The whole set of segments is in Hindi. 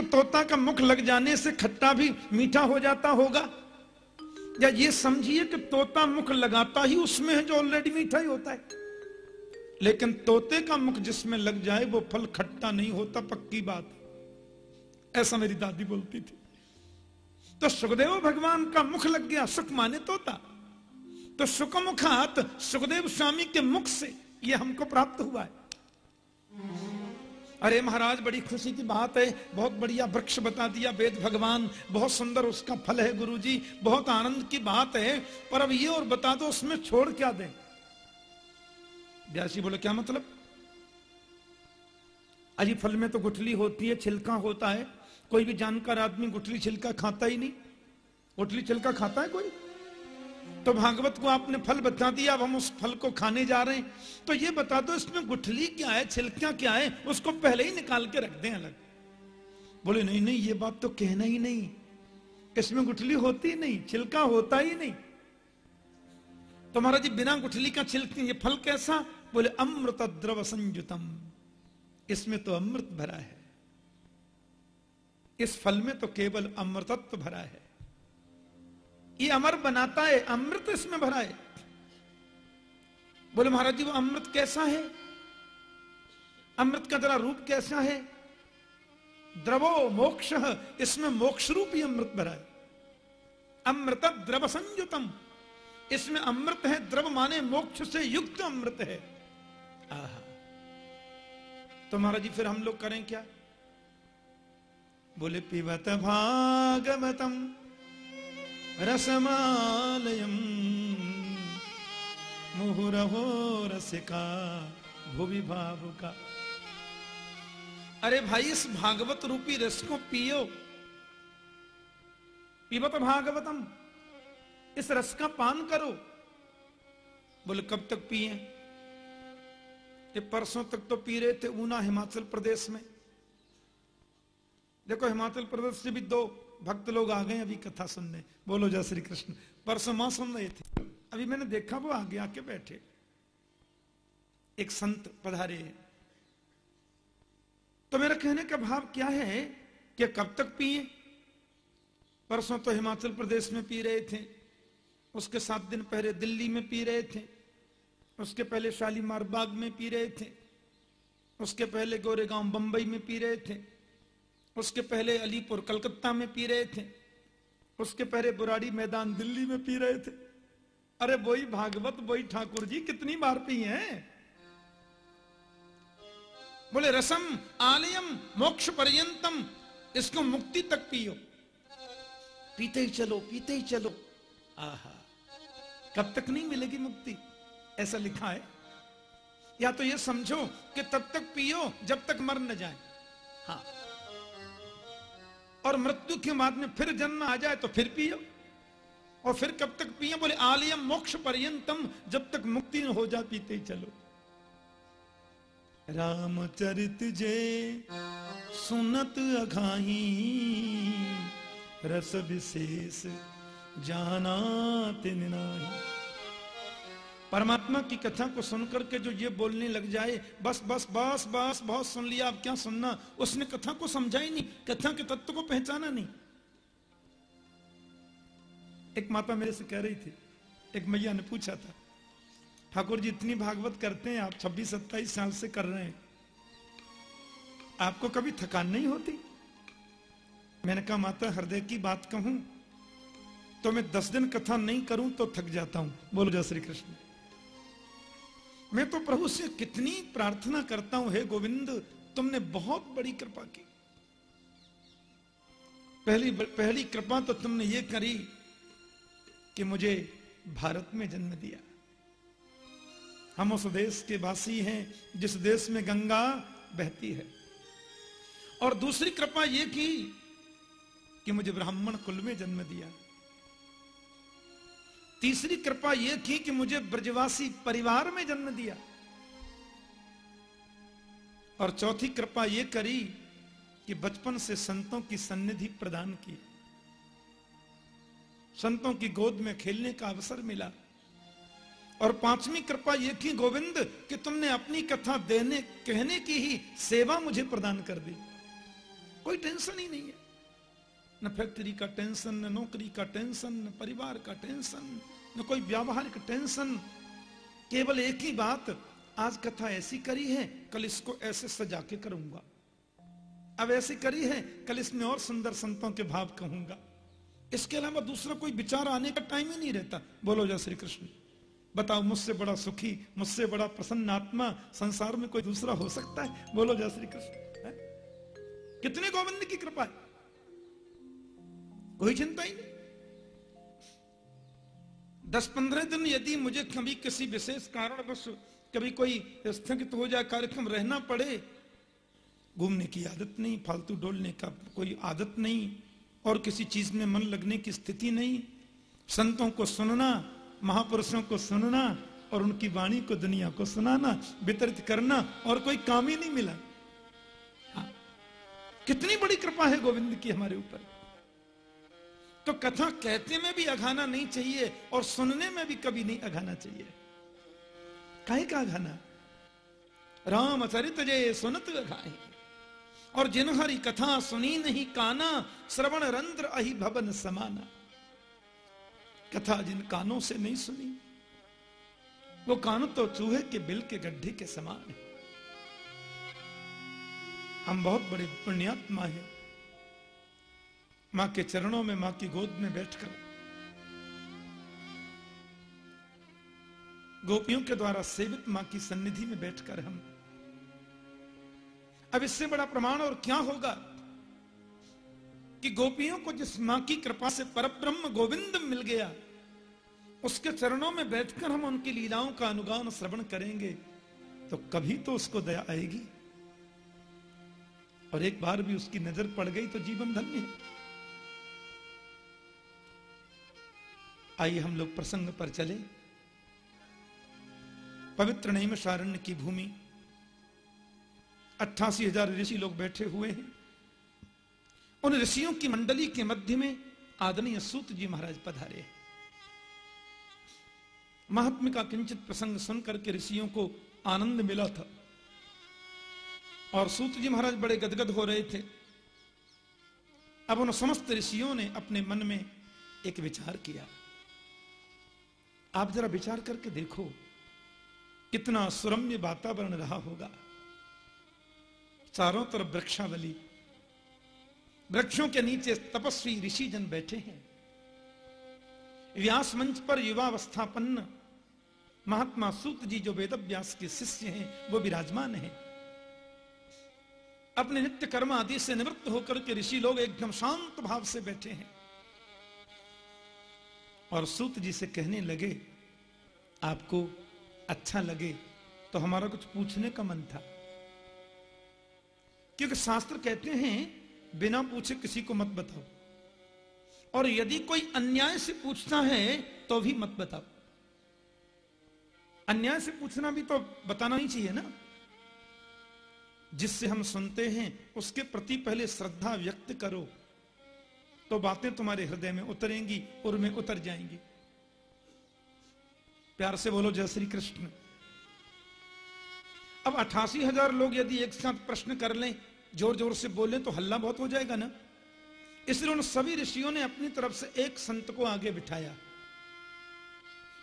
तोता का मुख लग जाने से खट्टा भी मीठा हो जाता होगा? या ये समझिए कि तोता मुख लगाता ही उसमें है जो ऑलरेडी मीठा ही होता है। लेकिन तोते का मुख जिसमें लग जाए, वो फल खट्टा नहीं होता, पक्की बात ऐसा मेरी दादी बोलती थी। तो सुखदेव भगवान का मुख लग गया, सुख माने तोता। तो सुख मुखात सुखदेव स्वामी के मुख से ये हमको प्राप्त हुआ है। अरे महाराज, बड़ी खुशी की बात है। बहुत बढ़िया वृक्ष बता दिया, वेद भगवान। बहुत सुंदर उसका फल है गुरुजी। बहुत आनंद की बात है। पर अब ये और बता दो, उसमें छोड़ क्या दें? बोले, क्या मतलब? अजी फल में तो गुठली होती है, छिलका होता है। कोई भी जानकार आदमी गुठली छिलका खाता ही नहीं। गुठली छिलका खाता है कोई? तो भागवत को आपने फल बता दिया, अब हम उस फल को खाने जा रहे हैं। तो ये बता दो, इसमें गुठली क्या है छिलका क्या है? उसको पहले ही निकाल के रख दें अलग। बोले, नहीं नहीं, ये बात तो कहना ही नहीं। इसमें गुठली होती नहीं, छिलका होता ही नहीं। तो महाराज जी, बिना गुठली का छिलके, ये फल कैसा? बोले अमृत द्रव संयुतम। इसमें तो अमृत भरा है। इस फल में तो केवल अमृतत्व भरा है। ये अमर बनाता है, अमृत इसमें भरा है। बोले महाराज जी, वो अमृत कैसा है? अमृत का जरा रूप कैसा है? द्रवो मोक्ष, इसमें मोक्ष रूप ही अमृत भरा है। अमृत द्रव संयुतम, इसमें अमृत है, द्रव माने मोक्ष से युक्त अमृत है। आहा। तो महाराज जी, फिर हम लोग करें क्या? बोले, पिबत भागवतम। रसमालयम। मुहुरहो रसिका, भुवि भावुका। अरे भाई, इस भागवत रूपी रस को पियो। पिबत भागवतम। इस रस का पान करो। बोले, कब तक पिए? ये परसों तक तो पी रहे थे ऊना हिमाचल प्रदेश में। देखो, हिमाचल प्रदेश से भी दो भक्त लोग आ गए अभी कथा सुनने। बोलो जय श्री कृष्ण। परसों माँ सुन रहे थे। अभी मैंने देखा वो आगे आके बैठे। एक संत पधारे। तो मेरा कहने का भाव क्या है कि कब तक पिए? परसों तो हिमाचल प्रदेश में पी रहे थे। उसके सात दिन पहले दिल्ली में पी रहे थे। उसके पहले शालीमार बाग में पी रहे थे। उसके पहले गोरेगांव बंबई में पी रहे थे। उसके पहले अलीपुर कलकत्ता में पी रहे थे। उसके पहले बुराड़ी मैदान दिल्ली में पी रहे थे। अरे वही भागवत वही ठाकुर जी, कितनी बार पी हैं? बोले, रसम, आलयम, मोक्ष पर्यंतम, इसको मुक्ति तक पियो। पीते ही चलो, पीते ही चलो। आहा, कब तक नहीं मिलेगी मुक्ति? ऐसा लिखा है। या तो ये समझो कि तब तक पियो, जब तक मर न जाए। हाँ। और मृत्यु के बाद में फिर जन्म आ जाए तो फिर पियो। और फिर कब तक पिए? बोले, आलियम मोक्ष पर्यंतम, जब तक मुक्ति न हो जा पीते ही चलो। रामचरित जे सुनत अघाही, रस विशेष जाना तिन नाही। परमात्मा की कथा को सुनकर के जो ये बोलने लग जाए, बस बस बस बस, बहुत सुन लिया, अब क्या सुनना? उसने कथा को समझा ही नहीं, कथा के तत्व को पहचाना नहीं। एक माता मेरे से कह रही थी, एक मैया ने पूछा था, ठाकुर जी, इतनी भागवत करते हैं, आप 26 सत्ताईस साल से कर रहे हैं। आपको कभी थकान नहीं होती? मैंने कहा, माता, हृदय की बात कहूँ तो मैं दस दिन कथा नहीं करूँ तो थक जाता हूँ। बोलो, जय श्री कृष्ण। मैं तो प्रभु से कितनी प्रार्थना करता हूँ, हे गोविंद, तुमने बहुत बड़ी कृपा की। पहली पहली कृपा तो तुमने ये करी कि मुझे भारत में जन्म दिया। हम उस देश के वासी हैं, जिस देश में गंगा बहती है। और दूसरी कृपा यह की कि मुझे ब्राह्मण कुल में जन्म दिया। तीसरी कृपा यह की कि मुझे ब्रजवासी परिवार में जन्म दिया। और चौथी कृपा यह करी कि बचपन से संतों की सन्निधि प्रदान की। संतों की गोद में खेलने का अवसर मिला। और पांचवी कृपा यह थी, गोविंद, कि तुमने अपनी कथा देने, कहने की ही सेवा मुझे प्रदान कर दी। कोई टेंशन ही नहीं है। न फैक्ट्री का टेंशन, न नौकरी का टेंशन, न परिवार का टेंशन, न कोई व्यावहारिक टेंशन। केवल एक ही बात, आज कथा ऐसी करी है, कल इसको ऐसे सजा के करूँगा। अब ऐसी करी है, कल इसमें और सुंदर संतों के भाव कहूँगा। इसके अलावा दूसरा कोई विचार आने का टाइम ही नहीं रहता। बोलो जय श्री कृष्ण। बताओ, मुझसे बड़ा सुखी, मुझसे बड़ा प्रसन्न आत्मा संसार में कोई दूसरा हो सकता है? बोलो जय श्री कृष्ण। कितने गोविंद की कृपा है? कोई चिंता ही नहीं। दस पंद्रह दिन यदि मुझे कभी किसी विशेष कारण बस कभी कोई स्थगित हो जाए, कार्यक्रम रहना पड़े, घूमने की आदत नहीं, फालतू डोलने का कोई आदत नहीं, और किसी चीज़ में मन लगने की स्थिति नहीं, संतों को सुनना, महापुरुषों को सुनना, और उनकी वाणी को, दुनिया को सुनाना, वितरित करना, और कोई काम ही नहीं मिला। हाँ। कितनी बड़ी कृपा है गोविंद की हमारे ऊपर। तो कथा कहते में भी अघाना नहीं चाहिए और सुनने में भी कभी नहीं अघाना चाहिए। काहे का अघाना? राम चरित जय सुनत अघाए। और जिन हरी कथा सुनी नहीं काना, श्रवण रंध्र अहि भवन समाना। कथा जिन कानों से नहीं सुनी, वो कान तो चूहे के बिल के गड्ढे के समान है। हम बहुत बड़े पुण्यात्मा हैं। माँ के चरणों में, माँ की गोद में बैठकर। गोपियों के द्वारा सेवित माँ की सन्निधि में बैठकर हम। अब इससे बड़ा प्रमाण और क्या होगा कि गोपियों को जिस माँ की कृपा से परब्रह्म गोविंद मिल गया, उसके चरणों में बैठकर हम उनकी लीलाओं का अनुगान श्रवण करेंगे तो कभी तो उसको दया आएगी। और एक बार भी उसकी नज़र पड़ गई तो जीवन धन्य है। आइए हम लोग प्रसंग पर चले। पवित्र नईम शारण्य की भूमि। अट्ठासी हज़ार ऋषि लोग बैठे हुए हैं। उन ऋषियों की मंडली के मध्य में आदरणीय सूत जी महाराज पधारे। महात्मा का किंचित प्रसंग सुनकर के ऋषियों को आनंद मिला था। और सूत जी महाराज बड़े गदगद हो रहे थे। अब उन समस्त ऋषियों ने अपने मन में एक विचार किया। आप जरा विचार करके देखो कितना सुरम्य वातावरण रहा होगा। चारों तरफ़ वृक्षावली। वृक्षों के नीचे तपस्वी ऋषि जन बैठे हैं। व्यास मंच पर युवावस्थापन्न महात्मा सूत जी जो वेद व्यास के शिष्य हैं, वो विराजमान हैं। अपने नित्य कर्म आदि से निवृत्त होकर के ऋषि लोग एकदम शांत भाव से बैठे हैं। और सूत जी से कहने लगे, आपको अच्छा लगे तो हमारा कुछ पूछने का मन था। क्योंकि शास्त्र कहते हैं, बिना पूछे किसी को मत बताओ। और यदि कोई अन्याय से पूछता है तो भी मत बताओ। अन्याय से पूछना भी तो बताना ही चाहिए ना। जिससे हम सुनते हैं, उसके प्रति पहले श्रद्धा व्यक्त करो। तो बातें तुम्हारे हृदय में उतरेंगी और में उतर जाएँगी। प्यार से बोलो, जय श्री कृष्ण। अब अठासी हज़ार लोग यदि एक साथ प्रश्न कर लें, ज़ोर ज़ोर से बोले तो हल्ला बहुत हो जाएगा ना? इसलिए उन सभी ऋषियों ने अपनी तरफ़ से एक संत को आगे बिठाया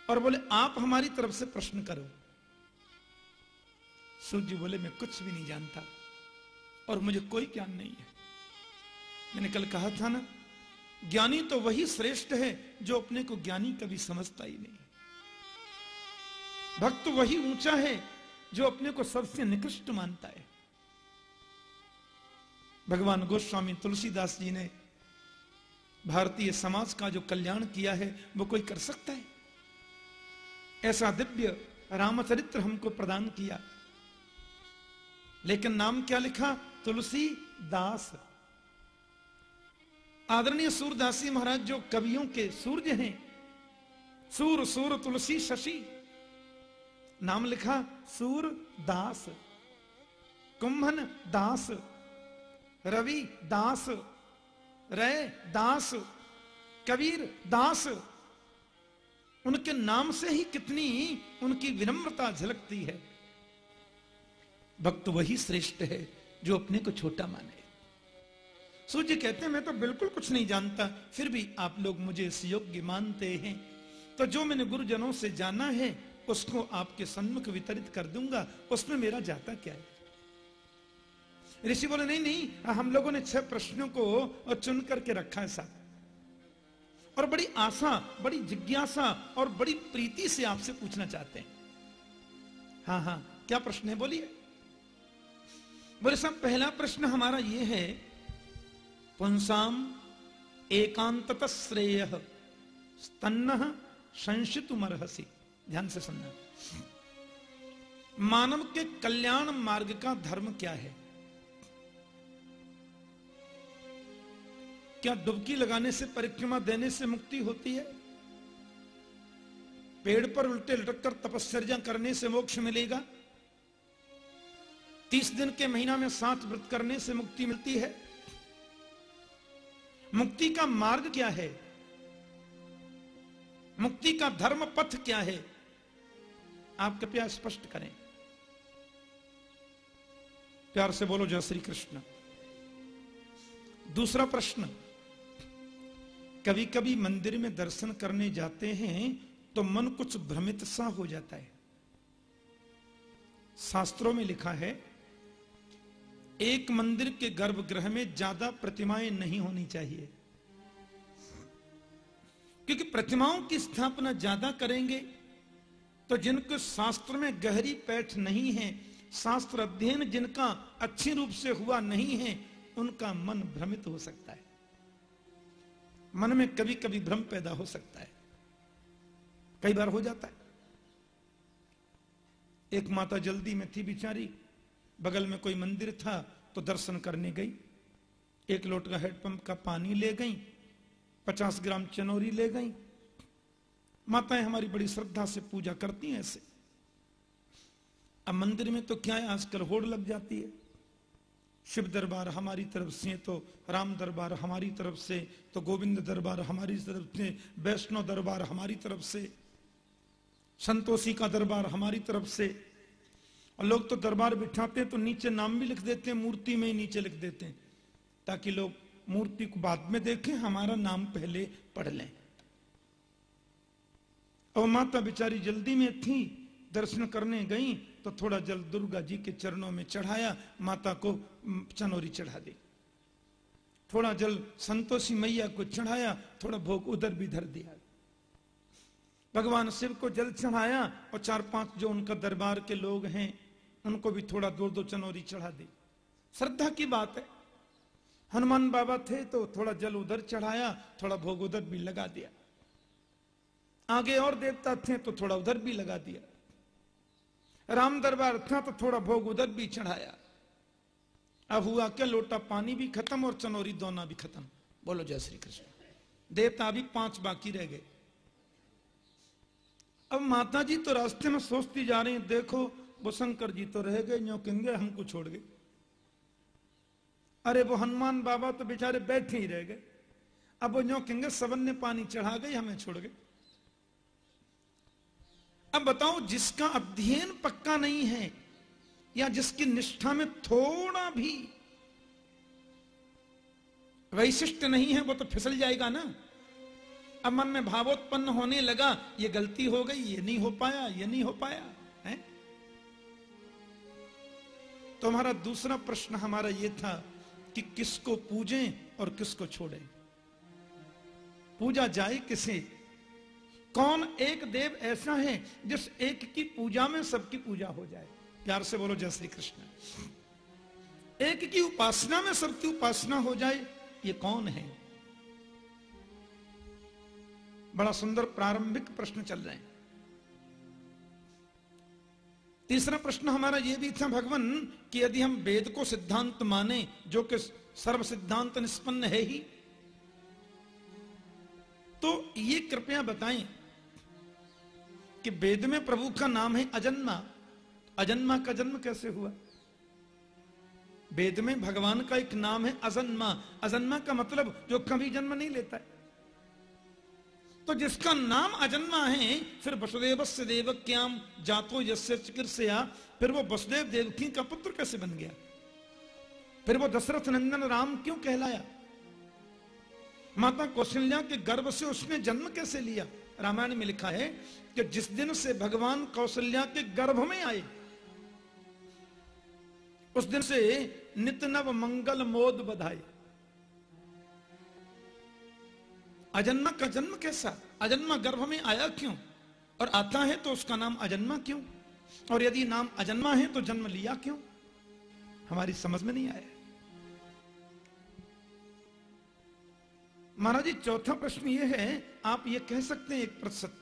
और बोले, आप हमारी तरफ़ से प्रश्न करो। सूर्य बोले, मैं कुछ भी नहीं जानता और मुझे कोई ज्ञान नहीं है। मैंने कल कहा था ना ज्ञानी तो वही श्रेष्ठ है जो अपने को ज्ञानी कभी समझता ही नहीं। भक्त वही ऊँचा है जो अपने को सबसे निकृष्ट मानता है। भगवान गोस्वामी तुलसीदास जी ने भारतीय समाज का जो कल्याण किया है, वो कोई कर सकता है? ऐसा दिव्य रामचरित्र हमको प्रदान किया। लेकिन नाम क्या लिखा? तुलसी दास आदरणीय सूरदासी महाराज, जो कवियों के सूर्य हैं, सूर सूर तुलसी शशि, नाम लिखा सूर दास, कुंभन दास, रवि दास रे दास, कबीर दास, उनके नाम से ही कितनी उनकी विनम्रता झलकती है। भक्त वही श्रेष्ठ है जो अपने को छोटा माने। सूर्य कहते हैं, मैं तो बिल्कुल कुछ नहीं जानता, फिर भी आप लोग मुझे इस योग्य मानते हैं। तो जो मैंने गुरुजनों से जाना है, उसको आपके सन्मुख वितरित कर दूँगा। उसमें मेरा जाता क्या है? ऋषि बोले, नहीं नहीं, हम लोगों ने छह प्रश्नों को चुन करके रखा है साथ और बड़ी आशा, बड़ी जिज्ञासा और बड़ी प्रीति से आपसे पूछना चाहते हैं। हाँ हाँ क्या प्रश्न है बोलिए? बोले, साहब, पहला प्रश्न हमारा यह है पुंसाम एकांत श्रेय स्तन्न संशितुमर्हसी। ध्यान से सुनना। मानव के कल्याण मार्ग का धर्म क्या है? क्या डुबकी लगाने से परिक्रमा देने से मुक्ति होती है? पेड़ पर उल्टे लटक कर तपस्या करने से मोक्ष मिलेगा? तीस दिन के महीना में सात व्रत करने से मुक्ति मिलती है? मुक्ति का मार्ग क्या है? मुक्ति का धर्म पथ क्या है? आप कृपया स्पष्ट करें। प्यार से बोलो, जय श्री कृष्ण। दूसरा प्रश्न। कभी कभी मंदिर में दर्शन करने जाते हैं तो मन कुछ भ्रमित सा हो जाता है। शास्त्रों में लिखा है एक मंदिर के गर्भगृह में ज़्यादा प्रतिमाएँ नहीं होनी चाहिए। क्योंकि प्रतिमाओं की स्थापना ज़्यादा करेंगे तो जिनको शास्त्र में गहरी पैठ नहीं है, शास्त्र अध्ययन जिनका अच्छी रूप से हुआ नहीं है, उनका मन भ्रमित हो सकता है। मन में कभी कभी भ्रम पैदा हो सकता है। कई बार हो जाता है। एक माता जल्दी में थी बिचारी बगल में कोई मंदिर था तो दर्शन करने गई। एक लोट का हेडपंप का पानी ले गई, पचास ग्राम चनौरी ले गई। माताएँ हमारी बड़ी श्रद्धा से पूजा करती हैं ऐसे। अब मंदिर में तो क्या है? आजकल होड़ लग जाती है। शिव दरबार हमारी तरफ़ से तो राम दरबार हमारी तरफ़ से तो गोविंद दरबार हमारी तरफ़ से वैष्णव दरबार हमारी तरफ़ से, संतोषी का दरबार हमारी तरफ़ से। और लोग तो दरबार बिठाते हैं तो नीचे नाम भी लिख देते हैं, मूर्ति में ही नीचे लिख देते हैं, ताकि लोग मूर्ति को बाद में देखें, हमारा नाम पहले पढ़ लें। और माता बिचारी जल्दी में थी, दर्शन करने गई तो थोड़ा जल दुर्गा जी के चरणों में चढ़ाया, माता को चनौरी चढ़ा दी। थोड़ा जल संतोषी मैया को चढ़ाया, थोड़ा भोग उधर भी धर दिया। भगवान शिव को जल चढ़ाया, और चार पाँच जो उनका दरबार के लोग हैं उनको भी थोड़ा दो दो चनौरी चढ़ा दी। श्रद्धा की बात है। हनुमान बाबा थे तो थोड़ा जल उधर चढ़ाया, थोड़ा भोग उधर भी लगा दिया। आगे और देवता थे तो थोड़ा उधर भी लगा दिया। राम दरबार था तो थोड़ा भोग उधर भी चढ़ाया। अब हुआ क्या, लोटा पानी भी खत्म और चनौरी दोना भी खत्म। बोलो जय श्री कृष्ण। देवता अभी पाँच बाकी रह गए। अब माता जी तो रास्ते में सोचती जा रही देखो शंकर जी तो रह गए, न्यो कहेंगे, हमको छोड़ गए। अरे वो हनुमान बाबा तो बेचारे बैठे ही रह गए। अब वो न्यो कहेंगे सबन ने पानी चढ़ा गई, हमें छोड़ गए। अब बताओ, जिसका अध्ययन पक्का नहीं है, या जिसकी निष्ठा में थोड़ा भी वैशिष्ट नहीं है, वो तो फिसल जाएगा ना। अब मन में भावोत्पन्न होने लगा, ये गलती हो गई, ये नहीं हो पाया, ये नहीं हो पाया। तो हमारा दूसरा प्रश्न हमारा यह था कि किसको पूजें और किसको छोड़ें? पूजा जाए किसे? कौन एक देव ऐसा है जिस एक की पूजा में सबकी पूजा हो जाए? प्यार से बोलो, जय श्री कृष्ण। एक की उपासना में सबकी उपासना हो जाए, ये कौन है? बड़ा सुंदर प्रारंभिक प्रश्न चल रहे हैं। तीसरा प्रश्न हमारा यह भी था, भगवान, कि यदि हम वेद को सिद्धांत माने, जो कि सर्व सिद्धांत निष्पन्न है ही तो ये कृपया बताएँ कि वेद में प्रभु का नाम है अजन्मा। अजन्मा का जन्म कैसे हुआ? वेद में भगवान का एक नाम है अजन्मा। अजन्मा का मतलब जो कभी जन्म नहीं लेता है। तो जिसका नाम अजन्मा है, फिर वसुदेव से देवक्याम जातो यस्य चिकित्सया, फिर वो वसुदेव देवकी का पुत्र कैसे बन गया? फिर वो दशरथ नंदन राम क्यों कहलाया? माता कौशल्या के गर्भ से उसने जन्म कैसे लिया? रामायण में लिखा है कि जिस दिन से भगवान कौशल्या के गर्भ में आए, उस दिन से नित नव मंगल मोद बधाई अजन्मा का जन्म कैसा? अजन्मा गर्भ में आया क्यों? और आता है तो उसका नाम अजन्मा क्यों? और यदि नाम अजन्मा है तो जन्म लिया क्यों? हमारी समझ में नहीं आया। महाराज जी चौथा प्रश्न यह है आप ये कह सकते हैं एक प्रतिशत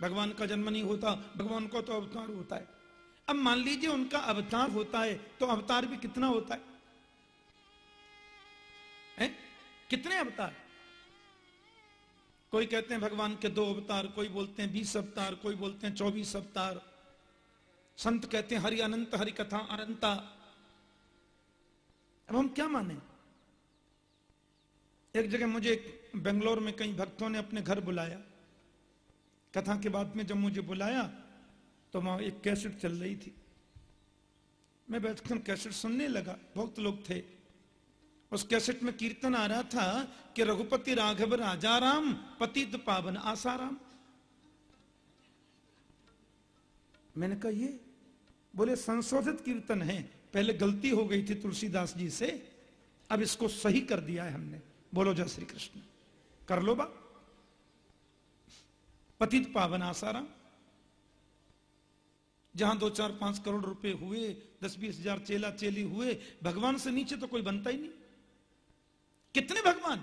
भगवान का जन्म नहीं होता भगवान का तो अवतार होता है। अब मान लीजिए उनका अवतार होता है तो अवतार भी कितना होता है, है? कितने अवतार? कोई कहते हैं भगवान के दो अवतार, कोई बोलते हैं बीस अवतार, कोई बोलते हैं चौबीस अवतार। संत कहते हैं हरि अनंत, हरि कथा अनंता। अब हम क्या माने? एक जगह मुझे बेंगलोर में कई भक्तों ने अपने घर बुलाया। कथा के बाद में जब मुझे बुलाया तो वहाँ एक कैसेट चल रही थी। मैं बैठकर कैसेट सुनने लगा, बहुत लोग थे। उस कैसेट में कीर्तन आ रहा था कि रघुपति राघव राजा राम पतित पावन आसाराम। मैंने कहा, ये बोले, संशोधित कीर्तन है। पहले गलती हो गई थी तुलसीदास जी से, अब इसको सही कर दिया है हमने। बोलो, जय श्री कृष्ण। कर लो बा पतित पावन आसाराम। जहाँ दो चार पाँच करोड़ रुपए हुए, दस बीस हज़ार चेला चेली हुए, भगवान से नीचे तो कोई बनता ही नहीं। कितने भगवान?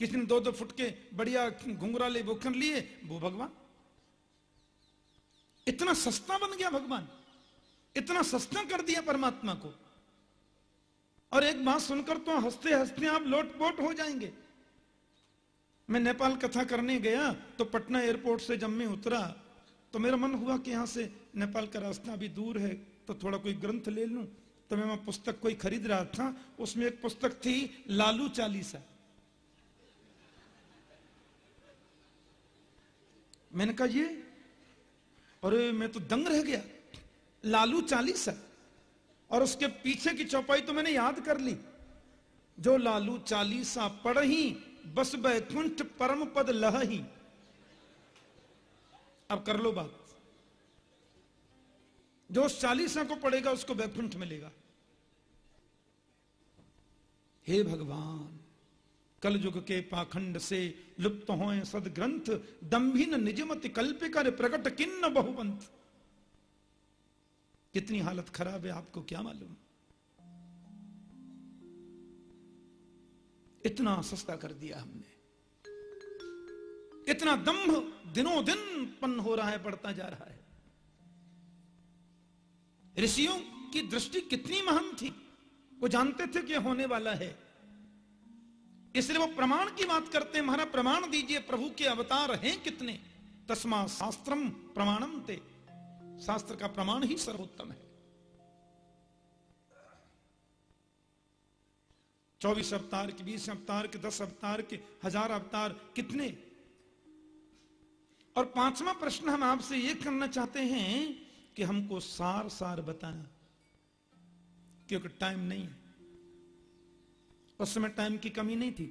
किसी ने दो दो फुट के बढ़िया घुंघराले बोखर लिए, वो भगवान। इतना सस्ता बन गया भगवान। इतना सस्ता कर दिया परमात्मा को। और एक बात सुनकर तो हँसते हँसते आप लोट पोट हो जाएँगे। मैं नेपाल कथा करने गया तो पटना एयरपोर्ट से जब मैं उतरा तो मेरा मन हुआ कि यहाँ से नेपाल का रास्ता अभी दूर है तो थोड़ा कोई ग्रंथ ले लूँ। तो मैं पुस्तक कोई खरीद रहा था, उसमें एक पुस्तक थी, लालू चालीसा। मैंने कहा, ये? अरे, मैं तो दंग रह गया। लालू चालीसा। और उसके पीछे की चौपाई तो मैंने याद कर ली। जो लालू चालीसा पढ़ ही बस बैकुंठ परम पद लह ही अब कर लो बात। जो चालीसा को पढ़ेगा उसको बैकुंठ मिलेगा। हे भगवान कल युग के पाखंड से लुप्त हो सदग्रंथ दम्भिन निजमति कल्पिकर प्रकट किन्न बहुवंत। कितनी हालत खराब है आपको क्या मालूम? इतना सस्ता कर दिया हमने। इतना दम्भ दिनों दिन पन्न हो रहा है, बढ़ता जा रहा है। ऋषियों की दृष्टि कितनी महान थी। वो जानते थे कि होने वाला है। इसलिए वो प्रमाण की बात करते हैं हमारा प्रमाण दीजिए, प्रभु के अवतार हैं कितने? तस्मा शास्त्रम प्रमाणम ते। शास्त्र का प्रमाण ही सर्वोत्तम है। चौबीस अवतार के, बीस अवतार के, दस अवतार के, हज़ार अवतार कितने? और पांचवा प्रश्न हम आपसे ये करना चाहते हैं कि हमको सार सार बताना क्योंकि टाइम नहीं है। उस समय टाइम की कमी नहीं थी,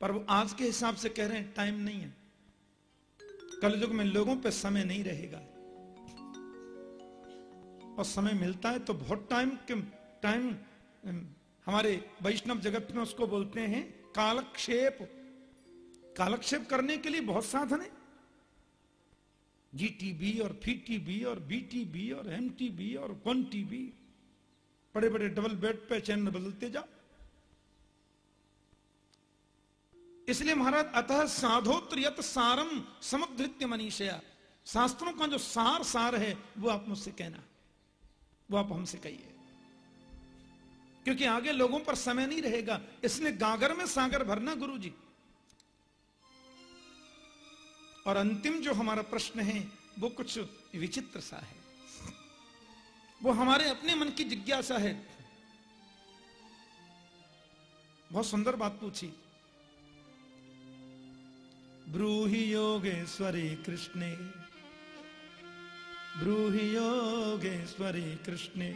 पर वो आज के हिसाब से कह रहे हैं टाइम नहीं है। कल युग में लोगों पे समय नहीं रहेगा। और समय मिलता है तो बहुत टाइम टाइम हमारे वैष्णव जगत में उसको बोलते हैं, कालक्षेप। कालक्षेप करने के लिए बहुत साधन है। जीटीबी और फीटीबी और बीटीबी और एमटीबी और वन टीबी बड़े बड़े डबल बेड पे चैनल बदलते जाओ इसलिए महाराज, अतः साधोत्र यत सारम समुद्रित्य मनीषया। शास्त्रों का जो सार सार है, वो आप मुझसे कहना। वो आप हमसे कहिए। क्योंकि आगे लोगों पर समय नहीं रहेगा, इसलिए गागर में सागर भरना गुरु जी और अंतिम जो हमारा प्रश्न है, वो कुछ विचित्र सा है। वो हमारे अपने मन की जिज्ञासा है। बहुत सुंदर बात पूछी। ब्रूहि योगेश्वरी कृष्णे, ब्रूहि योगेश्वरी कृष्णे,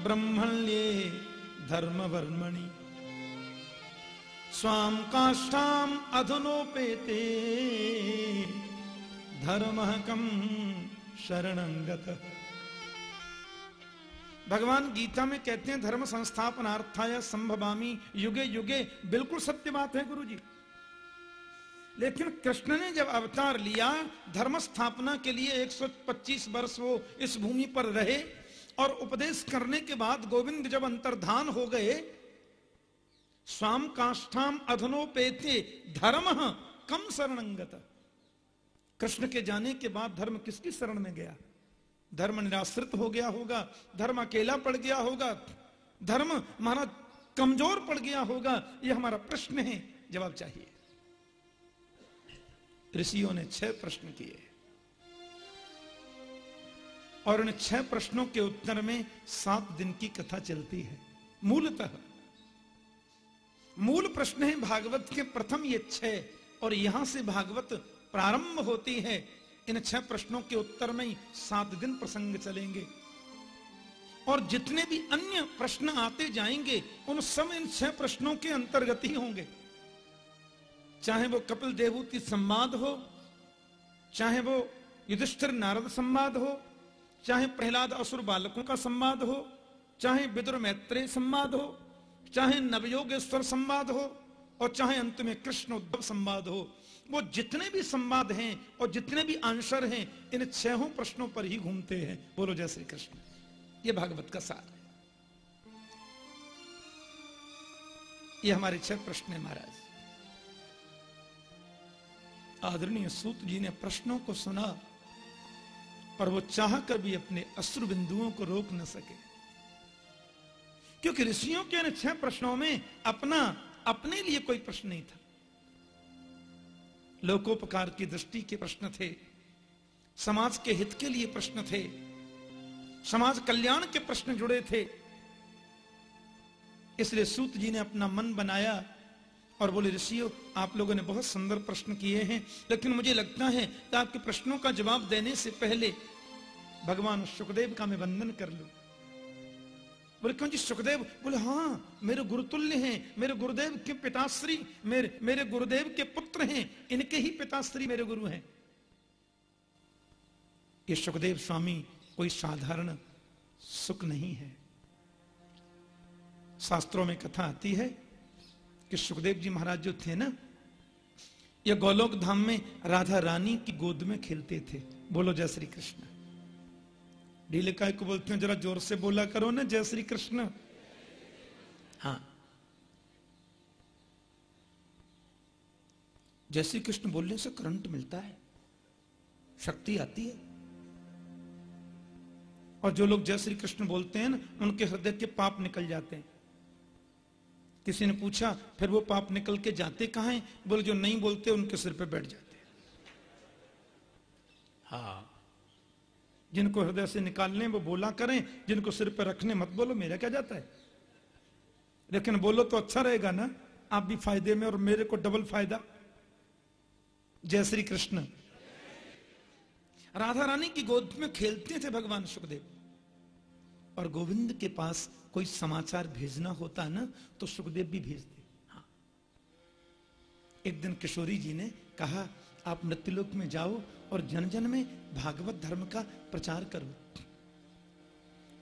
ब्रह्मण्ये धर्म वर्मणि स्वाम काष्ठाम धर्म कम शरणंगत भगवान गीता में कहते हैं, धर्म संस्थापनार्थाय संभवामी युगे युगे। बिल्कुल सत्य बात है गुरु जी लेकिन कृष्ण ने जब अवतार लिया, धर्म स्थापना के लिए 125 वर्ष वो इस भूमि पर रहे और उपदेश करने के बाद गोविंद जब अंतर्धान हो गए स्वाम काष्ठाम अधनोपेते धर्म कम शरणंगत। कृष्ण के जाने के बाद धर्म किसकी शरण में गया? धर्म निराश्रित हो गया होगा, धर्म अकेला पड़ गया होगा, धर्म हमारा कमज़ोर पड़ गया होगा यह हमारा प्रश्न है, जवाब चाहिए। ऋषियों ने छह प्रश्न किए। और उन छह प्रश्नों के उत्तर में सात दिन की कथा चलती है। मूलतः मूल प्रश्न है भागवत के प्रथम ये छह, और यहाँ से भागवत प्रारंभ होती है। इन छह प्रश्नों के उत्तर में ही सात दिन प्रसंग चलेंगे। और जितने भी अन्य प्रश्न आते जाएँगे, उन सब इन छह प्रश्नों के अंतर्गत ही होंगे। चाहे वो कपिल देवूति संवाद हो, चाहे वो युधिष्ठिर नारद संवाद हो, चाहे प्रहलाद असुर बालकों का संवाद हो, चाहे विदुर मैत्रेय संवाद हो चाहे नवयोगेश्वर संवाद हो और चाहे अंत में कृष्ण उद्धव संवाद हो, वो जितने भी संवाद हैं और जितने भी आंसर हैं, इन छहों प्रश्नों पर ही घूमते हैं। बोलो जय श्री कृष्ण। ये भागवत का सार है। ये हमारे छह प्रश्न है महाराज। आदरणीय सूत जी ने प्रश्नों को सुना, पर वो चाह कर भी अपने अश्रु बिंदुओं को रोक न सके। क्योंकि ऋषियों के छह प्रश्नों में अपना, अपने लिए कोई प्रश्न नहीं था। लोकोपकार की दृष्टि के प्रश्न थे। समाज के हित के लिए प्रश्न थे। समाज कल्याण के प्रश्न जुड़े थे। इसलिए सूत जी ने अपना मन बनाया और बोले ऋषियों आप लोगों ने बहुत सुंदर प्रश्न किए हैं, लेकिन मुझे लगता है कि आपके प्रश्नों का जवाब देने से पहले भगवान सुखदेव का मैं वंदन कर लू। बोले, क्यों जी सुखदेव? बोले हाँ मेरे गुरुतुल्य हैं, मेरे गुरुदेव के पिताश्री, मेरे मेरे गुरुदेव के पुत्र हैं, इनके ही पिताश्री मेरे गुरु हैं। ये सुखदेव स्वामी, कोई साधारण सुख नहीं है। शास्त्रों में कथा आती है कि सुखदेव जी महाराज जो थे ना, ये गोलोक धाम में राधा रानी की गोद में खेलते थे। बोलो, जय श्री कृष्ण। ढीले को बोलते हैं, जरा ज़ोर से बोला करो ना, जय श्री कृष्ण। हाँ। जय श्री कृष्ण बोलने से करंट मिलता है, शक्ति आती है। और जो लोग जय श्री कृष्ण बोलते हैं ना, उनके हृदय के पाप निकल जाते हैं। किसी ने पूछा, फिर वो पाप निकल के जाते कहा हैं? बोले, जो नहीं बोलते, उनके सिर पे बैठ जाते हैं। हाँ। जिनको हृदय से निकालने, वो बोला करें, जिनको सिर पर रखने मत बोलो, मेरा क्या जाता है? लेकिन बोलो तो अच्छा रहेगा ना? आप भी फ़ायदे में और मेरे को डबल फ़ायदा। जय श्री कृष्ण। राधा रानी की गोद में खेलते थे भगवान सुखदेव। और गोविंद के पास कोई समाचार भेजना होता ना तो सुखदेव भी भेजते। हाँ। एक दिन किशोरी जी ने कहा, आप नृत्यलोक में जाओ और जन जन में भागवत धर्म का प्रचार करो।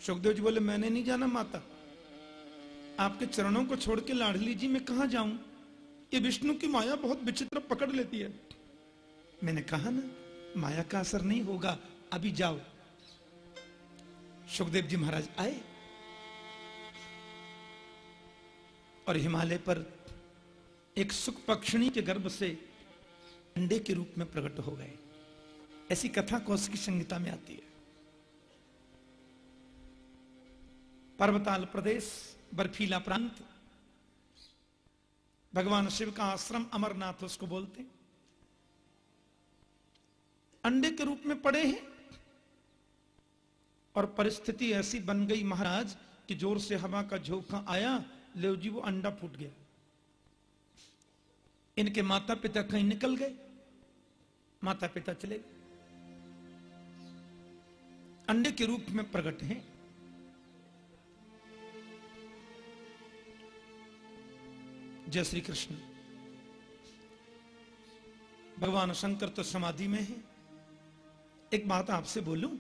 सुखदेव जी बोले, मैंने नहीं जाना माता। आपके चरणों को छोड़ के लाडली जी, मैं कहा जाऊँ? ये विष्णु की माया बहुत विचित्र पकड़ लेती है। मैंने कहा ना, माया का असर नहीं होगा, अभी जाओ। सुखदेव जी महाराज आए और हिमालय पर एक सुख पक्षिणी के गर्भ से अंडे के रूप में प्रकट हो गए। ऐसी कथा कौश की संहिता में आती है। पर्वताल प्रदेश, बर्फीला प्रांत, भगवान शिव का आश्रम अमरनाथ उसको बोलते अंडे के रूप में पड़े हैं और परिस्थिति ऐसी बन गई महाराज कि ज़ोर से हवा का झोंका आया ले जी वो अंडा फूट गया। इनके माता पिता कहीं निकल गए। माता पिता चले गए। अंडे के रूप में प्रकट हैं। जय श्री कृष्ण। भगवान शंकर तो समाधि में है। एक बात आपसे बोलूँ,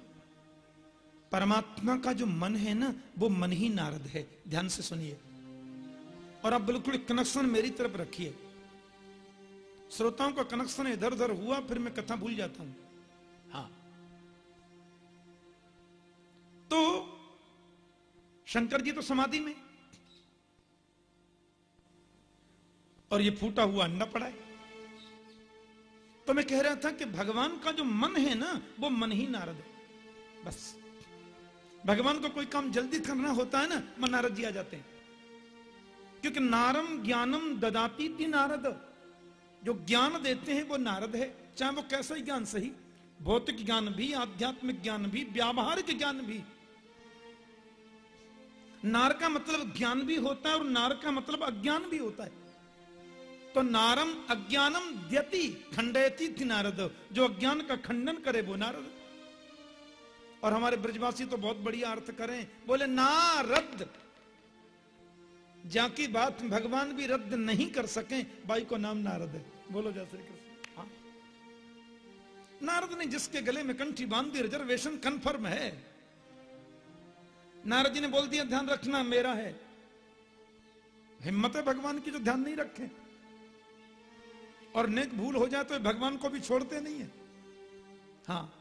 परमात्मा का जो मन है ना, वो मन ही नारद है। ध्यान से सुनिए। और आप बिल्कुल कनेक्शन मेरी तरफ़ रखिए। श्रोताओं का कनेक्शन इधर उधर हुआ, फिर मैं कथा भूल जाता हूँ हाँ। तो शंकर जी तो समाधि में। और ये फूटा हुआ अंडा पड़ा है। तो मैं कह रहा था कि भगवान का जो मन है ना, वो मन ही नारद है। बस। भगवान को कोई काम जल्दी करना होता है ना, मन नारद जी आ जाते हैं। क्योंकि नारम ज्ञानम ददाती थी नारद। जो ज्ञान देते हैं, वो नारद है। चाहे वो कैसा ही ज्ञान सही। भौतिक ज्ञान भी, आध्यात्मिक ज्ञान भी, व्यावहारिक ज्ञान भी। नार का मतलब ज्ञान भी होता है और नार का मतलब अज्ञान भी होता है। तो नारम अज्ञानम द्यति खंडयती थी नारद। जो अज्ञान का खंडन करे वो नारद। और हमारे ब्रजवासी तो बहुत बढ़िया अर्थ करें। बोले, नारद जाकी बात भगवान भी रद्द नहीं कर सके भाई को नाम नारद है। बोलो, जय श्री कृष्ण। हाँ। नारद ने जिसके गले में कंठी बाँध, रिजर्वेशन कंफर्म है। नारद जी ने बोल दिया, ध्यान रखना, मेरा है। हिम्मत है भगवान की जो ध्यान नहीं रखे। और नेक भूल हो जाए तो भगवान को भी छोड़ते नहीं है। हाँ।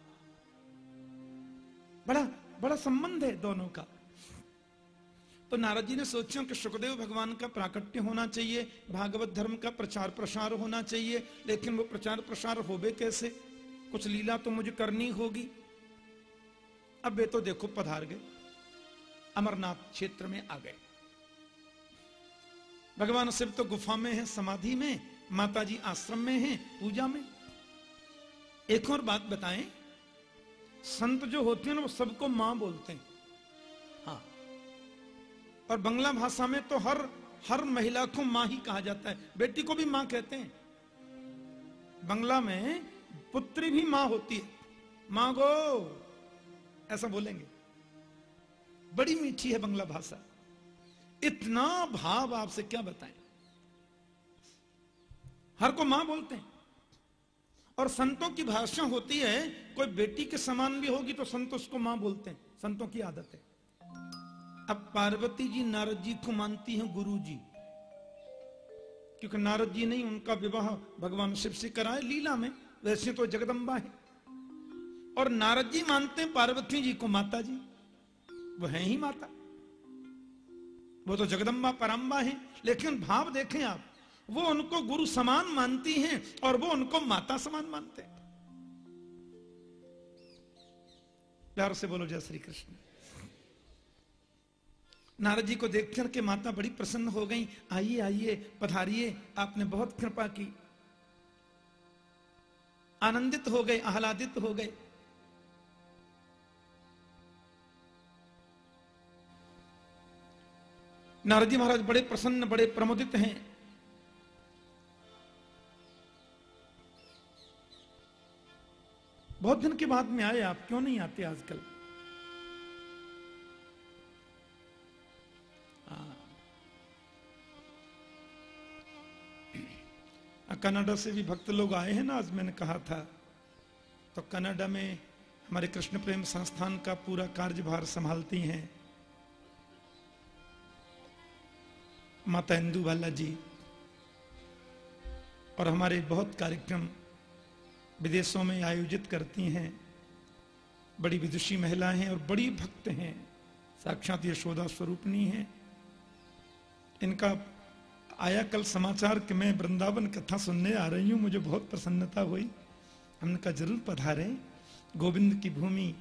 बड़ा बड़ा संबंध है दोनों का। तो नारद जी ने सोचा कि सुखदेव भगवान का प्राकट्य होना चाहिए, भागवत धर्म का प्रचार प्रसार होना चाहिए, लेकिन वो प्रचार प्रसार होबे कैसे? कुछ लीला तो मुझे करनी होगी। अब वे तो देखो, पधार गए। अमरनाथ क्षेत्र में आ गए। भगवान शिव तो गुफा में है, समाधि में माता जी आश्रम में है, पूजा में। एक और बात बताएँ, संत जो होते हैं ना, वो सबको माँ बोलते हैं। हाँ। और बंगला भाषा में तो हर हर महिला को माँ ही कहा जाता है। बेटी को भी माँ कहते हैं। बंगला में पुत्री भी माँ होती है। माँ गो ऐसा बोलेंगे। बड़ी मीठी है बंगला भाषा। इतना भाव आपसे क्या बताएँ? हर को माँ बोलते हैं। और संतों की भाषा होती है, कोई बेटी के समान भी होगी तो संत उसको माँ बोलते हैं। संतों की आदत है। अब पार्वती जी नारद जी को मानती हैं गुरु जी क्योंकि नारद जी नहीं, उनका विवाह भगवान शिव से कराए, लीला में। वैसे तो जगदम्बा है। और नारद जी मानते हैं, पार्वती जी को माता जी। वो है ही माता। वो तो जगदम्बा परम्बा है, लेकिन भाव देखें आप, वो उनको गुरु समान मानती हैं और वो उनको माता समान मानते हैं। प्यार से बोलो जय श्री कृष्ण। नारद जी को देख करके माता बड़ी प्रसन्न हो गई। आइए आइए, पधारिए, आपने बहुत कृपा की। आनंदित हो गए, आह्लादित हो गए। नारद जी महाराज बड़े प्रसन्न, बड़े प्रमोदित हैं। बहुत दिन के बाद में आए आप, क्यों नहीं आते आजकल। कनाडा से भी भक्त लोग आए हैं ना, आज मैंने कहा था। तो कनाडा में हमारे कृष्ण प्रेम संस्थान का पूरा कार्यभार संभालती हैं। माता इंदू बाला जी और हमारे बहुत कार्यक्रम विदेशों में आयोजित करती हैं। बड़ी विदुषी महिला हैं और बड़ी भक्त हैं। साक्षात यशोदा स्वरूपनी हैं। इनका आया कल समाचार कि मैं वृंदावन कथा सुनने आ रही हूँ। मुझे बहुत प्रसन्नता हुई। हमने कहा ज़रूर पधारे। गोविंद की भूमि,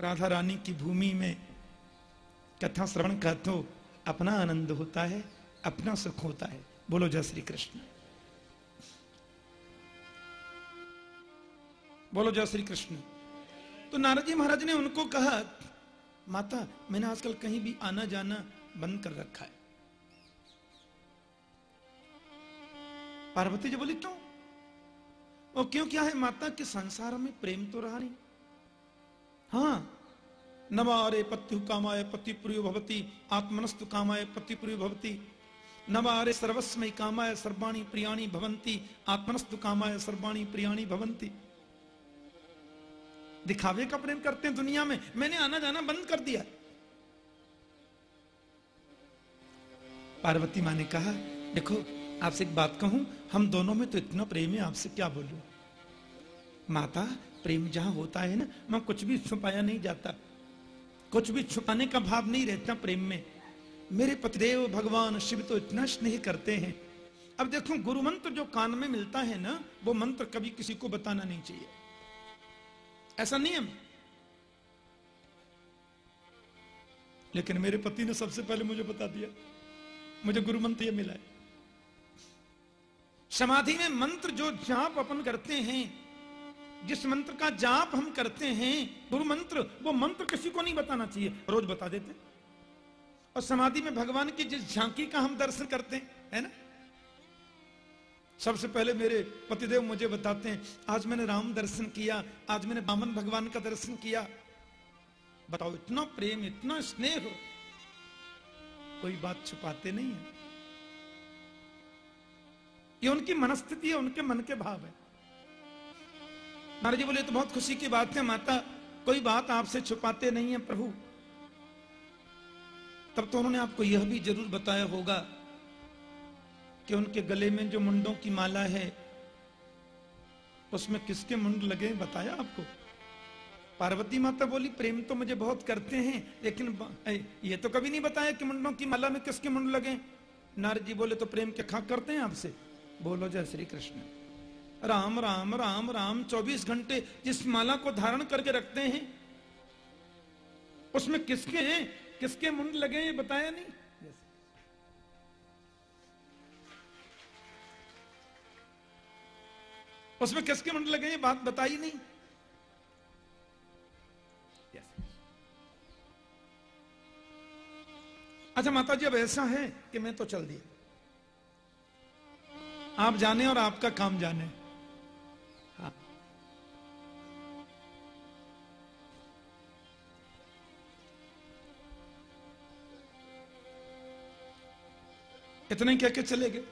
राधा रानी की भूमि में कथा श्रवण का तो अपना आनंद होता है, अपना सुख होता है। बोलो, जय श्री कृष्ण। बोलो, जय श्री कृष्ण। तो नारद जी महाराज ने उनको कहा, माता, मैंने आजकल कहीं भी आना जाना बंद कर रखा है। पार्वती जी बोली, क्यों? और क्यों क्या है? माता, के संसार में प्रेम तो रहा नहीं। हाँ नवारे पत्यु कामाय पति प्रियो भवती, आत्मनस्तु कामाय पति प्रियो भवती। नवारे सर्वस्मय कामाय सर्वाणी प्रियाणी भवंती आत्मनस्तु कामाय सर्वाणी प्रियाणी भवंती दिखावे का प्रेम करते हैं दुनिया में? मैंने आना जाना बंद कर दिया। पार्वती माँ ने कहा, देखो, आपसे एक बात कहूँ, हम दोनों में तो इतना प्रेम है, आपसे क्या बोलूँ? माता, प्रेम जहाँ होता है ना वहाँ कुछ भी छुपाया नहीं जाता। कुछ भी छुपाने का भाव नहीं रहता प्रेम में। मेरे पतिदेव भगवान शिव तो इतना स्नेह करते हैं। अब देखो गुरु मंत्र जो कान में मिलता है ना, वो मंत्र कभी किसी को बताना नहीं चाहिए। ऐसा नियम लेकिन मेरे पति ने सबसे पहले मुझे बता दिया। मुझे गुरु मंत्र यह मिला है। समाधि में मंत्र जो जाप अपन करते हैं जिस मंत्र का जाप हम करते हैं गुरु मंत्र वो मंत्र किसी को नहीं बताना चाहिए, रोज बता देते और समाधि में भगवान की जिस झांकी का हम दर्शन करते हैं, है ना? सबसे पहले मेरे पतिदेव मुझे बताते हैं, आज मैंने राम दर्शन किया, आज मैंने बामन भगवान का दर्शन किया। बताओ, इतना प्रेम, इतना स्नेह, कोई बात छुपाते नहीं है। ये उनकी मनस्थिति है, उनके मन के भाव है। नारद बोले तो बहुत खुशी की बात है, माता। कोई बात आपसे छुपाते नहीं है, प्रभु। तब तो उन्होंने आपको यह भी ज़रूर बताया होगा कि उनके गले में जो मुंडों की माला है, उसमें किसके मुंड लगे बताया आपको? पार्वती माता बोली, प्रेम तो मुझे बहुत करते हैं, लेकिन ये तो कभी नहीं बताया कि मुंडों की माला में किसके मुंड लगे नारद जी बोले तो प्रेम के खाक करते हैं आपसे? बोलो, जय श्री कृष्ण। राम राम राम राम 24 घंटे जिस माला को धारण करके रखते हैं। उसमें किसके हैं? किसके मुंड लगे ये बताया नहीं? उसमें किसके मुंड लगे ये बात बताई नहीं। अच्छा माता जी अब ऐसा है कि मैं तो चल दिया। आप जाने और आपका काम जाने। इतने कह के चले गए।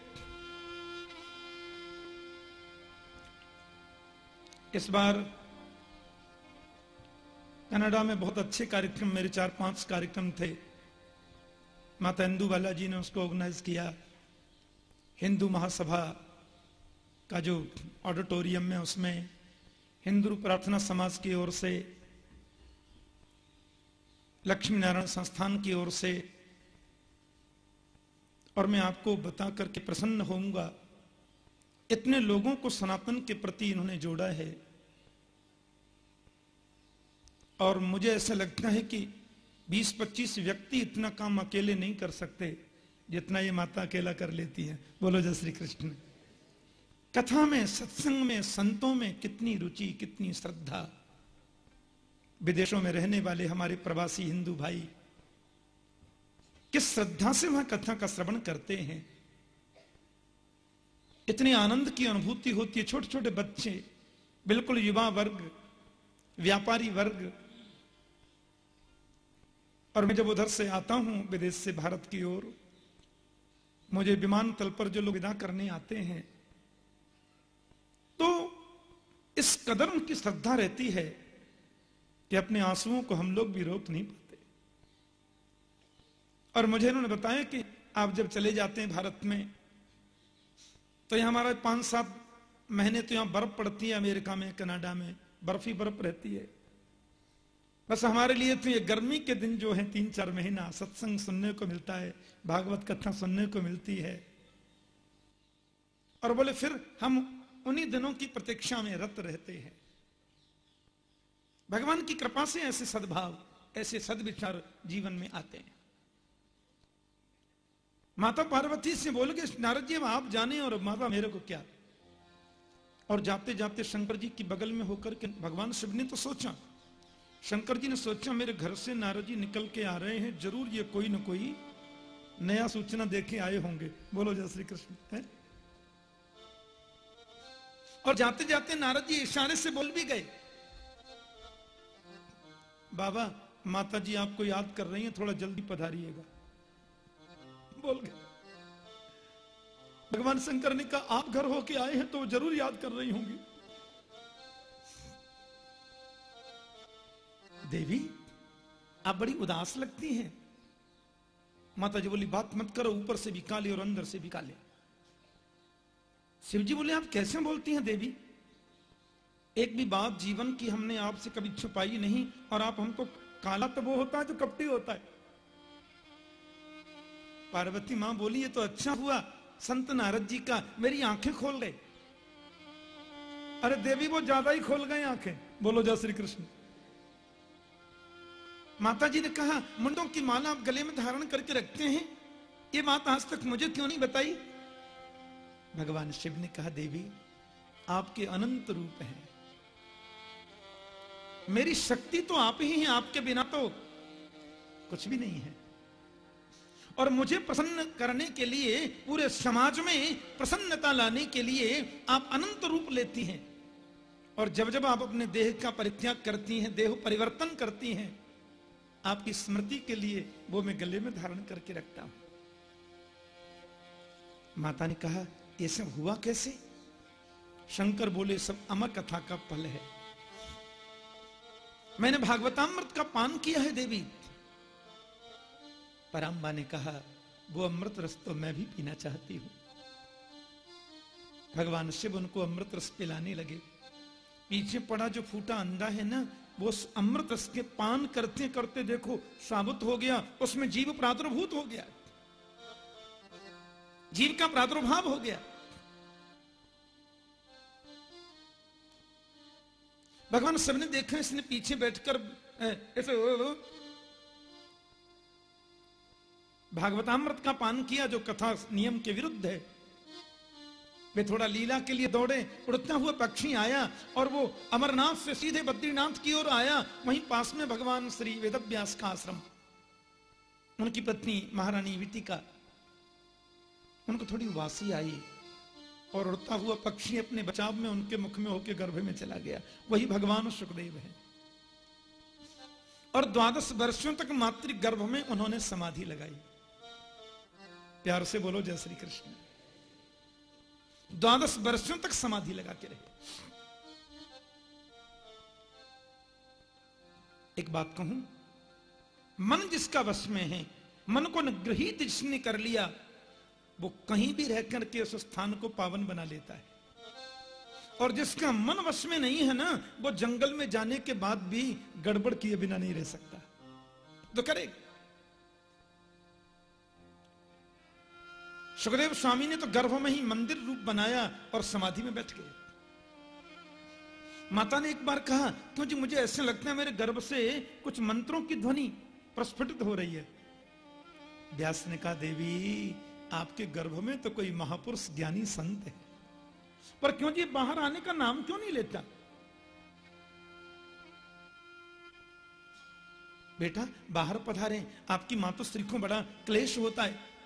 इस बार कनाडा में बहुत अच्छे कार्यक्रम, मेरे चार पाँच कार्यक्रम थे। माता इंदू बाला जी ने उसको ऑर्गेनाइज किया। हिंदू महासभा का जो ऑडिटोरियम में उसमें हिंदू प्रार्थना समाज की ओर से लक्ष्मी नारायण संस्थान की ओर से और मैं आपको बता करके प्रसन्न होऊँगा। इतने लोगों को सनातन के प्रति इन्होंने जोड़ा है। और मुझे ऐसा लगता है कि 20-25 व्यक्ति इतना काम अकेले नहीं कर सकते, जितना ये माता अकेला कर लेती है। बोलो जय श्री कृष्ण। कथा में, सत्संग में, संतों में कितनी रुचि, कितनी श्रद्धा। विदेशों में रहने वाले हमारे प्रवासी हिंदू भाई किस श्रद्धा से वह कथा का श्रवण करते हैं? इतने आनंद की अनुभूति होती है छोटे छोटे बच्चे, बिल्कुल युवा वर्ग, व्यापारी वर्ग। और मैं जब उधर से आता हूँ, विदेश से भारत की ओर, मुझे विमान तल पर जो लोग विदा करने आते हैं तो इस कदर उनकी श्रद्धा रहती है कि अपने आंसुओं को हम लोग भी रोक नहीं पाते। और मुझे इन्होंने बताया कि आप जब चले जाते हैं भारत में तो यहाँ हमारा पाँच सात महीने तो यहाँ बर्फ़ पड़ती है अमेरिका में, कनाडा में, बर्फ़ ही बर्फ़ रहती है। बस हमारे लिए तो ये गर्मी के दिन जो है तीन चार महीना सत्संग सुनने को मिलता है, भागवत कथा सुनने को मिलती है। और बोले, फिर हम उन्हीं दिनों की प्रतीक्षा में रत रहते हैं। भगवान की कृपा से ऐसे सद्भाव, ऐसे सदविचार जीवन में आते हैं। माता पार्वती से बोल के, नारद जी आप जाने और माता मेरे को क्या? और जाते जाते शंकर जी की बगल में होकर के भगवान शिव ने तो सोचा। शंकर जी ने सोचा, मेरे घर से नारद जी निकल के आ रहे हैं, ज़रूर ये कोई ना कोई नया सूचना देखे आए होंगे। बोलो जय श्री कृष्ण, है? और जाते जाते नारद जी इशारे से बोल भी गए। बाबा, माता जी आपको याद कर रही हैं, थोड़ा जल्दी पधारिएगा। बोल गए भगवान शंकर ने कहा आप घर होके आए हैं तो ज़रूर याद कर रही होंगी। देवी, आप बड़ी उदास लगती हैं। माता जी बोली, बात मत करो, ऊपर से भी काले और अंदर से भी काले। शिव जी बोले, आप कैसे बोलती हैं देवी? एक भी बात जीवन की हमने आपसे कभी छुपाई नहीं और आप हमको काला तो वो होता है जो कपटी होता है। पार्वती माँ बोली ये तो अच्छा हुआ संत नारद जी का मेरी आँखें खोल गए अरे देवी वो ज़्यादा ही खोल गए आँखें। बोलो जय श्री कृष्ण। माता जी ने कहा मुंडों की माला आप गले में धारण करके रखते हैं? ये बात आज तक मुझे क्यों नहीं बताई? भगवान शिव ने कहा देवी आपके अनंत रूप हैं। मेरी शक्ति तो आप ही हैं आपके बिना तो कुछ भी नहीं है। और मुझे प्रसन्न करने के लिए, पूरे समाज में प्रसन्नता लाने के लिए आप अनंत रूप लेती हैं। और जब जब आप अपने देह का परित्याग करती हैं, देह परिवर्तन करती हैं, आपकी स्मृति के लिए वो मैं गले में धारण करके रखता हूँ। माता ने कहा, ये सब हुआ कैसे? शंकर बोले, सब अमर कथा का फल है। मैंने भागवतामृत का पान किया है, देवी। पराम्बा ने कहा, वो अमृत रस तो मैं भी पीना चाहती हूँ। भगवान शिव उनको अमृत रस पिलाने लगे। पीछे पड़ा जो फूटा अंडा है ना, वो अमृत रस के पान करते करते देखो, साबुत हो गया, उसमें जीव प्रादुर्भूत हो गया। जीव का प्रादुर्भाव हो गया। भगवान सबने देखा, इसने पीछे बैठकर ऐसे भागवतामृत का पान किया, जो कथा नियम के विरुद्ध है। वे थोड़ा लीला के लिए दौड़े, उड़ता हुआ पक्षी आया और वो अमरनाथ से सीधे बद्रीनाथ की ओर आया। वहीं पास में भगवान श्री वेदव्यास का आश्रम। उनकी पत्नी महारानी वितिका उनको थोड़ी उबासी आई और उड़ता हुआ पक्षी अपने बचाव में, उनके मुख में होकर गर्भ में चला गया। वही भगवान सुखदेव है। और द्वादश वर्षों तक मातृ गर्भ में उन्होंने समाधि लगाई। प्यार से बोलो, जय श्री कृष्ण। द्वादश वर्षों तक समाधि लगा के रहे। एक बात कहूँ, मन जिसका वश में है, मन को निग्रहित जिसने कर लिया, वो कहीं भी रह करके उस स्थान को पावन बना लेता है। और जिसका मन वश में नहीं है ना, वो जंगल में जाने के बाद भी गड़बड़ किए बिना नहीं रह सकता। तो करे सुखदेव स्वामी ने तो गर्भ में ही मंदिर रूप बनाया और समाधि में बैठ गए। माता ने एक बार कहा, क्यों जी, मुझे ऐसे लगता है मेरे गर्भ से कुछ मंत्रों की ध्वनि प्रस्फुटित हो रही है। व्यास ने कहा, देवी, आपके गर्भ में तो कोई महापुरुष ज्ञानी संत है। पर क्यों जी, बाहर आने का नाम क्यों नहीं लेता? बेटा, बाहर पधारे। आपकी मातो स्त्री को बड़ा क्लेश होता है।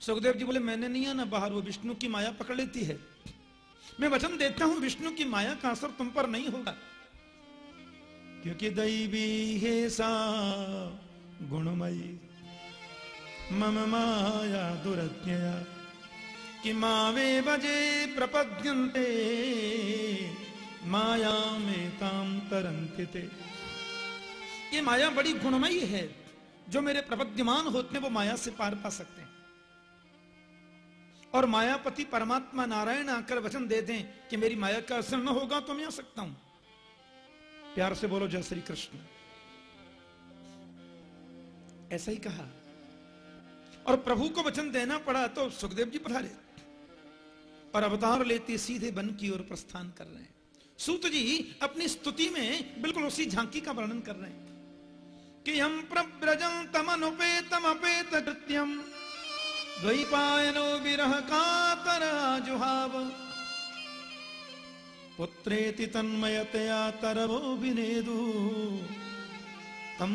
सुखदेव जी बोले, मैंने नहीं आना बाहर, वो विष्णु की माया पकड़ लेती है। मैं वचन देता हूँ, विष्णु की माया का असर तुम पर नहीं होगा। क्योंकि दैवी है सा गुणमयी। मम माया दुरज्ञया। कि मावे बजे प्रपद्यन्ते, माया में ताम तरंते ये माया बड़ी गुणमयी है। जो मेरे प्रपद्यमान होते हैं, वो माया से पार पा सकते हैं। और मायापति परमात्मा नारायण आकर वचन दे दें कि मेरी माया का असर न होगा तो मैं आ सकता हूँ। प्यार से बोलो, जय श्री कृष्ण। ऐसा ही कहा। और प्रभु को वचन देना पड़ा तो सुखदेव जी पढ़ा पधारे। और अवतार लेते सीधे वन की ओर प्रस्थान कर रहे हैं। सूत जी अपनी स्तुति में बिल्कुल उसी झांकी का वर्णन कर रहे हैं कि हम प्रव्रजम तमनुपेतम अपेत कृत्यम द्वैपायनो विरह कातर जुहाव पुत्रेति तन्मयतया तरवो विनेदु। तम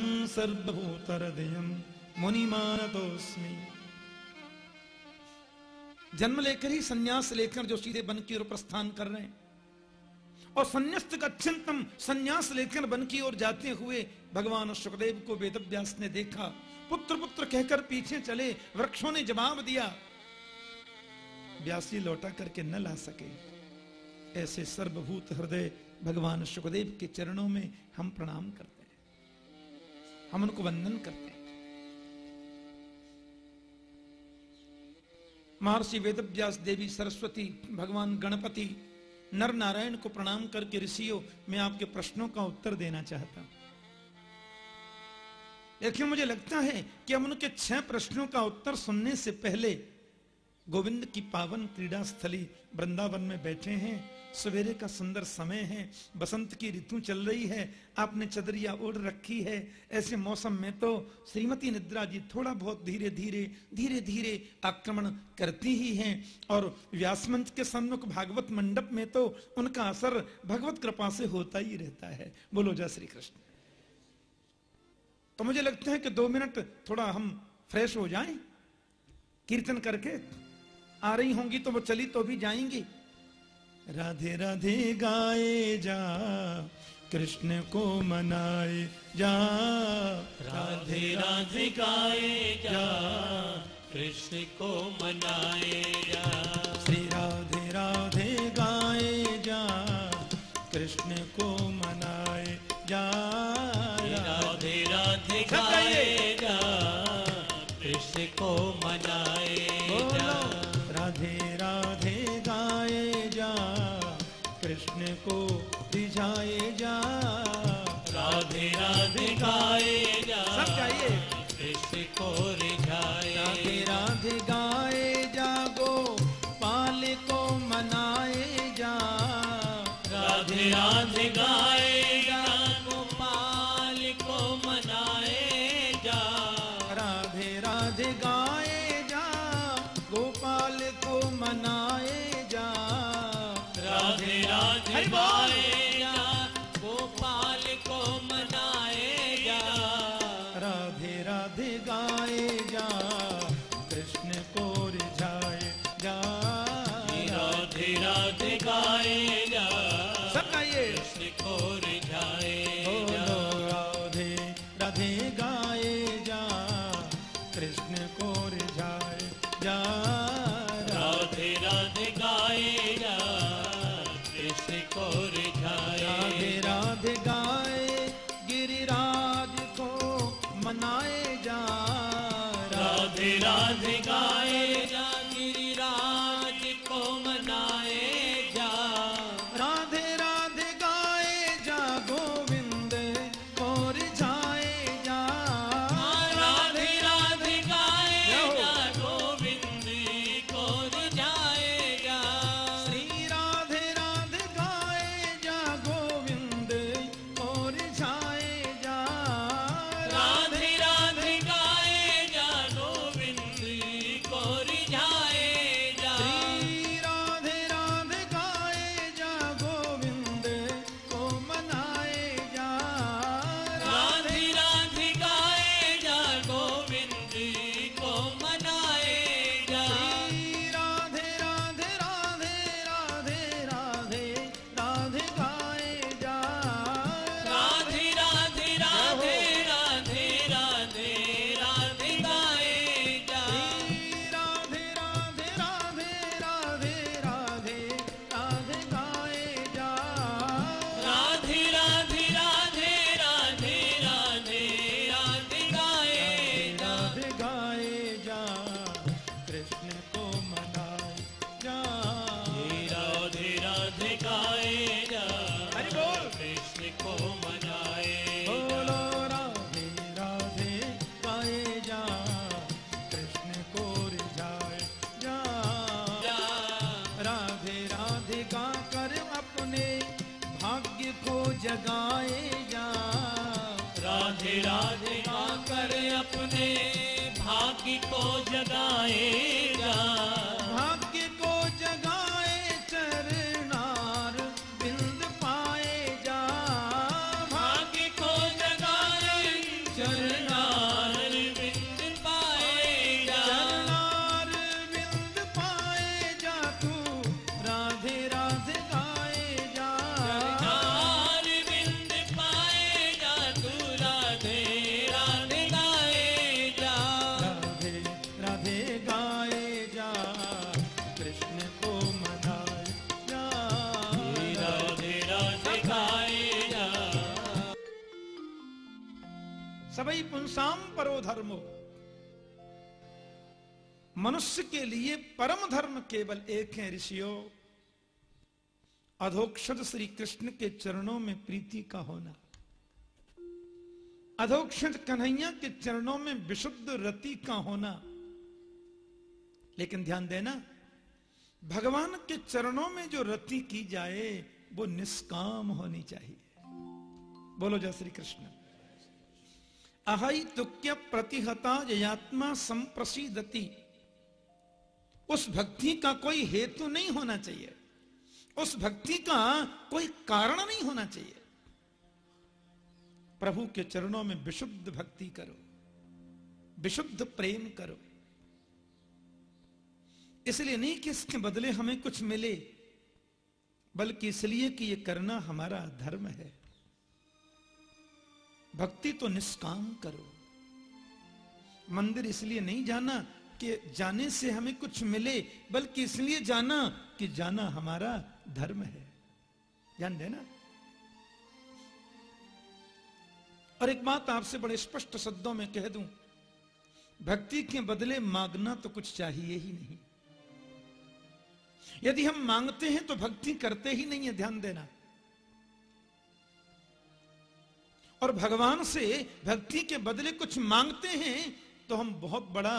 जन्म लेकर ही सन्यास लेकर जो सीधे बन की ओर प्रस्थान कर रहे हैं। और संन्यास्त का अत्यंतम संन्यास लेकर बन की ओर जाते हुए भगवान सुखदेव को वेदव्यास ने देखा। पुत्र पुत्र कहकर पीछे चले, वृक्षों ने जवाब दिया व्यासी लौटा करके न ला सके। ऐसे सर्वभूत हृदय भगवान सुखदेव के चरणों में हम प्रणाम करते हैं। हम उनको वंदन करते हैं। महर्षि वेदव्यास देवी सरस्वती, भगवान गणपति नर नारायण को प्रणाम करके ऋषियों, मैं आपके प्रश्नों का उत्तर देना चाहता हूँ। देखिए, मुझे लगता है कि हम उनके छह प्रश्नों का उत्तर सुनने से पहले गोविंद की पावन क्रीड़ा स्थली वृंदावन में बैठे हैं। सवेरे का सुंदर समय है। बसंत की ऋतु चल रही है। आपने चदरिया ओढ़ रखी है। ऐसे मौसम में तो श्रीमती निद्रा जी थोड़ा बहुत धीरे धीरे धीरे धीरे आक्रमण करती ही हैं। और व्यासमंच के सम्मुख भागवत मंडप में तो उनका असर भगवत कृपा से होता ही रहता है। बोलो, जय श्री कृष्ण। तो मुझे लगता है कि दो मिनट थोड़ा हम फ्रेश हो जाएँ, कीर्तन करके आ रही होंगी तो वो चली तो भी जाएँगी। राधे राधे गाए जा, कृष्ण को मनाए जा। राधे राधे गाए जा, कृष्ण को मनाए जा। कृष्ण को मनाए जा। राधे राधे गाए जा। कृष्ण को रिझाए जा। राधे राधे गाए जा। सब गाइए। कृष्ण को रिझाए के लिए परम धर्म केवल एक है ऋषियों। अधोक्षद श्री कृष्ण के चरणों में प्रीति का होना। अधोक्षद कन्हैया के चरणों में विशुद्ध रति का होना। लेकिन ध्यान देना, भगवान के चरणों में जो रति की जाए, वो निष्काम होनी चाहिए। बोलो जय श्री कृष्ण अहई तुक्य प्रतिहता जयात्मा संप्रसिदति। उस भक्ति का कोई हेतु नहीं होना चाहिए। उस भक्ति का कोई कारण नहीं होना चाहिए। प्रभु के चरणों में विशुद्ध भक्ति करो। विशुद्ध प्रेम करो। इसलिए नहीं कि इसके बदले हमें कुछ मिले, बल्कि इसलिए कि यह करना हमारा धर्म है। भक्ति तो निष्काम करो। मंदिर इसलिए नहीं जाना कि जाने से हमें कुछ मिले, बल्कि इसलिए जाना कि जाना हमारा धर्म है। ध्यान देना। और एक बात आपसे बड़े स्पष्ट शब्दों में कह दूँ, भक्ति के बदले मांगना तो कुछ चाहिए ही नहीं। यदि हम मांगते हैं तो भक्ति करते ही नहीं है, ध्यान देना। और भगवान से भक्ति के बदले कुछ मांगते हैं तो हम बहुत बड़ा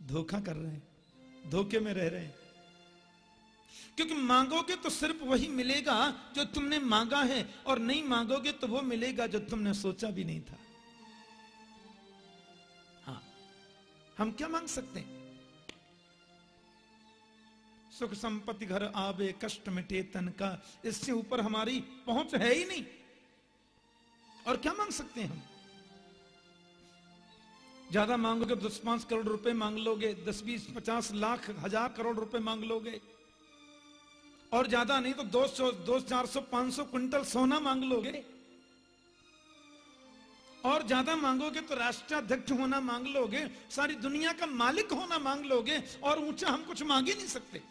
धोखा कर रहे हैं, धोखे में रह रहे हैं। क्योंकि मांगोगे तो सिर्फ़ वही मिलेगा जो तुमने मांगा है, और नहीं मांगोगे तो वो मिलेगा जो तुमने सोचा भी नहीं था। हाँ हम क्या मांग सकते हैं? सुख संपत्ति घर आवे, कष्ट मिटे तन का, इससे ऊपर हमारी पहुँच है ही नहीं। और क्या मांग सकते हैं हम? ज़्यादा मांगोगे दस पाँच करोड़ रुपए मांग लोगे दस बीस पचास लाख, हज़ार करोड़ रुपए मांग लोगे। और ज़्यादा नहीं तो दो सौ, दो चार सौ, पाँच सौ क्विंटल सोना मांग लोगे। और ज़्यादा मांगोगे तो राष्ट्राध्यक्ष होना मांग लोगे, सारी दुनिया का मालिक होना मांग लोगे, और ऊँचा हम कुछ मांग ही नहीं सकते।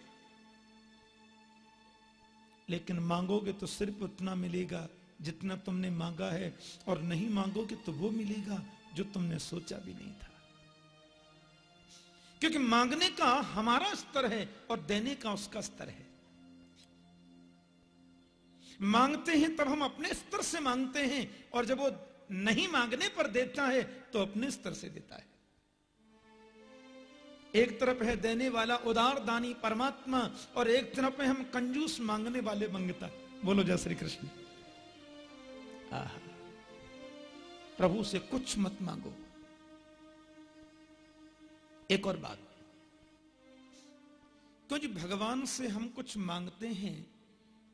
लेकिन मांगोगे तो सिर्फ़ उतना मिलेगा जितना तुमने मांगा है, और नहीं मांगोगे तो वो मिलेगा जो तुमने सोचा भी नहीं था। क्योंकि मांगने का हमारा स्तर है और देने का उसका स्तर है। मांगते हैं तब हम अपने स्तर से मांगते हैं और जब वो नहीं मांगने पर देता है तो अपने स्तर से देता है। एक तरफ़ है देने वाला उदार दानी परमात्मा और एक तरफ़ है हम कंजूस मांगने वाले मंगता। बोलो जय श्री कृष्ण। आहा। प्रभु से कुछ मत मांगो। एक और बात। क्योंकि भगवान से हम कुछ मांगते हैं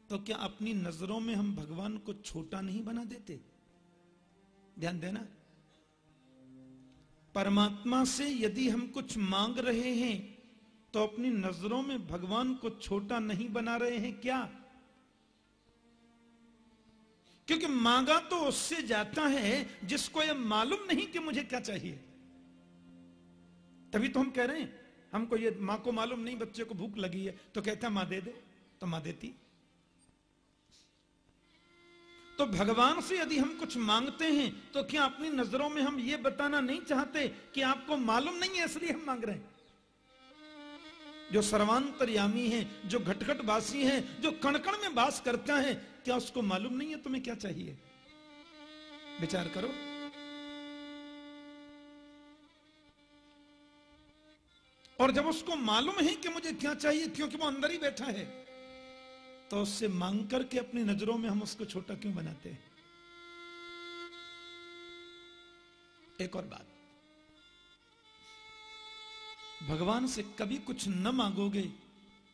तो क्या अपनी नज़रों में हम भगवान को छोटा नहीं बना देते? ध्यान देना। परमात्मा से यदि हम कुछ मांग रहे हैं तो अपनी नज़रों में भगवान को छोटा नहीं बना रहे हैं क्या? क्योंकि मांगा तो उससे जाता है जिसको यह मालूम नहीं कि मुझे क्या चाहिए। तभी तो हम कह रहे हैं, हमको ये माँ को मालूम नहीं, बच्चे को भूख लगी है तो कहता माँ दे दे। तो माँ देती। तो भगवान से यदि हम कुछ मांगते हैं तो क्या अपनी नज़रों में हम ये बताना नहीं चाहते कि आपको मालूम नहीं है, इसलिए हम मांग रहे हैं? जो सर्वांतरयामी है, जो घटघट वासी है, जो कणकण में वास करता है क्या उसको मालूम नहीं है तुम्हें क्या चाहिए? विचार करो। और जब उसको मालूम है कि मुझे क्या चाहिए, क्योंकि वो अंदर ही बैठा है तो उससे मांग करके अपनी नज़रों में हम उसको छोटा क्यों बनाते हैं? एक और बात। भगवान से कभी कुछ न मांगोगे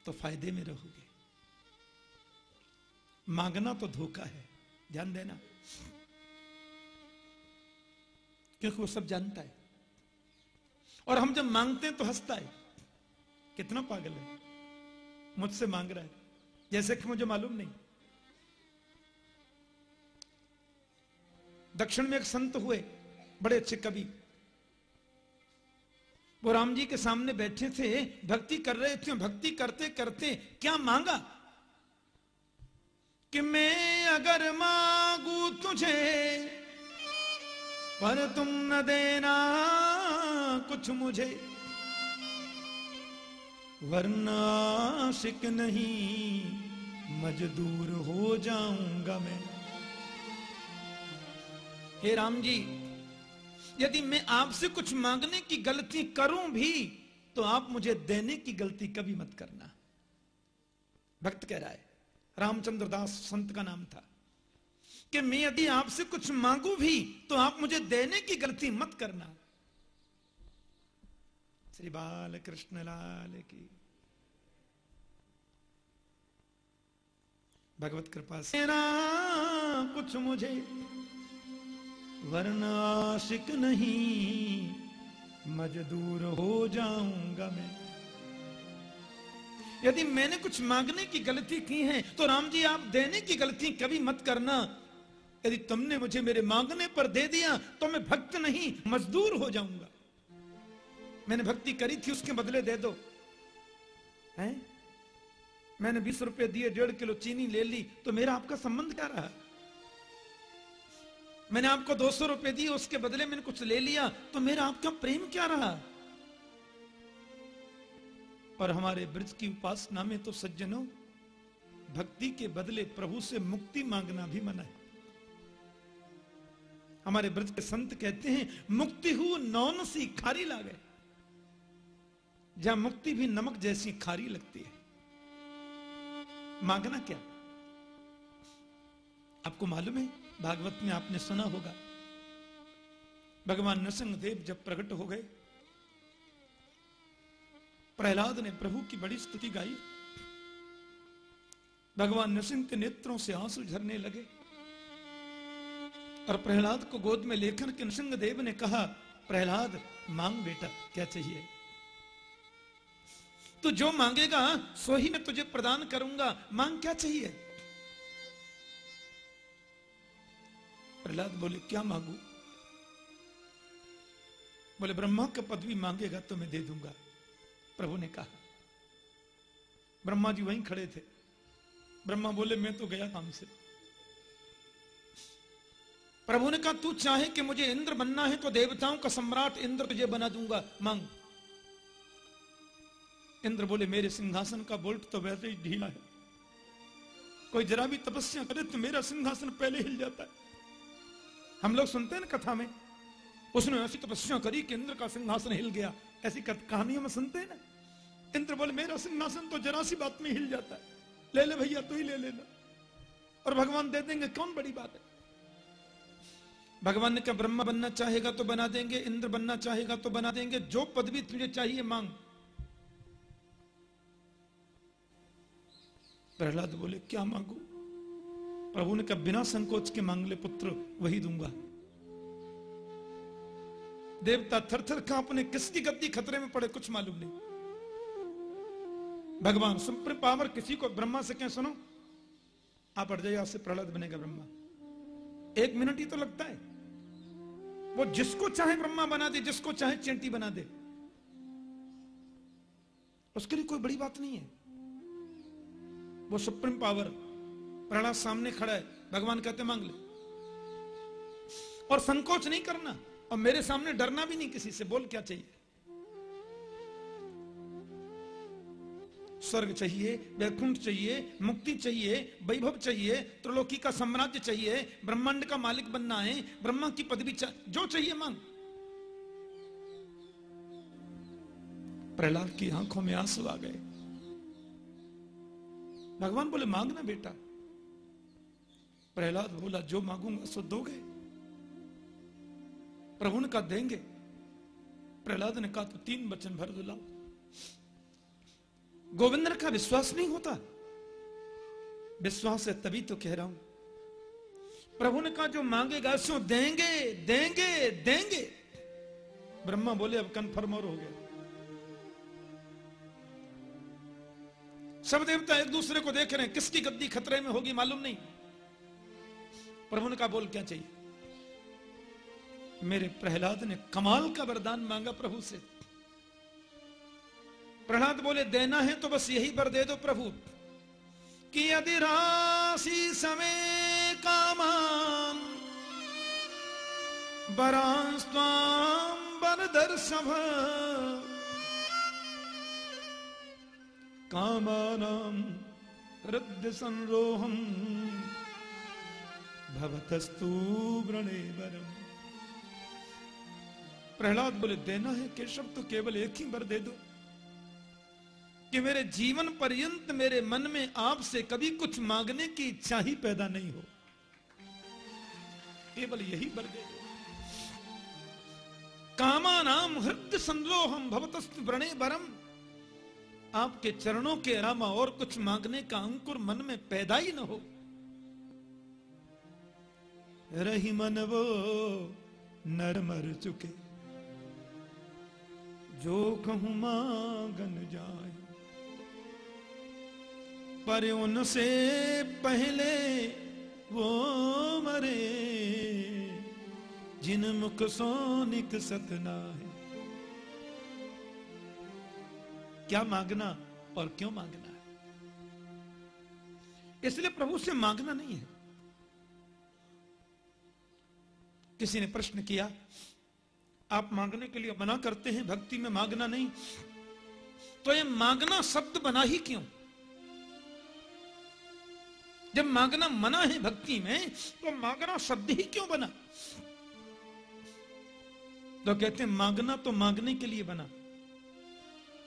तो फ़ायदे में रहोगे। मांगना तो धोखा है। ध्यान देना। क्योंकि वो सब जानता है। और हम जब मांगते हैं तो हंसता है। कितना पागल है। मुझसे मांग रहा है। जैसे कि मुझे मालूम नहीं। दक्षिण में एक संत हुए, बड़े अच्छे कवि। वो राम जी के सामने बैठे थे, भक्ति कर रहे थे, भक्ति करते करते क्या मांगा? कि मैं अगर मांगू तुझे, पर तुम न देना कुछ मुझे। वरना शिक नहीं, मजदूर हो जाऊँगा मैं। हे राम जी, यदि मैं आपसे कुछ मांगने की गलती करूँ भी तो आप मुझे देने की गलती कभी मत करना। भक्त कह रहा है रामचंद्र दास संत का नाम था, कि मैं यदि आपसे कुछ मांगू भी तो आप मुझे देने की गलती मत करना। श्री बाल कृष्ण लाल की। भगवत कृपा से। ना कुछ मुझे वरना आशिक नहीं, मजदूर हो जाऊँगा मैं। यदि मैंने कुछ मांगने की गलती की है तो राम जी, आप देने की गलती कभी मत करना। यदि तुमने मुझे मेरे मांगने पर दे दिया तो मैं भक्त नहीं, मजदूर हो जाऊँगा। मैंने भक्ति करी थी, उसके बदले दे दो। हैं? मैंने बीस रुपए दिए, डेढ़ किलो चीनी ले ली तो मेरा आपका संबंध क्या रहा? मैंने आपको दो सौ रुपए दिए, उसके बदले मैंने कुछ ले लिया तो मेरा आपका प्रेम क्या रहा? और हमारे ब्रज की उपासना में तो सज्जनों, भक्ति के बदले प्रभु से मुक्ति मांगना भी मना है। हमारे ब्रज के संत कहते हैं, मुक्ति हु, नौन सी खारी लागे। जहाँ मुक्ति भी नमक जैसी खारी लगती है। मांगना क्या? आपको मालूम है, भागवत में आपने सुना होगा, भगवान नरसिंह देव जब प्रकट हो गए प्रहलाद ने प्रभु की बड़ी स्तुति गाई। भगवान नृसिंह के नेत्रों से आँसू झरने लगे। और प्रहलाद को गोद में लेकर के नरसिंह देव ने कहा, प्रहलाद, मांग बेटा, क्या चाहिए? तू जो मांगेगा, सो ही मैं तुझे प्रदान करूँगा। मांग क्या चाहिए? प्रहलाद बोले, क्या मांगू? बोले, ब्रह्मा का पदवी मांगेगा तो मैं दे दूँगा। प्रभु ने कहा। ब्रह्मा जी वहीं खड़े थे। ब्रह्मा बोले, मैं तो गया काम से। प्रभु ने कहा, तू चाहे कि मुझे इंद्र बनना है तो देवताओं का सम्राट इंद्र तुझे बना दूँगा। मांग। इंद्र बोले, मेरे सिंहासन का बोल्ट तो वैसे ही ढीला है। कोई जरा भी तपस्या करे तो मेरा सिंहासन पहले हिल जाता है। हम लोग सुनते हैं ना कथा में, उसने ऐसी तपस्या करी कि इंद्र का सिंहासन हिल गया। ऐसी कहानियों में सुनते हैं ना? इंद्र बोले, मेरा सिंहासन तो जरा सी बात में हिल जाता है। ले ले भैया, तू ही ले लेना। और भगवान दे देंगे, कौन बड़ी बात है? भगवान ने कहा, ब्रह्मा बनना चाहेगा तो बना देंगे, इंद्र बनना चाहेगा तो बना देंगे, जो पदवी तुझे चाहिए मांग। प्रहलाद बोले, क्या मांगू? प्रभु ने कहा, बिना संकोच के मांग ले पुत्र, वही दूँगा। देवता थर थर कांपने, किसकी गद्दी खतरे में पड़े, कुछ मालूम नहीं। भगवान सुप्रीम पावर किसी को ब्रह्मा से क्या सुनो, आप अड़ जाइए, आपसे प्रहलाद बनेगा ब्रह्मा। एक मिनट ही तो लगता है। वो जिसको चाहे ब्रह्मा बना दे, जिसको चाहे चेंटी बना दे। उसके लिए कोई बड़ी बात नहीं है। वो सुप्रीम पावर, प्रहलाद सामने खड़ा है, भगवान कहते मांग ले। और संकोच नहीं करना। और मेरे सामने डरना भी नहीं किसी से, बोल क्या चाहिए? स्वर्ग चाहिए, वैकुंठ चाहिए, मुक्ति चाहिए, वैभव चाहिए, त्रिलोकी का साम्राज्य चाहिए, ब्रह्मांड का मालिक बनना है, ब्रह्मा की पदवी चाहिए जो चाहिए मांग। प्रहलाद की आँखों में आँसू आ गए। भगवान बोले, मांगना बेटा। प्रहलाद बोला, जो मांगूँगा सो दोगे। प्रभु कहा, देंगे। प्रहलाद ने कहा तो तीन वचन भर दिलाओ गोविंद का विश्वास नहीं होता। विश्वास है, तभी तो कह रहा हूँ। प्रभु ने कहा, जो मांगेगा, सो देंगे देंगे देंगे। ब्रह्मा बोले, अब कन्फर्म और हो गया। सब देवता एक दूसरे को देख रहे हैं, किसकी गद्दी खतरे में होगी मालूम नहीं। प्रभु ने कहा, बोल, क्या चाहिए? मेरे प्रहलाद ने कमाल का वरदान मांगा प्रभु से। प्रहलाद बोले, देना है तो बस यही वर दे दो प्रभु। कि यदि राशि समय कामान वरांस्त्वां वरदर्शभ कामानां हृदय संरोहम भवतस्तु व्रणे वरम। प्रहलाद बोले, देना है केशव तो केवल एक ही वर दे दो। कि मेरे जीवन पर्यंत मेरे मन में आपसे कभी कुछ मांगने की इच्छा ही पैदा नहीं हो। केवल यही बर दे दो। कामा नाम हृदय संलोहम भवतस्तु व्रणे वरम। आपके चरणों के अलावा और कुछ मांगने का अंकुर मन में पैदा ही न हो। रही मन वो नर मर चुके। जो कहूँ मांगन जाए। पर उनसे पहले वो मरे। जिन मुख सोनिक सतना है क्या मांगना और क्यों मांगना है? इसलिए प्रभु से मांगना नहीं है। किसी ने प्रश्न किया आप मांगने के लिए मना करते हैं, भक्ति में मांगना नहीं। तो ये मांगना शब्द बना ही क्यों? जब मांगना मना है भक्ति में तो मांगना शब्द ही क्यों बना? तो कहते हैं, मांगना तो मांगने के लिए बना।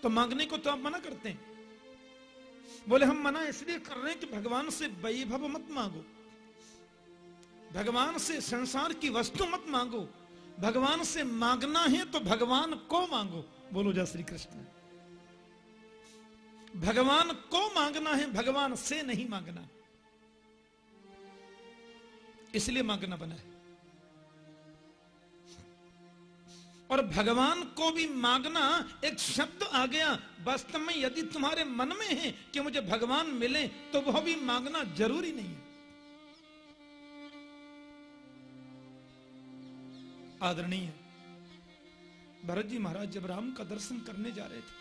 तो मांगने को तो आप मना करते हैं। बोले, हम मना इसलिए कर रहे हैं कि भगवान से वैभव मत मांगो। भगवान से संसार की वस्तु मत मांगो। भगवान से मांगना है तो भगवान को मांगो, बोलो जय श्री कृष्ण। भगवान को मांगना है, भगवान से नहीं मांगना। इसलिए मांगना बना है। और भगवान को भी मांगना एक शब्द आ गया, वास्तव में यदि तुम्हारे मन में है कि मुझे भगवान मिले तो वह भी मांगना ज़रूरी नहीं है। आदरणीय भरत जी महाराज जब राम का दर्शन करने जा रहे थे,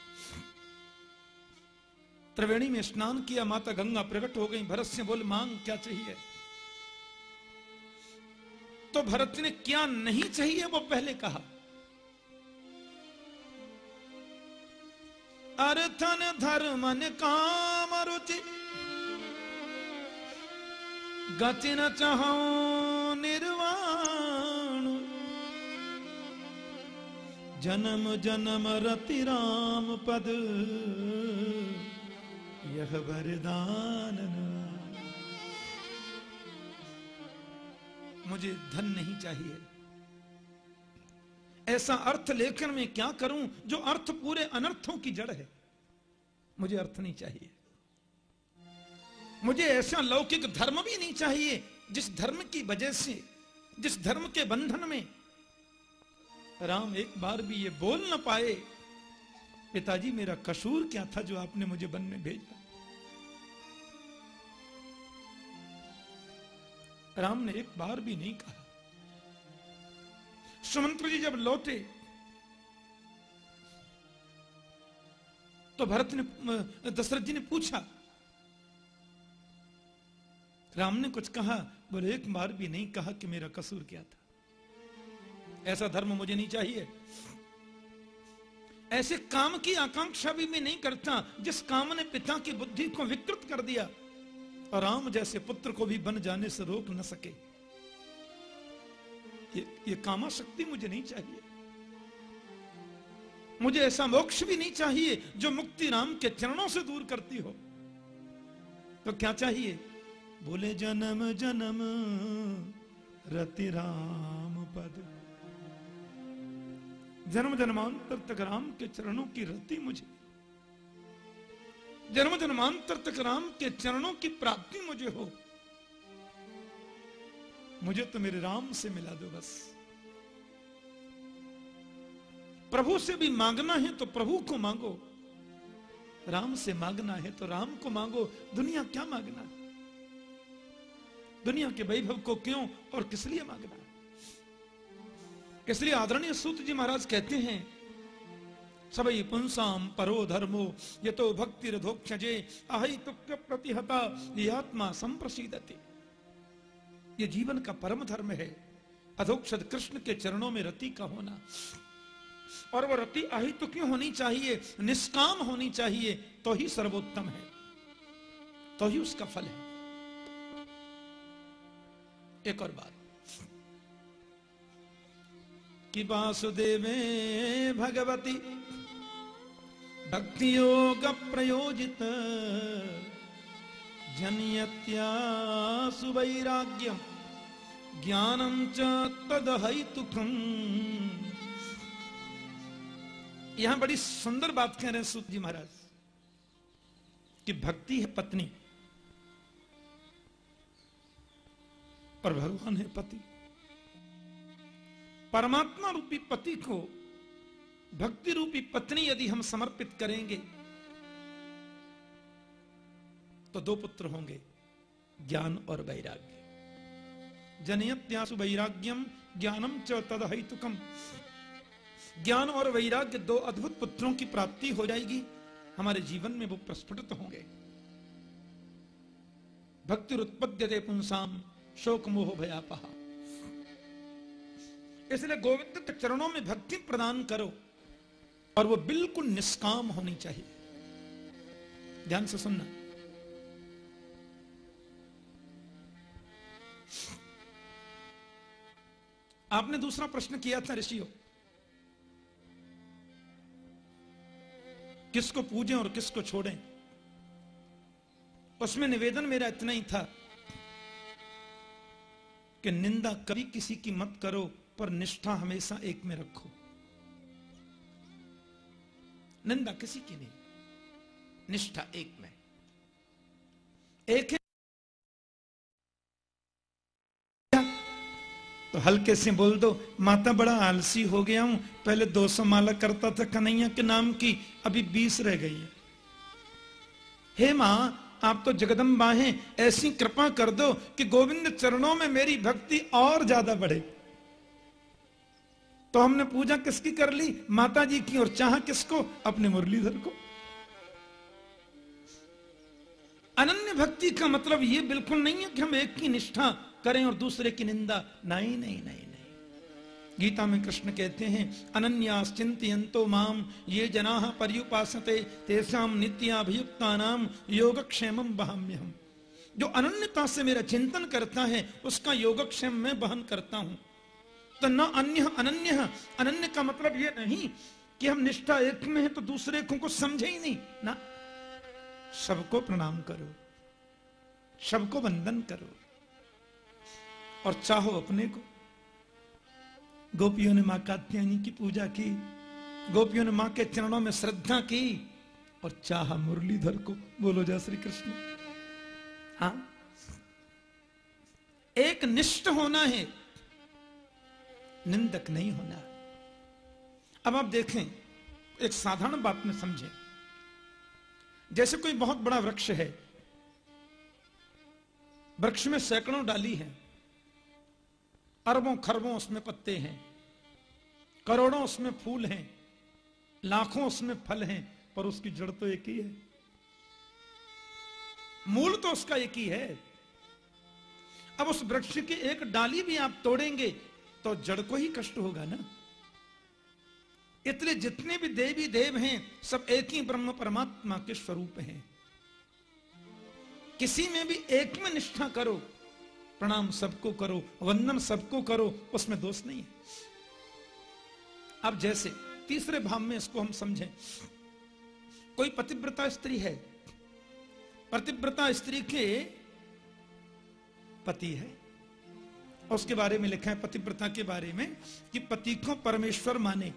त्रिवेणी में स्नान किया, माता गंगा प्रकट हो गई। भरत से बोल, मांग क्या चाहिए? तो भरत ने, क्या नहीं चाहिए? वो पहले कहा, अर्थन धर्मन काम, रुचि। गति न चाहो, निर्वाण। जन्म जन्म रति राम पद। यह वरदान। मुझे धन नहीं चाहिए। ऐसा अर्थ लेकर मैं क्या करूँ जो अर्थ पूरे अनर्थों की जड़ है? मुझे अर्थ नहीं चाहिए। मुझे ऐसा लौकिक धर्म भी नहीं चाहिए जिस धर्म की वजह से, जिस धर्म के बंधन में राम, एक बार भी ये बोल ना पाए। पिताजी, मेरा कसूर क्या था जो आपने मुझे वन में भेजा? राम ने एक बार भी नहीं कहा। सुमंत्र जी जब लौटे तो भरत ने, दशरथ जी ने पूछा। राम ने कुछ कहा, बोले, एक बार भी नहीं कहा कि मेरा कसूर क्या था। ऐसा धर्म मुझे नहीं चाहिए। ऐसे काम की आकांक्षा भी मैं नहीं करता जिस काम ने पिता की बुद्धि को विकृत कर दिया और राम जैसे पुत्र को भी बन जाने से रोक न सके। ये, ये कामा शक्ति मुझे नहीं चाहिए। मुझे ऐसा मोक्ष भी नहीं चाहिए जो मुक्ति राम के चरणों से दूर करती हो। तो क्या चाहिए? बोले जन्म जन्म रति राम पद। जन्म जन्मांतर तक राम के चरणों की रति मुझे। जन्म जन्मांतर तक राम के चरणों की प्राप्ति मुझे हो। मुझे तो मेरे राम से मिला दो बस। प्रभु से भी मांगना है तो प्रभु को मांगो। राम से मांगना है तो राम को मांगो। दुनिया क्या मांगना? है दुनिया के वैभव को क्यों और किस लिए मांगना? है इसलिए आदरणीय सूत जी महाराज कहते हैं, सबई पुंसाम परो धर्मो ये तो भक्ति रधोक्षजे अहि तुक्य प्रतिहता, ये आत्मा संप्रसीदते। ये जीवन का परम धर्म है। अधोक्षद कृष्ण के चरणों में रति का होना। और वो रति अहि तो क्यों होनी चाहिए? निष्काम होनी चाहिए तो ही सर्वोत्तम है। तो ही उसका फल है। एक और बात। कि वासुदेवे भगवती। भक्ति योग प्रयोजित। जनयत्या सुवैराग्यम ज्ञानम च तदहितुकम। यहाँ बड़ी सुंदर बात कह रहे हैं सूत जी महाराज, कि भक्ति है पत्नी। और भगवान है पति। परमात्मा रूपी पति को, भक्ति रूपी पत्नी यदि हम समर्पित करेंगे तो दो पुत्र होंगे, ज्ञान और वैराग्य। जनयत्यासु वैराग्यम, ज्ञानम च तदहितुकम। ज्ञान और वैराग्य दो अद्भुत पुत्रों की प्राप्ति हो जाएगी, हमारे जीवन में वो प्रस्फुटित होंगे। भक्ति उत्पद्य पुंसाम शोक मोह भयापहा। इसलिए गोविंद के चरणों में भक्ति प्रदान करो और वो बिल्कुल निष्काम होनी चाहिए। ध्यान से सुनना। आपने दूसरा प्रश्न किया था ऋषियों। किसको पूजें और किसको छोड़ें? उसमें निवेदन मेरा इतना ही था कि निंदा कभी किसी की मत करो। पर निष्ठा हमेशा एक में रखो। निंदा किसी की नहीं। निष्ठा एक में। एक तो हल्के से बोल दो, माता बड़ा आलसी हो गया हूँ। पहले 200 माला करता था कन्हैया के नाम की, अभी 20 रह गई है। हे माँ, आप तो जगदम्बा हैं, ऐसी कृपा कर दो कि गोविंद चरणों में मेरी भक्ति और ज़्यादा बढ़े। तो हमने पूजा किसकी कर ली? माता जी की। और चाह किसको? अपने मुरलीधर को। अनन्य भक्ति का मतलब यह बिल्कुल नहीं है कि हम एक की निष्ठा करें और दूसरे की निंदा। नहीं नहीं नहीं नहीं। गीता में कृष्ण कहते हैं अनन्यास चिंतयंतो माम, ये जना पर्युपासते तेसाम नित्याभियुक्ता नाम योगक्षेम बहाम्य हम जो अनन्यता से मेरा चिंतन करता है, उसका योगक्षेम मैं बहन करता हूँ। तो न अन्य, अनन्य अनन्य का मतलब यह नहीं कि हम निष्ठा एक में है तो दूसरे को कुछ समझे ही नहीं। ना। सबको प्रणाम करो। सबको वंदन करो। और चाहो अपने को। गोपियों ने माँ कात्यायनी की पूजा की। गोपियों ने माँ के चरणों में श्रद्धा की। और चाह मुरलीधर को। बोलो जय श्री कृष्ण। हाँ। एक निष्ठ होना है। निंदक नहीं होना। अब आप देखें एक साधारण बात में समझें। जैसे कोई बहुत बड़ा वृक्ष है, वृक्ष में सैकड़ों डाली है, अरबों, खरबों उसमें पत्ते हैं, करोड़ों उसमें फूल हैं, लाखों उसमें फल हैं, पर उसकी जड़ तो एक ही है। मूल तो उसका एक ही है। अब उस वृक्ष की एक डाली भी आप तोड़ेंगे तो जड़ को ही कष्ट होगा ना? इतने जितने भी देवी देव हैं, सब एक ही ब्रह्म परमात्मा के स्वरूप हैं। किसी में भी एक में निष्ठा करो, प्रणाम सबको करो, वंदन सबको करो, उसमें दोष नहीं है। अब जैसे तीसरे भाव में इसको हम समझें। कोई पतिव्रता स्त्री है? पतिव्रता स्त्री के पति है। उसके बारे में लिखा है, पतिव्रता के बारे में, कि पति को परमेश्वर माने।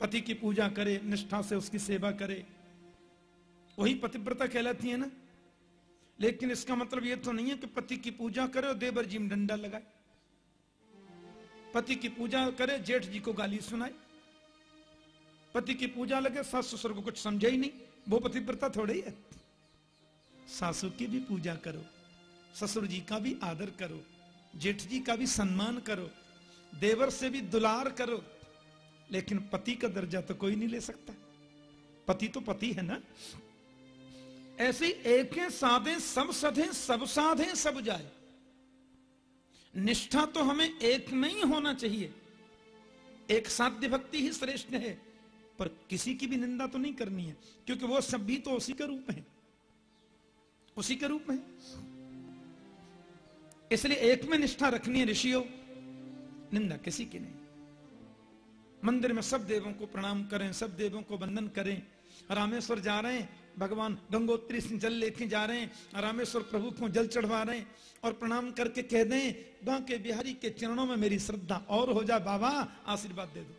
पति की पूजा करे, निष्ठा से उसकी सेवा करे। वही पतिव्रता कहलाती है ना? लेकिन इसका मतलब यह तो नहीं है कि पति की पूजा करे और देवर जी में डंडा लगाए। पति की पूजा करे, जेठ जी को गाली सुनाए। पति की पूजा लगे, सास ससुर को कुछ समझे ही नहीं। वो पतिव्रता थोड़ी है। सासू की भी पूजा करो। ससुर जी का भी आदर करो, जेठ जी का भी सम्मान करो, देवर से भी दुलार करो, लेकिन पति का दर्जा तो कोई नहीं ले सकता। पति तो पति है ना? ऐसे एक साधे, सब सधे, सब साधे, सब जाए। निष्ठा तो हमें एक नहीं होना चाहिए। एक साध्य भक्ति ही श्रेष्ठ है, पर किसी की भी निंदा तो नहीं करनी है, क्योंकि वो सब भी तो उसी के रूप है। उसी के रूप में इसलिए एक में निष्ठा रखनी है ऋषियों, निंदा किसी की नहीं। मंदिर में सब देवों को प्रणाम करें, सब देवों को वंदन करें। रामेश्वर जा रहे हैं, भगवान गंगोत्री से जल लेके जा रहे हैं रामेश्वर प्रभु को जल चढ़वा रहे हैं, और प्रणाम करके कह दें बांके बिहारी के चरणों में मेरी श्रद्धा और हो जाए बाबा, आशीर्वाद दे दो।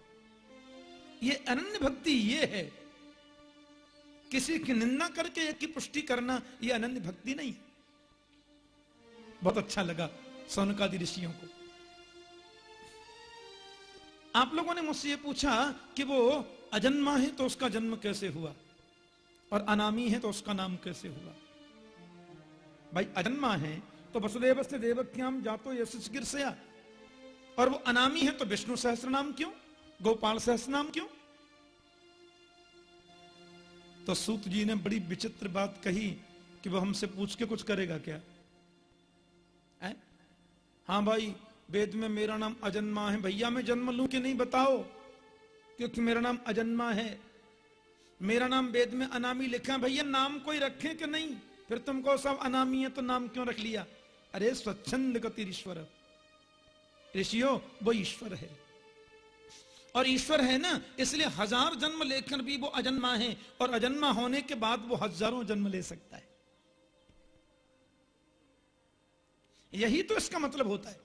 ये अनन्य भक्ति ये है। किसी की निंदा करके एक की पुष्टि करना, ये अनन्य भक्ति नहीं बहुत अच्छा लगा सोनकादि ऋषियों को। आप लोगों ने मुझसे ये पूछा कि वो अजन्मा है तो उसका जन्म कैसे हुआ? और अनामी है तो उसका नाम कैसे हुआ? भाई, अजन्मा है तो वसुदेव से देवक्याम जातो यश गिरसया और वो अनामी है तो विष्णु सहस्त्र नाम क्यों? गोपाल सहस्त्र नाम क्यों? तो सूत जी ने बड़ी विचित्र बात कही कि वो हमसे पूछ के कुछ करेगा क्या? हाँ भाई, वेद में मेरा नाम अजन्मा है। भैया, मैं जन्म लू कि नहीं बताओ? क्योंकि मेरा नाम अजन्मा है। मेरा नाम वेद में अनामी लिखा है। भैया, नाम कोई रखे कि नहीं? फिर तुमको सब अनामी है तो नाम क्यों रख लिया? अरे, स्वच्छंद गति ईश्वर। ऋषियों, वो ईश्वर है। और ईश्वर है ना, इसलिए हज़ार जन्म लेकर भी वो अजन्मा है। और अजन्मा होने के बाद वो हज़ारों जन्म ले सकता है। यही तो इसका मतलब होता है।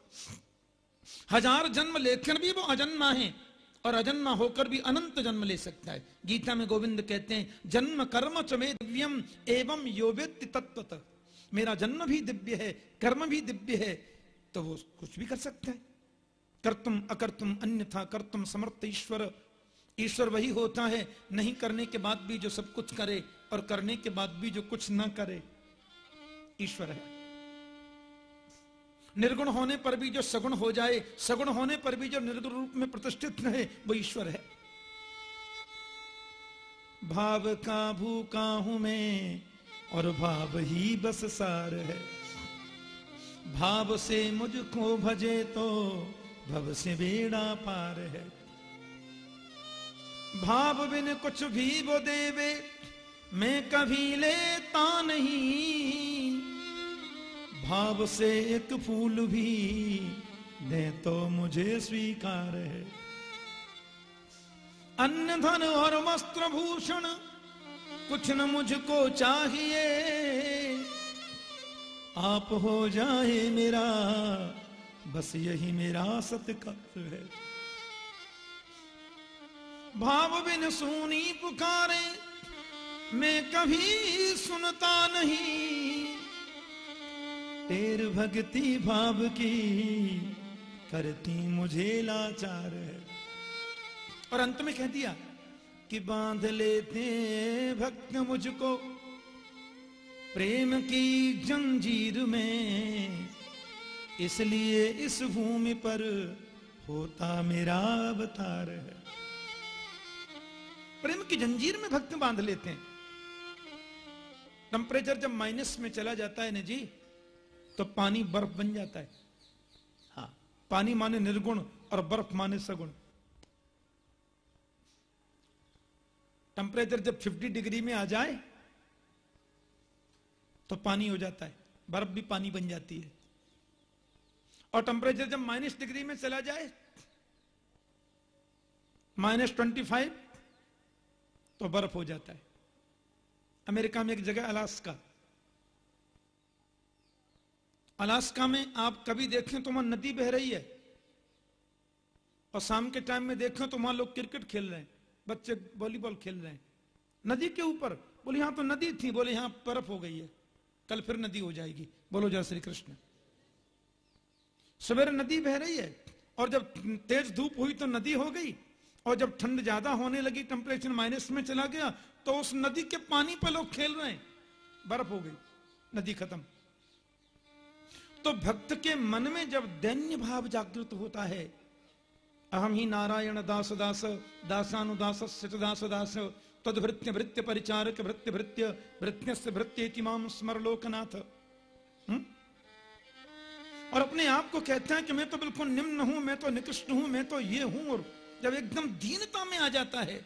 हज़ार जन्म लेकर भी वो अजन्मा है और अजन्मा होकर भी अनंत जन्म ले सकता है। गीता में गोविंद कहते हैं, जन्म कर्म चमे दिव्यम एवं योवेत्य तत्व मेरा जन्म भी दिव्य है, कर्म भी दिव्य है तो वो कुछ भी कर सकता है। कर्तुम अकर्तुम अन्यथा कर्तुम समर्थ ईश्वर। ईश्वर वही होता है, नहीं करने के बाद भी जो सब कुछ करे और करने के बाद भी जो कुछ ना करे। ईश्वर है। निर्गुण होने पर भी जो सगुण हो जाए, सगुण होने पर भी जो निर्गुण रूप में प्रतिष्ठित रहे, वो ईश्वर है। भाव का भूखा हूँ मैं और भाव ही बस सार है। भाव से मुझको भजे तो भव से बेड़ा पार है। भाव बिन कुछ भी वो देवे, मैं कभी लेता नहीं। भाव से एक फूल भी दे तो मुझे स्वीकार है। अन्न धन और वस्त्र भूषण कुछ न मुझको चाहिए। आप हो जाए मेरा, बस यही मेरा सत्कार है। भाव बिन सुनी पुकारे, मैं कभी सुनता नहीं। तेर भक्ति भाव की करती मुझे लाचार है। और अंत में कह दिया कि बाँध लेते भक्त मुझको, प्रेम की जंजीर में। इसलिए इस भूमि पर होता मेरा अवतार है। प्रेम की जंजीर में भक्त बाँध लेते हैं। टेम्परेचर जब माइनस में चला जाता है ना जी तो पानी बर्फ़ बन जाता है। हाँ पानी माने निर्गुण और बर्फ़ माने सगुण। टेम्परेचर जब 50 डिग्री में आ जाए तो पानी हो जाता है। बर्फ़ भी पानी बन जाती है। और टेम्परेचर जब माइनस डिग्री में चला जाए माइनस ट्वेंटी फाइव तो बर्फ़ हो जाता है। अमेरिका में एक जगह अलास्का। अलास्का में आप कभी देखें तो वहाँ नदी बह रही है। और शाम के टाइम में देखें तो वहाँ लोग क्रिकेट खेल रहे हैं, बच्चे वॉलीबॉल खेल रहे हैं। नदी के ऊपर, बोले, यहाँ तो नदी थी, बोले, यहाँ बर्फ़ हो गई है। कल फिर नदी हो जाएगी। बोलो, जय श्री कृष्ण। सवेरे नदी बह रही है, और जब तेज धूप हुई तो नदी हो गई, और जब ठंड ज़्यादा होने लगी टेम्परेचर माइनस में चला गया तो उस नदी के पानी पर लोग खेल रहे हैं। बर्फ़ हो गई, नदी खत्म। तो भक्त के मन में जब दैन्य भाव जागृत होता है, अहम ही नारायण दास दास, दासानुदास दास दास तद भृत्य परिचारक भृत्य भृत्य भृत्य भृत्य माम स्मर लोकनाथ और अपने आप को कहते हैं कि मैं तो बिल्कुल निम्न हूँ, मैं तो निकृष्ट हूँ, मैं तो ये हूँ, और जब एकदम दीनता में आ जाता है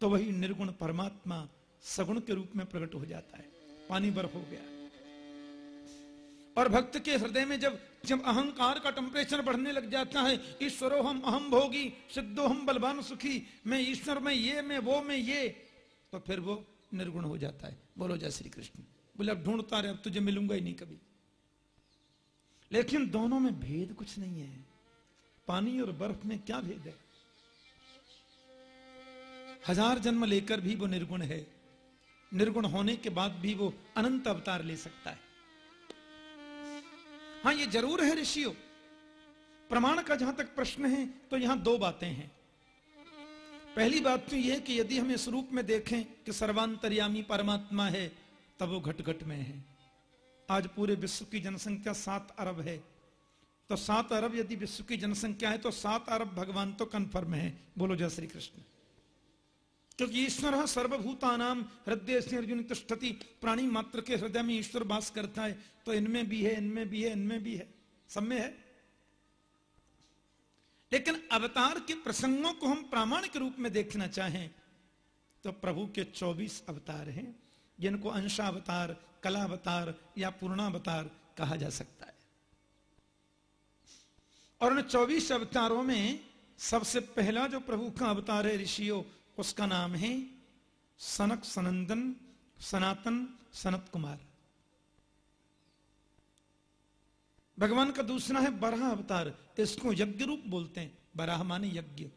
तो वही निर्गुण परमात्मा सगुण के रूप में प्रकट हो जाता है। पानी बर्फ़ हो गया। और भक्त के हृदय में जब जब अहंकार का टेम्परेचर बढ़ने लग जाता है, ईश्वरो हम अहम भोगी, सिद्धो हम बलवान सुखी, मैं ईश्वर, में ये, मैं वो, में ये तो फिर वो निर्गुण हो जाता है। बोलो जय श्री कृष्ण। बोले, अब ढूंढता रहे, अब तुझे मिलूँगा ही नहीं कभी। लेकिन दोनों में भेद कुछ नहीं है। पानी और बर्फ़ में क्या भेद है? हज़ार जन्म लेकर भी वो निर्गुण है। निर्गुण होने के बाद भी वो अनंत अवतार ले सकता है। हाँ ये ज़रूर है ऋषियों। प्रमाण का जहाँ तक प्रश्न है तो यहाँ दो बातें हैं। पहली बात तो यह कि यदि हम इस रूप में देखें कि सर्वांतर्यामी परमात्मा है, तब वो घट घट में है। आज पूरे विश्व की जनसंख्या सात अरब है। तो सात अरब यदि विश्व की जनसंख्या है तो सात अरब भगवान तो कन्फर्म है। बोलो जय श्री कृष्ण। क्योंकि ईश्वर सर्वभूता नाम हृदय से अर्जुन तिष्ठति, प्राणी मात्र के हृदय में ईश्वर वास करता है तो इनमें भी है, इनमें भी है, इनमें भी है। सब में है? लेकिन अवतार के प्रसंगों को हम प्रामाणिक रूप में देखना चाहें तो प्रभु के 24 अवतार हैं, जिनको अंशावतार, कलावतार या पूर्णावतार कहा जा सकता है। और उन 24 अवतारों में सबसे पहला जो प्रभु का अवतार है, ऋषियों उसका नाम है सनक सनंदन, सनातन सनत कुमार। भगवान का दूसरा है बराह अवतार, इसको यज्ञ रूप बोलते हैं। बराह माने यज्ञ।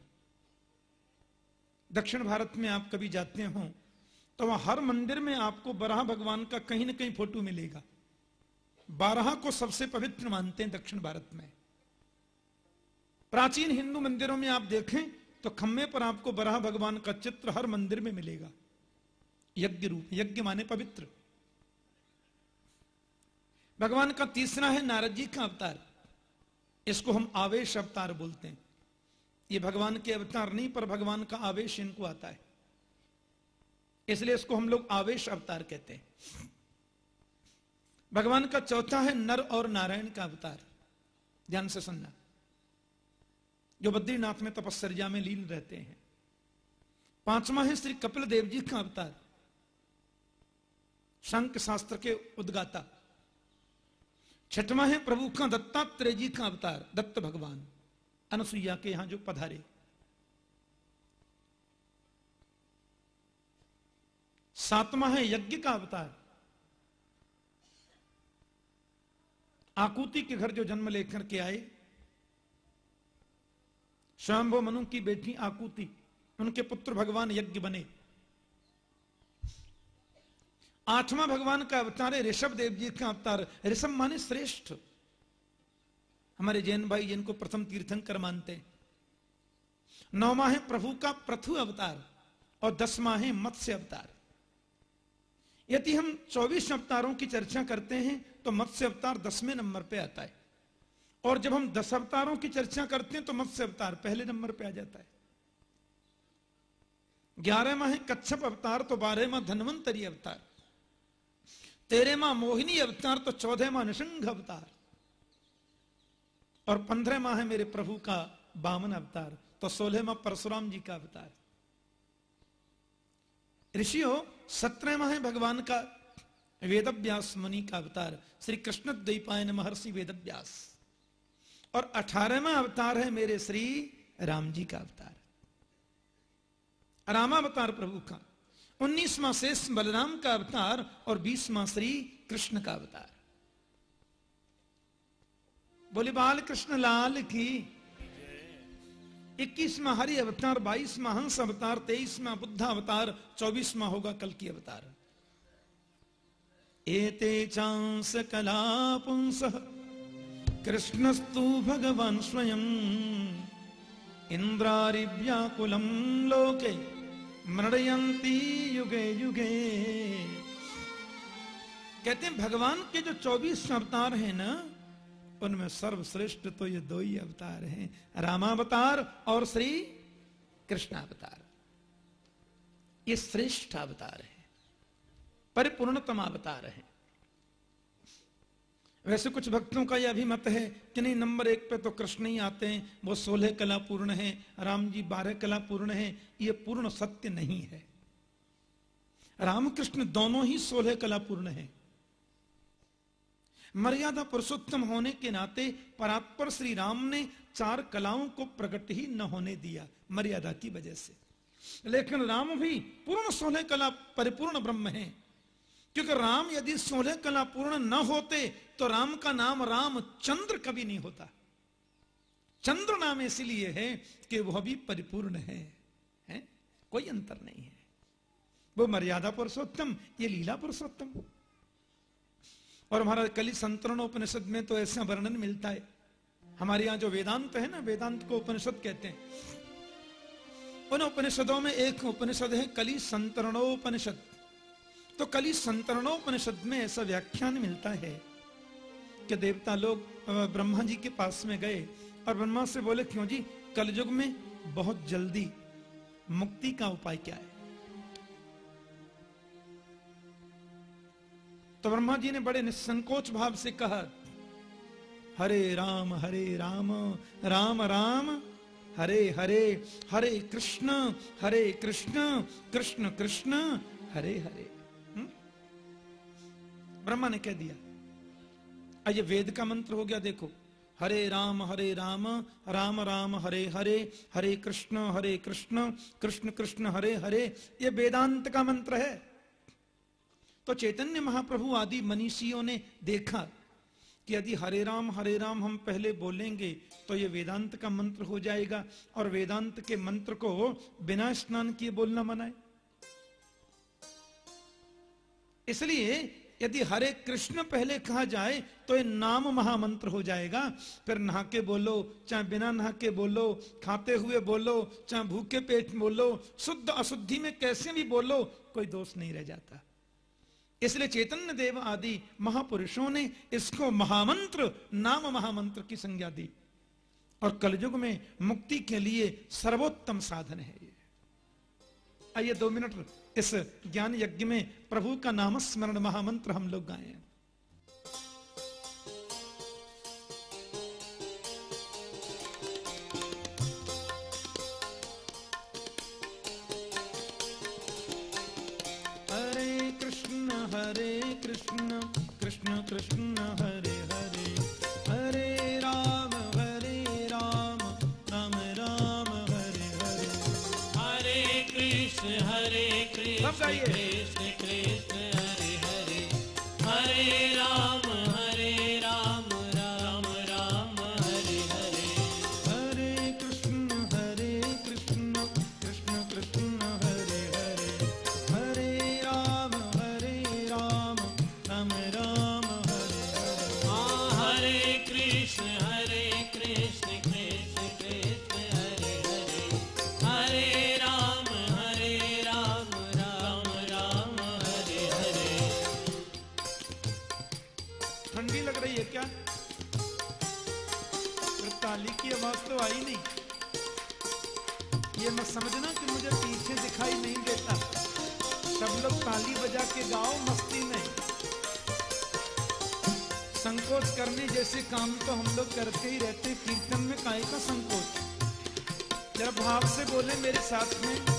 दक्षिण भारत में आप कभी जाते हो तो वहाँ हर मंदिर में आपको बराह भगवान का कहीं ना कहीं फ़ोटो मिलेगा। बारह को सबसे पवित्र मानते हैं दक्षिण भारत में। प्राचीन हिंदू मंदिरों में आप देखें तो खम्मे पर आपको बराह भगवान का चित्र हर मंदिर में मिलेगा। यज्ञ रूप, यज्ञ माने पवित्र। भगवान का तीसरा है नारद जी का अवतार। इसको हम आवेश अवतार बोलते हैं। ये भगवान के अवतार नहीं, पर भगवान का आवेश इनको आता है। इसलिए इसको हम लोग आवेश अवतार कहते हैं। भगवान का चौथा है नर और नारायण का अवतार। ध्यान से सुनना। जो बद्रीनाथ में तपस्या में लीन रहते हैं। पांचवा है श्री कपिल देव जी का अवतार। शंख शास्त्र के उद्गाता। छठवा है प्रभु का दत्तात्रेय जी का अवतार, दत्त भगवान। अनसुईया के यहाँ जो पधारे। सातवा है यज्ञ का अवतार। आकुति के घर जो जन्म लेकर के आए स्वयंभो मनु की बेटी आकुति, उनके पुत्र भगवान यज्ञ बने। आठवां भगवान का अवतार है ऋषभ देव जी का अवतार। ऋषभ माने श्रेष्ठ। हमारे जैन भाई जिनको प्रथम तीर्थंकर मानते हैं। नौवा है प्रभु का प्रथु अवतार और दसवा है मत्स्य अवतार। यदि हम चौबीस अवतारों की चर्चा करते हैं तो मत्स्य अवतार दसवें नंबर पे आता है। और जब हम दस अवतारों की चर्चा करते हैं तो मत्स्य अवतार पहले नंबर पे आ जाता है। ग्यारह माह कच्छप अवतार तो बारह माह धनवंतरी अवतार। तेरह माह मोहिनी अवतार तो चौदह माह निशंग अवतार। और पंद्रह माह है मेरे प्रभु का बामन अवतार तो सोलह माह परशुराम जी का अवतार। ऋषियों सत्रह माह है भगवान का वेदव्यास मुनि का अवतार, श्री कृष्ण द्वीपायन महर्षि वेदव्यास। और अठारहवा अवतार है मेरे श्री राम जी का अवतार। रामावतार प्रभु का, उन्नीसवा शेष बलराम का अवतार और बीसवा श्री कृष्ण का अवतार। बोले बाल कृष्ण लाल की इक्कीसवा हरि अवतार, बाईसवा हंस अवतार, तेईसवा बुद्ध अवतार, चौबीसवा होगा कल की अवतार। एते चांस कला पुंस कृष्णस्तु भगवान स्वयं। इंद्रारिव्याकुलम लोके मृणयंती युगे युगे। कहते हैं, भगवान के जो चौबीस अवतार हैं ना, उनमें सर्वश्रेष्ठ तो ये दो ही अवतार हैं, रामावतार और श्री कृष्णावतार। ये श्रेष्ठ अवतार है, परिपूर्णतम अवतार है। वैसे कुछ भक्तों का यह भी मत है कि नहीं, नंबर एक पे तो कृष्ण ही आते हैं, वो सोलह कला पूर्ण है, राम जी बारह कला पूर्ण है, ये पूर्ण सत्य नहीं है। रामकृष्ण दोनों ही सोलह कला पूर्ण है। मर्यादा पुरुषोत्तम होने के नाते परात्पर श्री राम ने चार कलाओं को प्रकट ही न होने दिया, मर्यादा की वजह से। लेकिन राम भी पूर्ण सोलह कला, परिपूर्ण ब्रह्म है। क्योंकि राम यदि सोलह कला पूर्ण न होते तो राम का नाम राम चंद्र कभी नहीं होता। चंद्र नाम इसलिए है कि वह भी परिपूर्ण है, है? कोई अंतर नहीं है। वो मर्यादा पुरुषोत्तम ये लीला पुरुषोत्तम। और हमारा कली संतरण उपनिषद में तो ऐसा वर्णन मिलता है। हमारे यहाँ जो वेदांत है ना वेदांत को उपनिषद कहते हैं। उन उपनिषदों में एक उपनिषद है कली संतरणोपनिषद। तो कली संतरणोपनिषद में ऐसा व्याख्यान मिलता है कि देवता लोग ब्रह्मा जी के पास में गए और ब्रह्मा से बोले, क्यों जी, कलयुग में बहुत जल्दी मुक्ति का उपाय क्या है तो ब्रह्मा जी ने बड़े निसंकोच भाव से कहा, हरे राम हरे राम राम राम, हरे हरे हरे कृष्ण हरे कृष्ण कृष्ण कृष्ण, हरे हरे? ब्रह्मा ने कह दिया ये वेद का मंत्र हो गया, देखो। हरे राम हरे राम राम राम, हरे हरे हरे कृष्ण हरे कृष्ण कृष्ण कृष्ण, हरे हरे, ये वेदांत का मंत्र है। तो चैतन्य महाप्रभु आदि मनीषियों ने देखा कि यदि हरे राम हरे राम हम पहले बोलेंगे तो ये वेदांत का मंत्र हो जाएगा और वेदांत के मंत्र को बिना स्नान किए बोलना मनाए। इसलिए यदि हरे कृष्ण पहले कहा जाए तो ये नाम महामंत्र हो जाएगा। फिर नहा के बोलो, चाहे बिना नहा के बोलो, खाते हुए बोलो, चाहे भूखे पेट बोलो, शुद्ध अशुद्धि में कैसे भी बोलो, कोई दोष नहीं रह जाता। इसलिए चैतन्य देव आदि महापुरुषों ने इसको महामंत्र, नाम महामंत्र की संज्ञा दी। और कलयुग में मुक्ति के लिए सर्वोत्तम साधन है ये। आइए दो मिनट इस ज्ञान यज्ञ में प्रभु का नाम स्मरण महामंत्र हम लोग गाए। हैं हरे कृष्ण हरे कृष्ण कृष्ण कृष्ण, हरे हरे। चाहिए जैसे काम तो हम लोग करते ही रहते कीर्तन में काय का संकोच? जरा भाव से बोले मेरे साथ में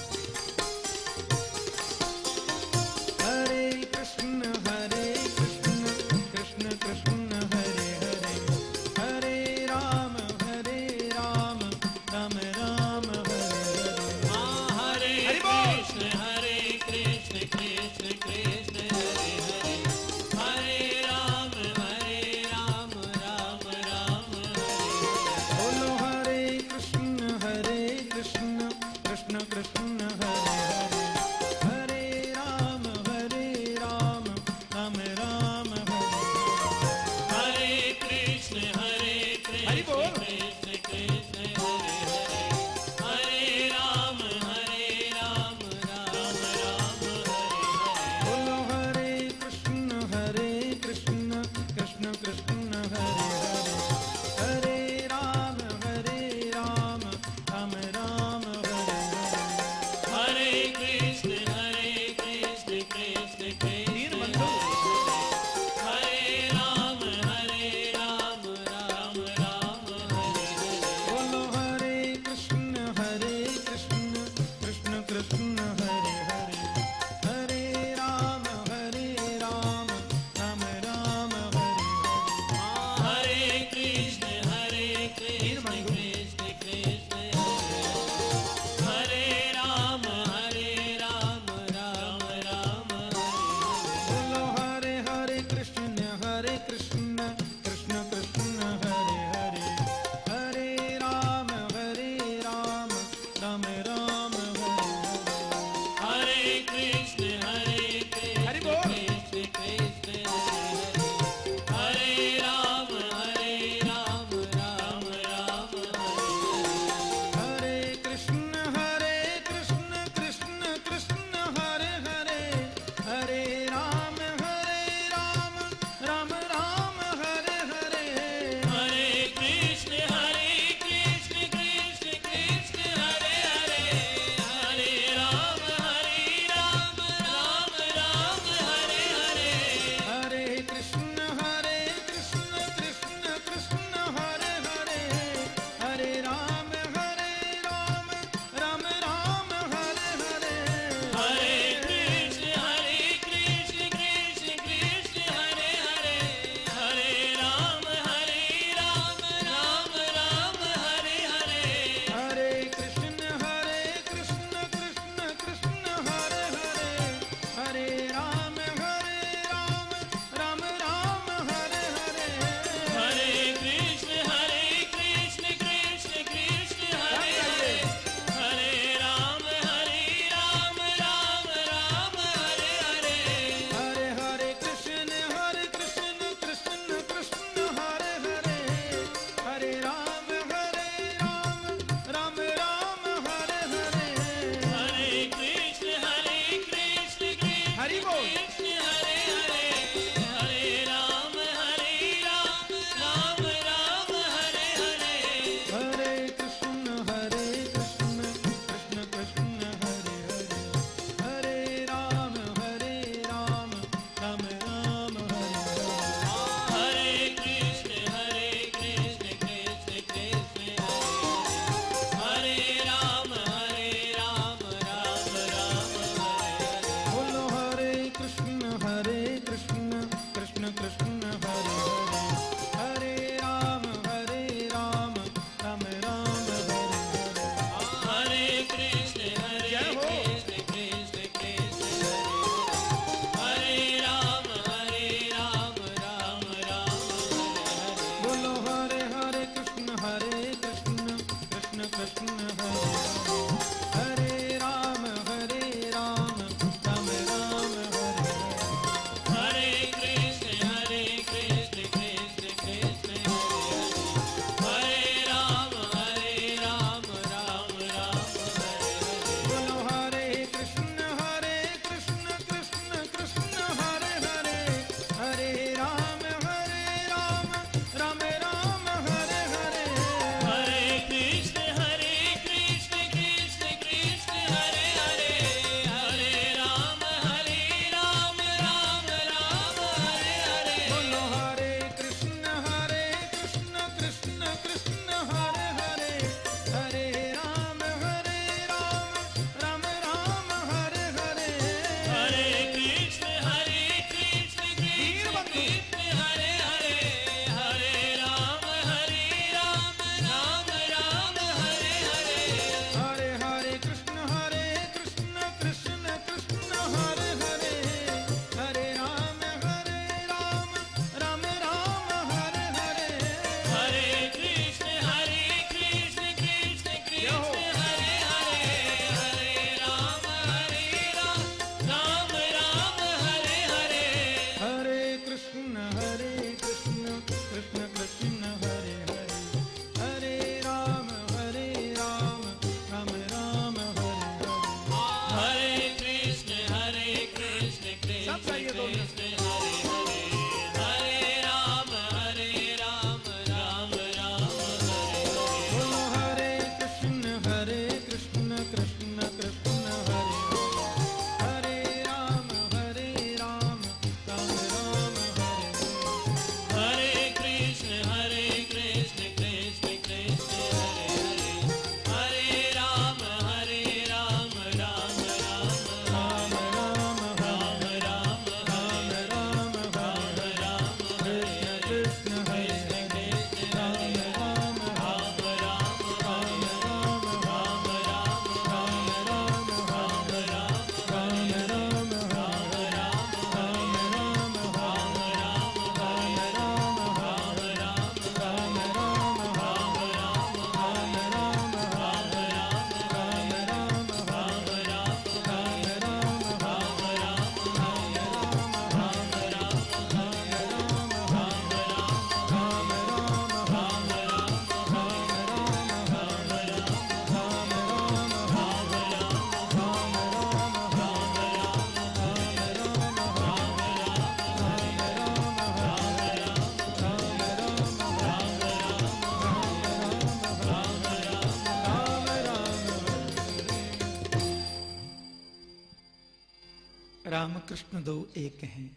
दो, एक हैं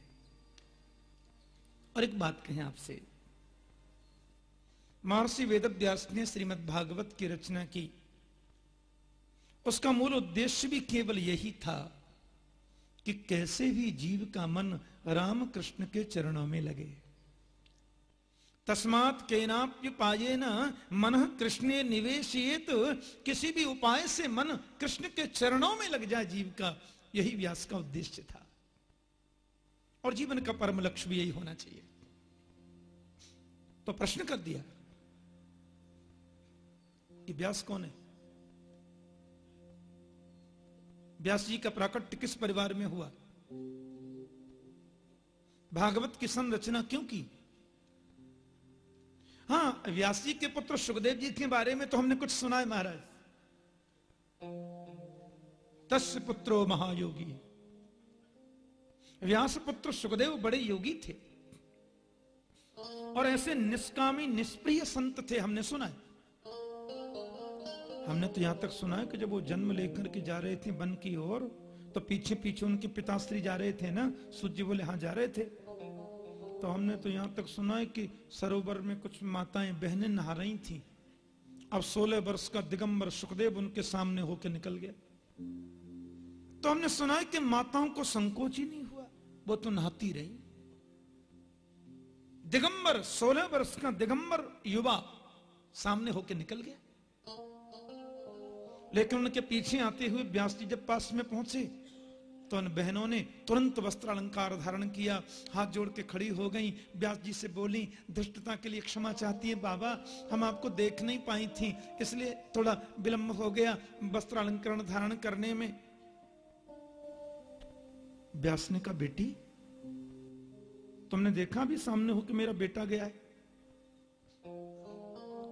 और एक बात कहें आपसे। महर्षि वेदव्यास ने श्रीमद् भागवत की रचना की। उसका मूल उद्देश्य भी केवल यही था कि कैसे भी जीव का मन राम कृष्ण के चरणों में लगे। तस्मात केनाप्युपाये न मन कृष्ण निवेशित किसी भी उपाय से मन कृष्ण के चरणों में लग जाए जीव का, यही व्यास का उद्देश्य था। और जीवन का परम लक्ष्य भी यही होना चाहिए। तो प्रश्न कर दिया कि व्यास कौन है? व्यास जी का प्राकट्य किस परिवार में हुआ? भागवत की संरचना क्यों की? हाँ व्यास जी के पुत्र सुखदेव जी के बारे में तो हमने कुछ सुना है महाराज। तस् पुत्रो महायोगी। व्यास पुत्र सुखदेव बड़े योगी थे। और ऐसे निष्कामी, निष्प्रिय संत थे, हमने सुना है। हमने तो यहाँ तक सुना है कि जब वो जन्म लेकर के जा रहे थे वन की ओर तो पीछे पीछे उनके पिताश्री जा रहे थे ना सूर्य बोले हाँ जा रहे थे। तो हमने तो यहाँ तक सुना है कि सरोवर में कुछ माताएँ, बहनें नहा रही थी। अब सोलह वर्ष का दिगंबर सुखदेव उनके सामने होकर निकल गया। तो हमने सुना है कि माताओं को संकोच ही नहीं वो तो नहाती रही। दिगंबर, सोलह वर्ष का दिगंबर युवा सामने होकर निकल गया। लेकिन उनके पीछे आते हुए व्यास जी जब पास में पहुँचे तो उन बहनों ने तुरंत वस्त्र अलंकार धारण किया, हाथ जोड़ के खड़ी हो गई। व्यास जी से बोली, धृष्टता के लिए क्षमा चाहती है बाबा, हम आपको देख नहीं पाई थी, इसलिए थोड़ा विलंब हो गया वस्त्र अलंकरण धारण करने में। व्यास ने कहा बेटी? तुमने देखा भी सामने हो कि मेरा बेटा गया है?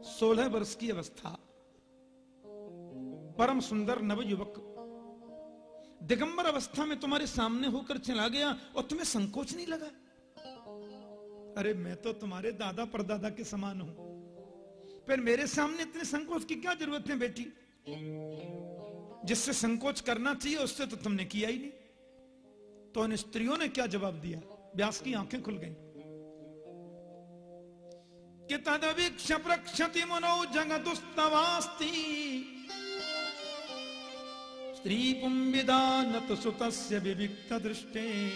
सोलह वर्ष की अवस्था। परम सुंदर नव युवक। दिगंबर अवस्था में तुम्हारे सामने होकर चला गया और तुम्हें संकोच नहीं लगा? अरे मैं तो तुम्हारे दादा परदादा के समान हूँ। फिर मेरे सामने इतने संकोच की क्या ज़रूरत है बेटी? जिससे संकोच करना चाहिए, उससे तो तुमने किया ही नहीं। तो उन स्त्रियों ने क्या जवाब दिया? व्यास की आँखें खुल गई। कि तदवीक्ष प्रक्षति मनो जगतुस्तवास्ती स्त्री पुंविदान तो सुतस्य विविक्त दृष्टे।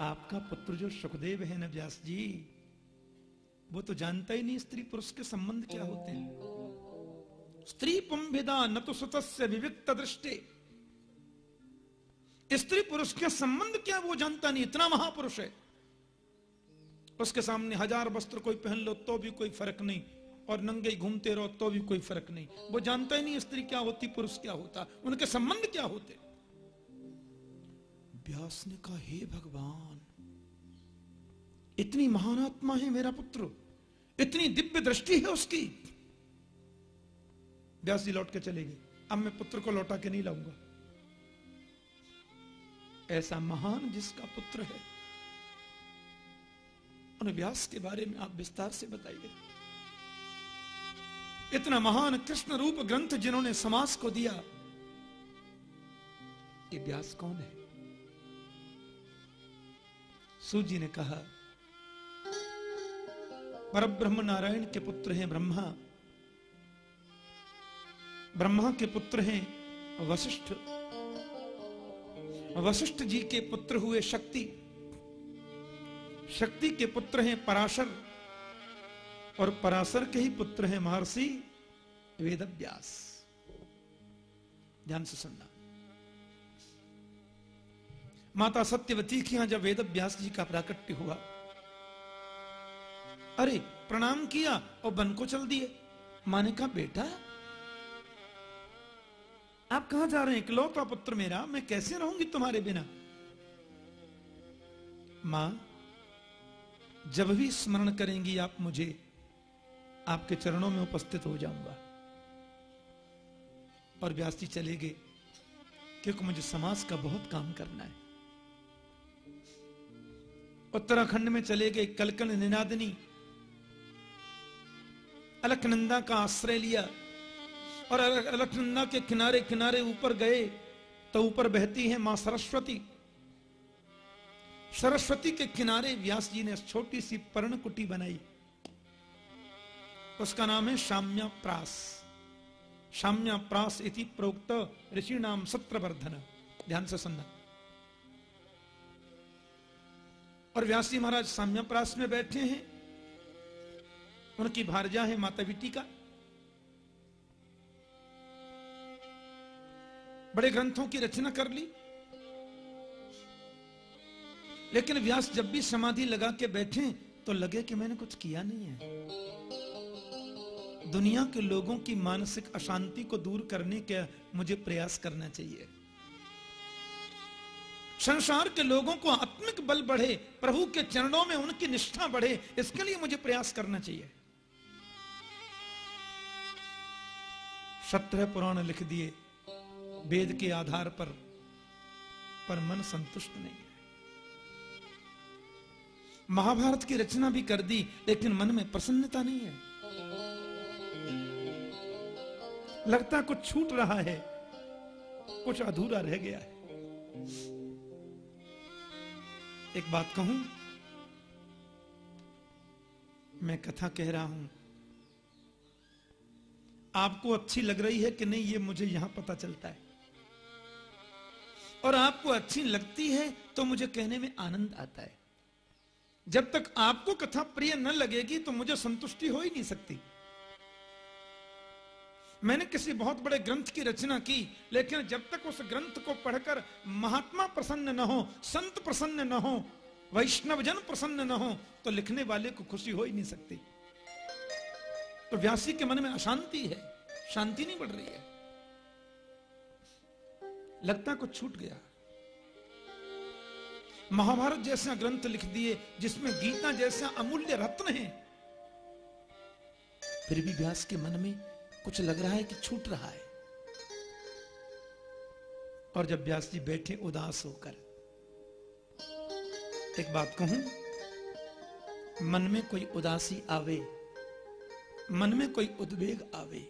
आपका पुत्र जो सुखदेव है न व्यास जी, वो तो जानता ही नहीं स्त्री पुरुष के संबंध क्या होते हैं। स्त्री पुंभिदा न तो सुतस्य विविक्त दृष्टे। स्त्री पुरुष के संबंध क्या वो जानता नहीं, इतना महापुरुष है। उसके सामने हज़ार वस्त्र कोई पहन लो तो भी कोई फ़र्क नहीं, और नंगे घूमते रहो तो भी कोई फ़र्क नहीं। वो जानता ही नहीं स्त्री क्या होती, पुरुष क्या होता, उनके संबंध क्या होते। व्यास ने कहा, हे भगवान, इतनी महान आत्मा है मेरा पुत्र, इतनी दिव्य दृष्टि है उसकी। व्यास जी लौट के चले गए। अब मैं पुत्र को लौटा के नहीं लाऊँगा। ऐसा महान जिसका पुत्र है। उन व्यास के बारे में आप विस्तार से बताइए। इतना महान कृष्ण रूप ग्रंथ जिन्होंने समाज को दिया, ये व्यास कौन है? सूजी ने कहा पर ब्रह्म नारायण के पुत्र हैं ब्रह्मा। ब्रह्मा के पुत्र हैं वशिष्ठ। वशिष्ठ जी के पुत्र हुए शक्ति। शक्ति के पुत्र हैं पराशर और पराशर के ही पुत्र हैं महर्षि वेदव्यास। ध्यान से सुनना। माता सत्यवती के यहाँ जब वेद व्यास जी का प्राकट्य हुआ, अरे, प्रणाम किया और बन को चल दिए। माने कहा, बेटा आप कहाँ जा रहे हैं? इकलौता पुत्र मेरा, मैं कैसे रहूँगी तुम्हारे बिना? माँ, जब भी स्मरण करेंगी आप मुझे, आपके चरणों में उपस्थित हो जाऊँगा। और व्यास जी चले गए, क्योंकि मुझे समाज का बहुत काम करना है। उत्तराखंड में चले गए कलकन निनादनी, अलकनंदा का आश्रय लिया। और अलकनंदा के किनारे किनारे ऊपर गए तो ऊपर बहती है माँ सरस्वती। सरस्वती के किनारे व्यास जी ने छोटी सी पर्णकुटी बनाई। उसका नाम है शाम्या प्रास। शाम्या प्रास इति प्रोक्त ऋषि नाम सत्रवर्धन। ध्यान से सुनना। और व्यास जी महाराज साम्या प्रास में बैठे हैं। उनकी भारजा है माता बिटी का बड़े ग्रंथों की रचना कर ली। लेकिन व्यास जब भी समाधि लगा के बैठे तो लगे कि मैंने कुछ किया नहीं है। दुनिया के लोगों की मानसिक अशांति को दूर करने का मुझे प्रयास करना चाहिए। संसार के लोगों को आत्मिक बल बढ़े, प्रभु के चरणों में उनकी निष्ठा बढ़े, इसके लिए मुझे प्रयास करना चाहिए। सत्रह पुराण लिख दिए। वेद के आधार पर पर मन संतुष्ट नहीं है। महाभारत की रचना भी कर दी, लेकिन मन में प्रसन्नता नहीं है। लगता कुछ छूट रहा है, कुछ अधूरा रह गया है। एक बात कहूँ, मैं कथा कह रहा हूँ। आपको अच्छी लग रही है कि नहीं, ये मुझे यहाँ पता चलता है। और आपको अच्छी लगती है तो मुझे कहने में आनंद आता है। जब तक आपको कथा प्रिय न लगेगी तो मुझे संतुष्टि हो ही नहीं सकती। मैंने किसी बहुत बड़े ग्रंथ की रचना की, लेकिन जब तक उस ग्रंथ को पढ़कर महात्मा प्रसन्न न हो, संत प्रसन्न न हो, वैष्णवजन प्रसन्न न हो तो लिखने वाले को खुशी हो ही नहीं सकती। तो व्यासी के मन में अशांति है, शांति नहीं बढ़ रही है। लगता कुछ छूट गया। महाभारत जैसा ग्रंथ लिख दिए, जिसमें गीता जैसा अमूल्य रत्न है, फिर भी व्यास के मन में कुछ लग रहा है कि छूट रहा है। और जब व्यास जी बैठे, उदास होकर, एक बात कहूँ, मन में कोई उदासी आवे, मन में कोई उद्वेग आवे,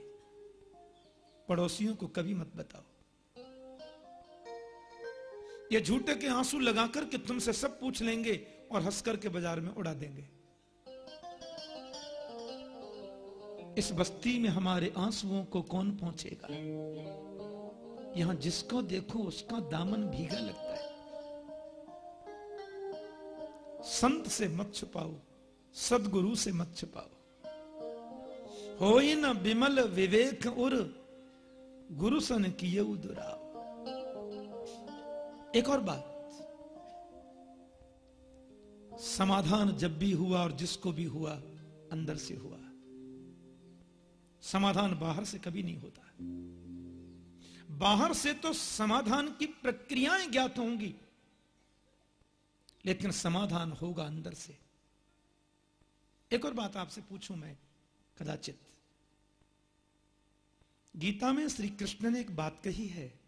पड़ोसियों को कभी मत बताओ। ये झूठे के आँसू लगाकर कि तुमसे सब पूछ लेंगे और हंसकर के बाज़ार में उड़ा देंगे। इस बस्ती में हमारे आंसुओं को कौन पहुंचेगा? यहाँ जिसको देखो उसका दामन भीगा लगता है। संत से मत छुपाओ, सदगुरु से मत छुपाओ। हो न विमल विवेक उर, गुरु सन किए दुराव एक और बात। समाधान जब भी हुआ और जिसको भी हुआ, अंदर से हुआ। समाधान बाहर से कभी नहीं होता। बाहर से तो समाधान की प्रक्रियाएँ ज्ञात होंगी, लेकिन समाधान होगा अंदर से। एक और बात आपसे पूछूँ मैं, कदाचित। गीता में श्री कृष्ण ने एक बात कही है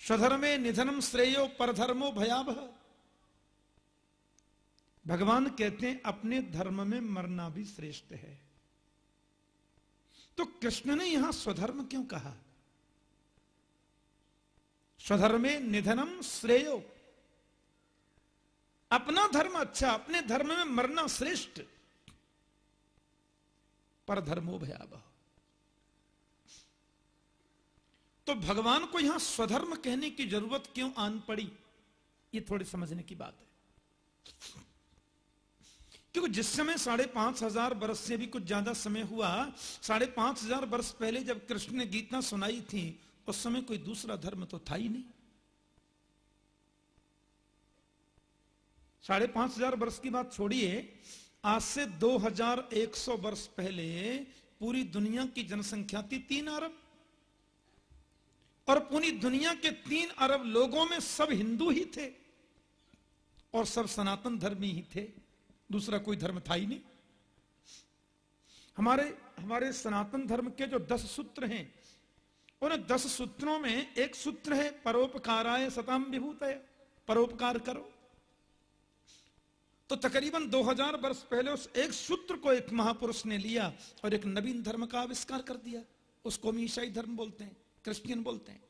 स्वधर्मे निधनम श्रेयो परधर्मो भयावह। भगवान कहते हैं, अपने धर्म में मरना भी श्रेष्ठ है। तो कृष्ण ने यहाँ स्वधर्म क्यों कहा? स्वधर्मे निधनम श्रेयो। अपना धर्म अच्छा अपने धर्म में मरना श्रेष्ठ। पर धर्मो भयावह। तो भगवान को यहाँ स्वधर्म कहने की ज़रूरत क्यों आन पड़ी? ये थोड़ी समझने की बात है। क्योंकि जिस समय साढ़े पाँच हज़ार वर्ष से भी कुछ ज़्यादा समय हुआ, साढ़े पाँच हज़ार वर्ष पहले जब कृष्ण ने गीता सुनाई थी, उस समय कोई दूसरा धर्म तो था ही नहीं। साढ़े पाँच हज़ार वर्ष की बात छोड़िए, आज से दो हज़ार एक सौ वर्ष पहले पूरी दुनिया की जनसंख्या थी तीन अरब। और पूरी दुनिया के तीन अरब लोगों में सब हिंदू ही थे और सब सनातन धर्मी ही थे। दूसरा कोई धर्म था ही नहीं। हमारे हमारे सनातन धर्म के जो दस सूत्र हैं, उन दस सूत्रों में एक सूत्र है, परोपकाराय सताम विभूत परोपकार करो। तो तकरीबन 2000 वर्ष पहले उस एक सूत्र को एक महापुरुष ने लिया और एक नवीन धर्म का आविष्कार कर दिया। उसको हम ईसाई धर्म बोलते हैं। क्रिश्चियन बोलते हैं।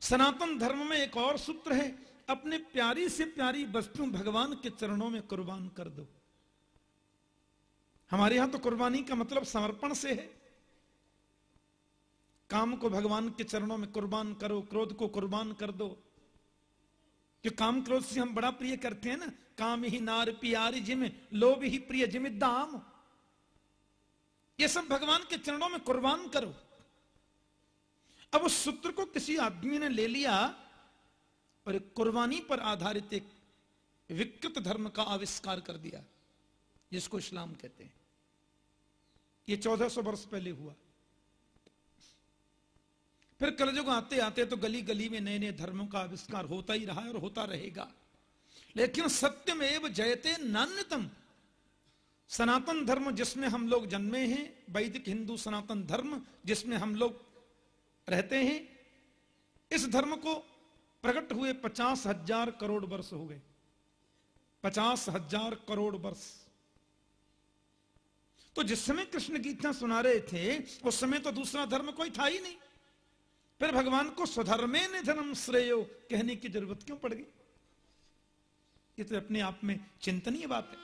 सनातन धर्म में एक और सूत्र है, अपने प्यारी से प्यारी वस्तु भगवान के चरणों में कुर्बान कर दो। हमारे यहाँ तो कुर्बानी का मतलब समर्पण से है। काम को भगवान के चरणों में कुर्बान करो, क्रोध को कुर्बान कर दो। कि काम क्रोध से हम बड़ा प्रिय करते हैं ना, काम ही नार पियारी जिम, लोभ ही प्रिय जिम, दाम। ये सब भगवान के चरणों में कुर्बान करो। अब उस सूत्र को किसी आदमी ने ले लिया और एक कुर्बानी पर आधारित एक विकृत धर्म का आविष्कार कर दिया, जिसको इस्लाम कहते हैं। ये 1400 वर्ष पहले हुआ। फिर कलयुग आते आते तो गली गली में नए नए धर्मों का आविष्कार होता ही रहा और होता रहेगा। लेकिन सत्य में एवं जयते नान्यतम। सनातन धर्म जिसमें हम लोग जन्मे हैं, वैदिक हिंदू सनातन धर्म जिसमें हम लोग रहते हैं। इस धर्म को प्रकट हुए पचास हज़ार करोड़ वर्ष हो गए। पचास हज़ार करोड़ वर्ष। तो जिस समय कृष्ण गीता सुना रहे थे, उस समय तो दूसरा धर्म कोई था ही नहीं। फिर भगवान को स्वधर्मे निधनम श्रेय कहने की ज़रूरत क्यों पड़ गई? ये तो अपने आप में चिंतनीय बात है।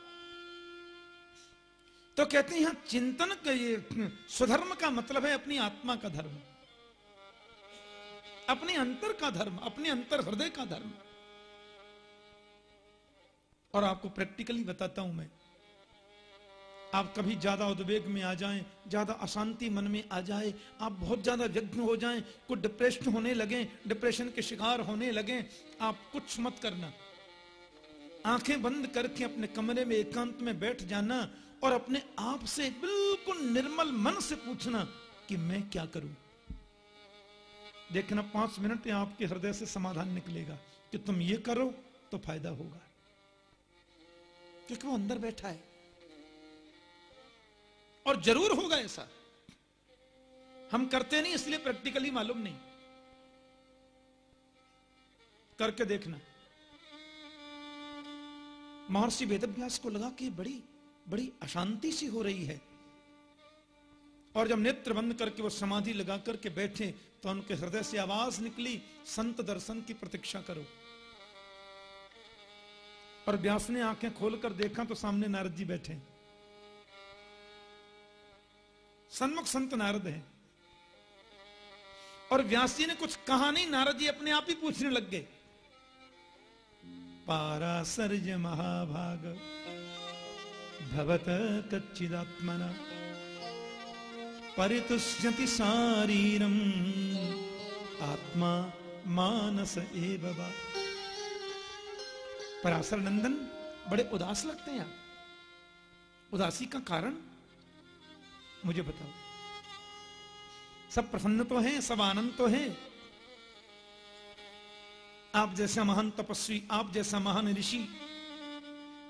तो कहते हैं यहाँ चिंतन का ये स्वधर्म का मतलब है अपनी आत्मा का धर्म। अपने अंतर का धर्म, अपने अंतर हृदय का धर्म। और आपको प्रैक्टिकली बताता हूँ मैं, आप कभी ज़्यादा उद्वेग में आ जाएँ, ज़्यादा अशांति मन में आ जाए, आप बहुत ज़्यादा जग्न हो जाएँ, कुछ डिप्रेशन होने लगे डिप्रेशन के शिकार होने लगे, आप कुछ मत करना। आँखें बंद करके अपने कमरे में एकांत में बैठ जाना और अपने आप से बिल्कुल निर्मल मन से पूछना कि मैं क्या करूँ? देखना पाँच मिनट में आपके हृदय से समाधान निकलेगा कि तुम ये करो तो फ़ायदा होगा। क्योंकि वो अंदर बैठा है। और ज़रूर होगा ऐसा। हम करते नहीं, इसलिए प्रैक्टिकली मालूम नहीं। करके देखना। महर्षि वेदव्यास को लगा कि बड़ी बड़ी अशांति सी हो रही है। और जब नेत्र बंद करके वो समाधि लगा करके बैठे तो उनके हृदय से आवाज़ निकली, संत दर्शन की प्रतीक्षा करो। और व्यास ने आँखें खोलकर देखा तो सामने नारद जी बैठे सन्मुख संत नारद हैं। और व्यास जी ने कुछ कहा नहीं, नारद जी अपने आप ही पूछने लग गए। पारासर्ज महाभाग, भवत कच्चिदात्मना। परितुष्यति शारीरम। आत्मा मानस एव पराशर नंदन बड़े उदास लगते हैं आप। उदासी का कारण? मुझे बताओ। सब प्रसन्न तो हैं, सब आनंद तो हैं। आप जैसा महान तपस्वी, आप जैसा महान ऋषि,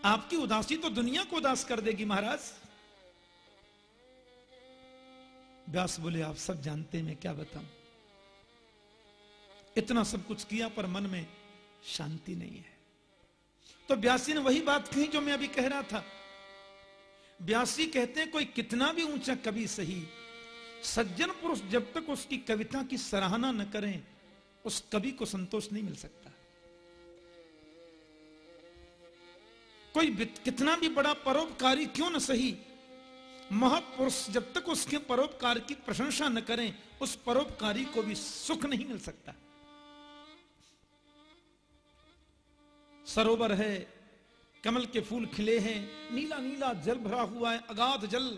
आपकी उदासी तो दुनिया को उदास कर देगी महाराज। व्यास बोले, आप सब जानते मैं क्या बताऊँ? इतना सब कुछ किया, पर मन में शांति नहीं है। तो व्यासी ने वही बात कही जो मैं अभी कह रहा था। व्यासी कहते हैं, कोई कितना भी ऊँचा कवि सही, सज्जन पुरुष जब तक उसकी कविता की सराहना न करें, उस कवि को संतोष नहीं मिल सकता। कोई कितना भी बड़ा परोपकारी क्यों ना सही महापुरुष जब तक उसके परोपकार की प्रशंसा न करें, उस परोपकारी को भी सुख नहीं मिल सकता। सरोवर है, कमल के फूल खिले हैं, नीला नीला जल भरा हुआ है, अगाध जल।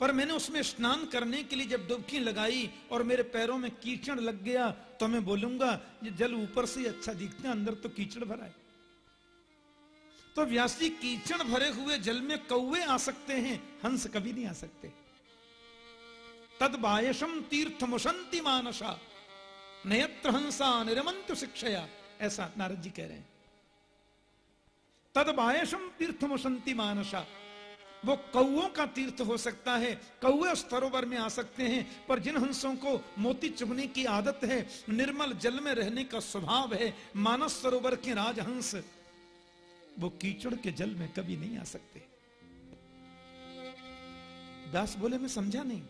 पर मैंने उसमें स्नान करने के लिए जब डुबकी लगाई और मेरे पैरों में कीचड़ लग गया तो मैं बोलूँगा, ये जल ऊपर से अच्छा दिखता है, अंदर तो कीचड़ भरा है। तो व्यास जी कीचड़ भरे हुए जल में कौवे आ सकते हैं, हंस कभी नहीं आ सकते। तद बायशम तीर्थ मुशंति मानसा नयत्र हंसा निरमंत शिक्षया, ऐसा नारद जी कह रहे हैं। तद बायशम तीर्थ मुशंति मानसा, वो कौओं का तीर्थ हो सकता है कौए सरोवर में आ सकते हैं, पर जिन हंसों को मोती चुभने की आदत है, निर्मल जल में रहने का स्वभाव है, मानस सरोवर के राजहंस वो कीचड़ के जल में कभी नहीं आ सकते। दास बोले, मैं समझा नहीं।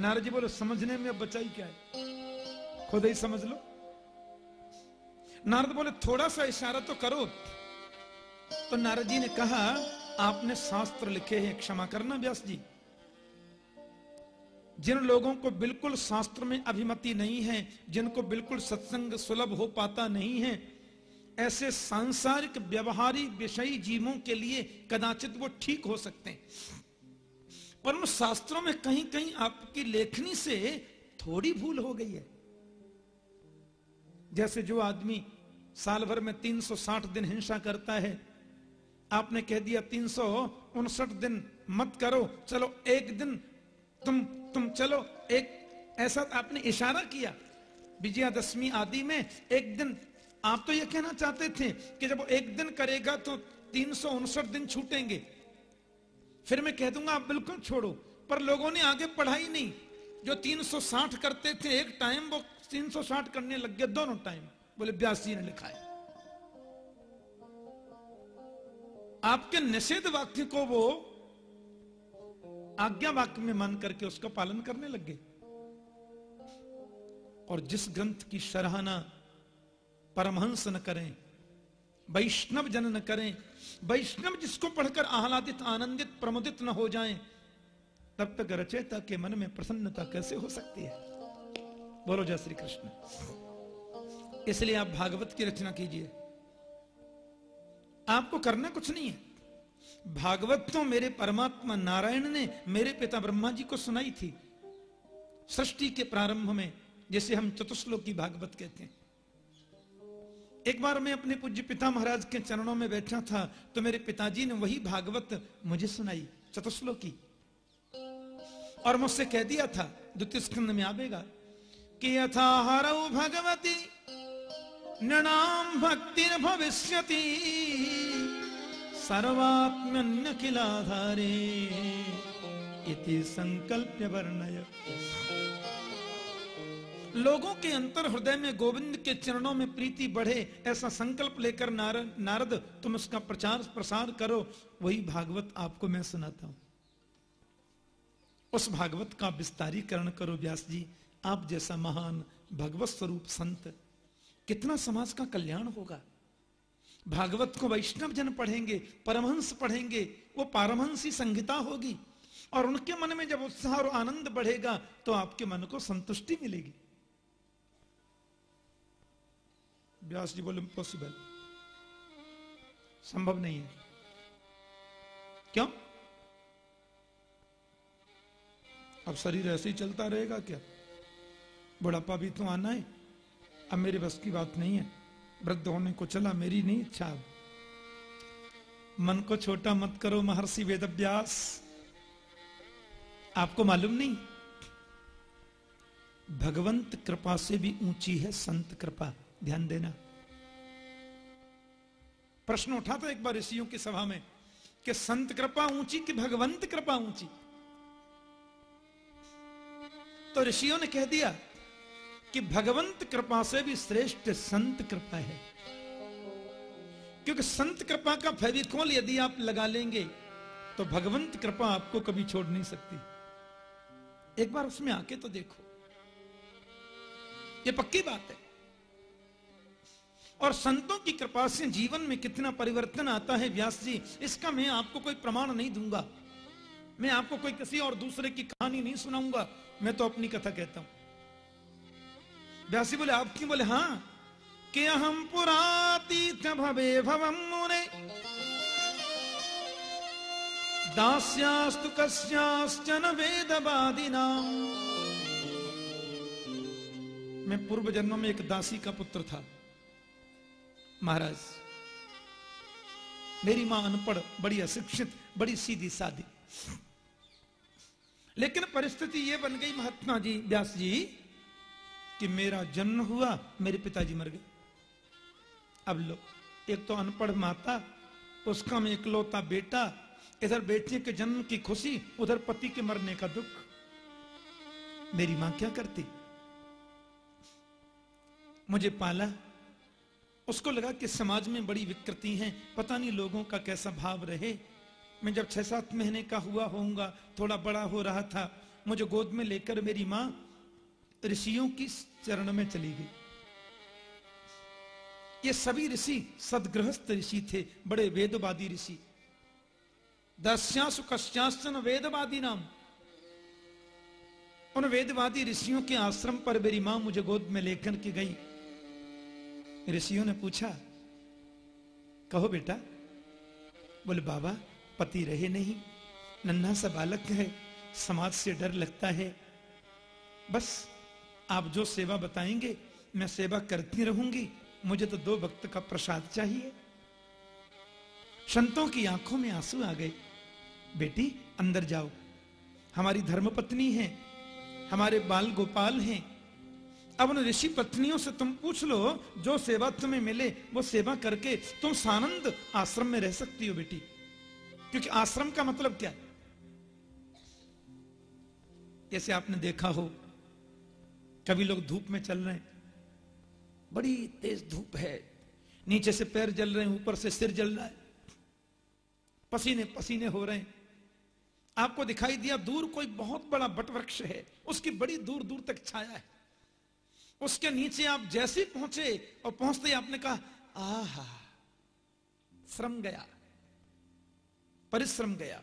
नारद जी बोले, समझने में अब बचाई क्या है? खुद ही समझ लो। नारद बोले, थोड़ा सा इशारा तो करो। तो नारद जी ने कहा, आपने शास्त्र लिखे हैं, क्षमा करना व्यास जी। जिन लोगों को बिल्कुल शास्त्र में अभिमति नहीं है, जिनको बिल्कुल सत्संग सुलभ हो पाता नहीं है ऐसे सांसारिक व्यवहारिक विषयी जीवों के लिए कदाचित वो ठीक हो सकते हैं। पर उन शास्त्रों में कहीं कहीं आपकी लेखनी से थोड़ी भूल हो गई है। जैसे जो आदमी साल भर में 360 दिन हिंसा करता है, आपने कह दिया तीन दिन मत करो, चलो एक दिन तुम तुम चलो, एक, ऐसा आपने इशारा किया। विजयादशमी आदि में एक दिन आप तो यह कहना चाहते थे कि जब एक दिन करेगा तो तीन सौ उनसठ दिन छूटेंगे। फिर मैं कह दूँगा, आप बिल्कुल छोड़ो, पर लोगों ने आगे पढ़ाई नहीं। जो 360 करते थे, एक टाइम वो 360 करने लग गए, दोनों टाइम बोले, ब्यासी ने लिखा है। आपके निषेध वाक्य को वो आज्ञा वाक्य में मान करके उसका पालन करने लग गए। और जिस ग्रंथ की सराहना परमहंस न करें, वैष्णव जन न करें, वैष्णव जिसको पढ़कर आह्लादित, आनंदित, प्रमुदित न हो जाएँ, तब तक रचयिता के मन में प्रसन्नता कैसे हो सकती है? बोलो जय श्री कृष्ण। इसलिए आप भागवत की रचना कीजिए। आपको करना कुछ नहीं है। भागवत तो मेरे परमात्मा नारायण ने मेरे पिता ब्रह्मा जी को सुनाई थी, सृष्टि के प्रारंभ में, जैसे हम चतुश्लोक की भागवत कहते हैं। एक बार मैं अपने पूज्य पिता महाराज के चरणों में बैठा था तो मेरे पिताजी ने वही भागवत मुझे सुनाई, चतुश्लोकी। और मुझसे कह दिया था, द्वितीय स्कंद में आवेगा, कि यथा हरऊ भगवती नृणाम भक्ति भविष्य सर्वात्म्य खिलाधारे इति संकल्प वर्णय लोगों के अंतर हृदय में गोविंद के चरणों में प्रीति बढ़े, ऐसा संकल्प लेकर नारद नारद, तुम उसका प्रचार, प्रसार करो। वही भागवत आपको मैं सुनाता हूँ। उस भागवत का विस्तारीकरण करो व्यास जी। आप जैसा महान भगवत स्वरूप संत, कितना समाज का कल्याण होगा। भागवत को वैष्णव जन पढ़ेंगे, परमहंस पढ़ेंगे, वो पारमहंसी संहिता होगी। और उनके मन में जब उत्साह और आनंद बढ़ेगा तो आपके मन को संतुष्टि मिलेगी। व्यास जी बोले इम्पॉसिबल संभव नहीं है. क्यों? अब शरीर ऐसे ही चलता रहेगा क्या? बुढ़ापा भी तो आना है। अब मेरे बस की बात नहीं है। वृद्ध होने को चला, मेरी नहीं इच्छा मन को छोटा मत करो, महर्षि वेदव्यास। आपको मालूम नहीं? भगवंत कृपा से भी ऊँची है संत कृपा। ध्यान देना। प्रश्न उठा था एक बार ऋषियों की सभा में कि संत कृपा ऊँची कि भगवंत कृपा ऊँची? तो ऋषियों ने कह दिया कि भगवंत कृपा से भी श्रेष्ठ संत कृपा है। क्योंकि संत कृपा का फेविकोल यदि आप लगा लेंगे तो भगवंत कृपा आपको कभी छोड़ नहीं सकती। एक बार उसमें आके तो देखो। ये पक्की बात है। और संतों की कृपा से जीवन में कितना परिवर्तन आता है व्यास जी, इसका मैं आपको कोई प्रमाण नहीं दूँगा। मैं आपको कोई किसी और दूसरे की कहानी नहीं सुनाऊँगा। मैं तो अपनी कथा कहता हूँ। व्यासी बोले, आप क्यों बोले? हाँ कि हम पुरातीत भवे भवम मुने। दास्यास्तु कस्याश्चन वेदवादिना। मैं पूर्व जन्म में एक दासी का पुत्र था। महाराज, मेरी माँ अनपढ़, बड़ी अशिक्षित, बड़ी सीधी सादी। लेकिन परिस्थिति यह बन गई महात्मा जी, व्यास जी, कि मेरा जन्म हुआ, मेरे पिताजी मर गए। अब लो, एक तो अनपढ़ माता, उसका में इकलौता बेटा, इधर बेटे के जन्म की खुशी, उधर पति के मरने का दुख। मेरी माँ क्या करती? मुझे पाला उसको लगा कि समाज में बड़ी विकृति है, पता नहीं लोगों का कैसा भाव रहे। मैं जब छह सात महीने का हुआ होऊँगा, थोड़ा बड़ा हो रहा था, मुझे गोद में लेकर मेरी माँ ऋषियों की चरण में चली गई। ये सभी ऋषि सदगृहस्थ ऋषि थे, बड़े वेदवादी ऋषि। दस्यासु कश्यासन वेदवादी नाम। उन वेदवादी ऋषियों के आश्रम पर मेरी माँ मुझे गोद में लेकर के गई। ऋषियों ने पूछा, कहो बेटा, बोले, बाबा, पति रहे नहीं, नन्हा सा बालक है, समाज से डर लगता है। बस, आप जो सेवा बताएँगे, मैं सेवा करती रहूँगी, मुझे तो दो वक्त का प्रसाद चाहिए। संतों की आँखों में आँसू आ गए, बेटी, अंदर जाओ, हमारी धर्मपत्नी है, हमारे बाल गोपाल हैं अब उन ऋषि पत्नियों से तुम पूछ लो, जो सेवा तुम्हें मिले, वो सेवा करके तुम सानंद आश्रम में रह सकती हो बेटी। क्योंकि आश्रम का मतलब क्या? है जैसे आपने देखा हो, कभी लोग धूप में चल रहे हैं, बड़ी तेज धूप है, नीचे से पैर जल रहे हैं, ऊपर से सिर जल रहा है, पसीने पसीने हो रहे हैं। आपको दिखाई दिया, दूर कोई बहुत बड़ा बटवृक्ष है, उसकी बड़ी दूर दूर तक छाया है। उसके नीचे आप जैसे पहुँचे और पहुँचते ही आपने कहा, आहा, श्रम गया, परिश्रम गया।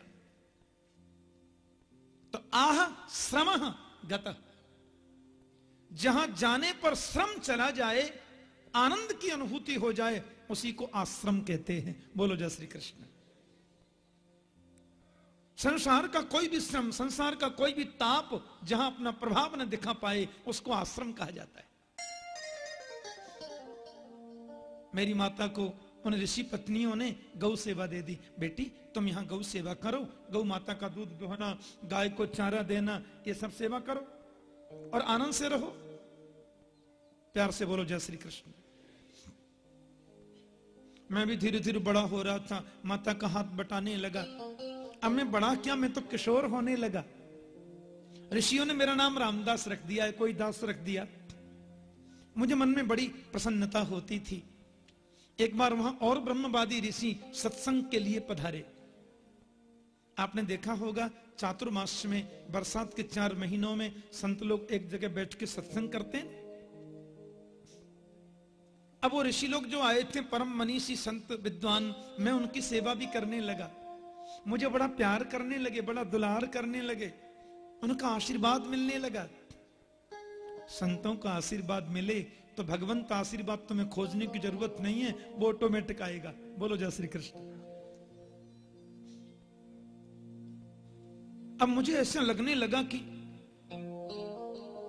तो आह, श्रम गत। जहाँ जाने पर श्रम चला जाए, आनंद की अनुभूति हो जाए, उसी को आश्रम कहते हैं। बोलो जय श्री कृष्ण। संसार का कोई भी श्रम, संसार का कोई भी ताप, जहाँ अपना प्रभाव न दिखा पाए, उसको आश्रम कहा जाता है। मेरी माता को उन ऋषि पत्नियों ने गौ सेवा दे दी। बेटी, तुम यहाँ गौ सेवा करो। गौ माता का दूध दोहना, गाय को चारा देना, ये सब सेवा करो और आनंद से रहो। प्यार से बोलो, जय श्री कृष्ण। मैं भी धीरे धीरे बड़ा हो रहा था। माता का हाथ बटाने लगा। अब मैं बड़ा क्या? मैं तो किशोर होने लगा। ऋषियों ने मेरा नाम रामदास रख दिया है कोई दास रख दिया। मुझे मन में बड़ी प्रसन्नता होती थी। एक बार वहाँ और ब्रह्मवादी ऋषि सत्संग के लिए पधारे। आपने देखा होगा चातुर्मास में बरसात के चार महीनों में संत लोग एक जगह बैठ के सत्संग करते हैं। अब वो ऋषि लोग जो आए थे, परम मनीषी संत विद्वान, मैं उनकी सेवा भी करने लगा। मुझे बड़ा प्यार करने लगे, बड़ा दुलार करने लगे, उनका आशीर्वाद मिलने लगा। संतों का आशीर्वाद मिले तो भगवंत आशीर्वाद तुम्हें खोजने की ज़रूरत नहीं है, वो ऑटोमेटिक आएगा। बोलो जय श्री कृष्ण। अब मुझे ऐसा लगने लगा कि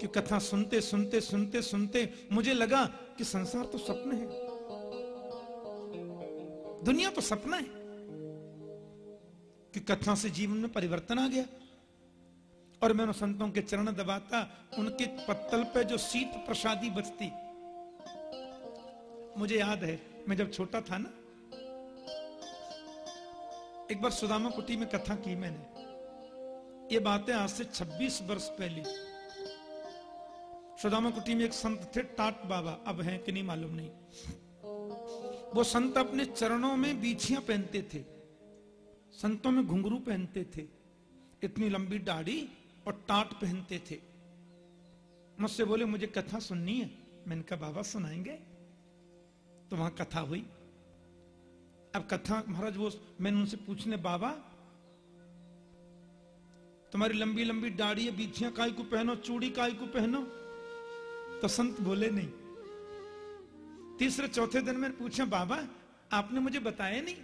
कि कथा सुनते सुनते सुनते सुनते मुझे लगा कि संसार तो सपने है। दुनिया तो सपना है। कि कथा से जीवन में परिवर्तन आ गया। और मैंने संतों के चरण दबाता, उनके पत्तल पे जो शीत प्रसादी बचती मुझे याद है, मैं जब छोटा था ना, एक बार सुदामा कुटी में कथा की मैंने। ये बातें आज से 26 वर्ष पहले। सुदामा कुटी में एक संत थे, टाट बाबा, अब हैं कि नहीं मालूम नहीं। वो संत अपने चरणों में बीछियाँ पहनते थे, संतों में घुंघरू पहनते थे, इतनी लंबी दाढ़ी और टाट पहनते थे। मुझसे बोले, मुझे कथा सुननी है? मैंने कहा, बाबा, सुनाएँगे? तो वहाँ कथा हुई। अब कथा, महाराज, वो मैंने उनसे पूछने, बाबा, तुम्हारी लंबी लंबी दाढ़ी बीछियाँ काय को पहनो, चूड़ी काय को पहनो? तो संत बोले, नहीं। तीसरे, चौथे दिन मैंने पूछा, बाबा, आपने मुझे बताया नहीं?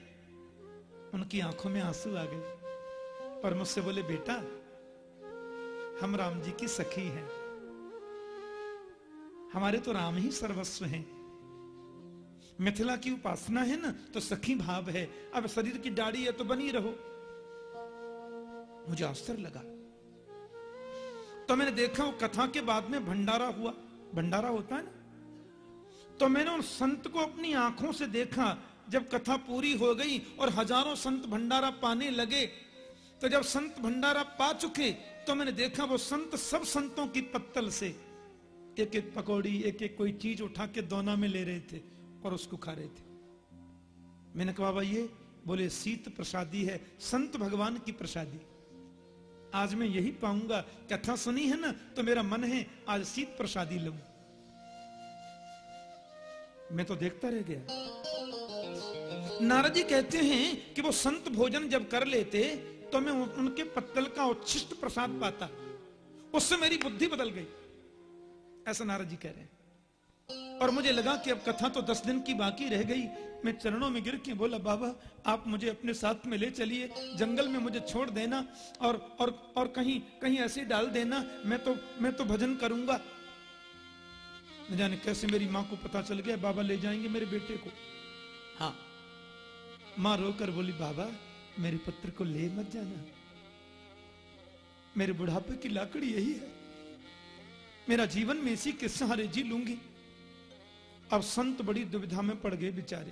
उनकी आँखों में आँसू आ गए और मुझसे बोले, बेटा, हम राम जी की सखी हैं। हमारे तो राम ही सर्वस्व हैं। मिथिला की उपासना है ना तो सखी भाव है। अब शरीर की दाढ़ी है तो बनी रहो। मुझे अवसर लगा। तो मैंने देखा, वो कथा के बाद में भंडारा हुआ। भंडारा होता है ना? तो मैंने उन संत को अपनी आँखों से देखा, जब कथा पूरी हो गई और हज़ारों संत भंडारा पाने लगे तो जब संत भंडारा पा चुके तो मैंने देखा, वो संत सब संतों की पत्तल से एक एक पकौड़ी एक एक कोई चीज़ उठा के दोना में ले रहे थे। और उसको खा रहे थे। मैंने कहा, बाबा, ये बोले शीत प्रसादी है, संत भगवान की प्रसादी। आज मैं यही पाऊँगा। कथा सुनी है ना तो मेरा मन है, आज शीत प्रसादी लू। मैं तो देखता रह गया। नारद जी कहते हैं कि वो संत भोजन जब कर लेते तो मैं उनके पत्तल का उच्छिष्ट प्रसाद पाता। उससे मेरी बुद्धि बदल गई। ऐसा नारद जी कह रहे हैं। और मुझे लगा कि अब कथा तो दस दिन की बाकी रह गई। मैं चरणों में गिर के बोला, बाबा, आप मुझे अपने साथ में ले चलिए। जंगल में मुझे छोड़ देना और और और कहीं कहीं ऐसे डाल देना। मैं तो मैं तो भजन करूँगा। न जाने कैसे मेरी माँ को पता चल गया, बाबा, ले जाएँगे मेरे बेटे को। हाँ। माँ रोकर बोली, बाबा, मेरे पुत्र को ले मत जाना। मेरे बुढ़ापे की लाकड़ी यही है। मेरा जीवन में इसी के सहारे जी लूँगी। अब संत बड़ी दुविधा में पड़ गए बेचारे।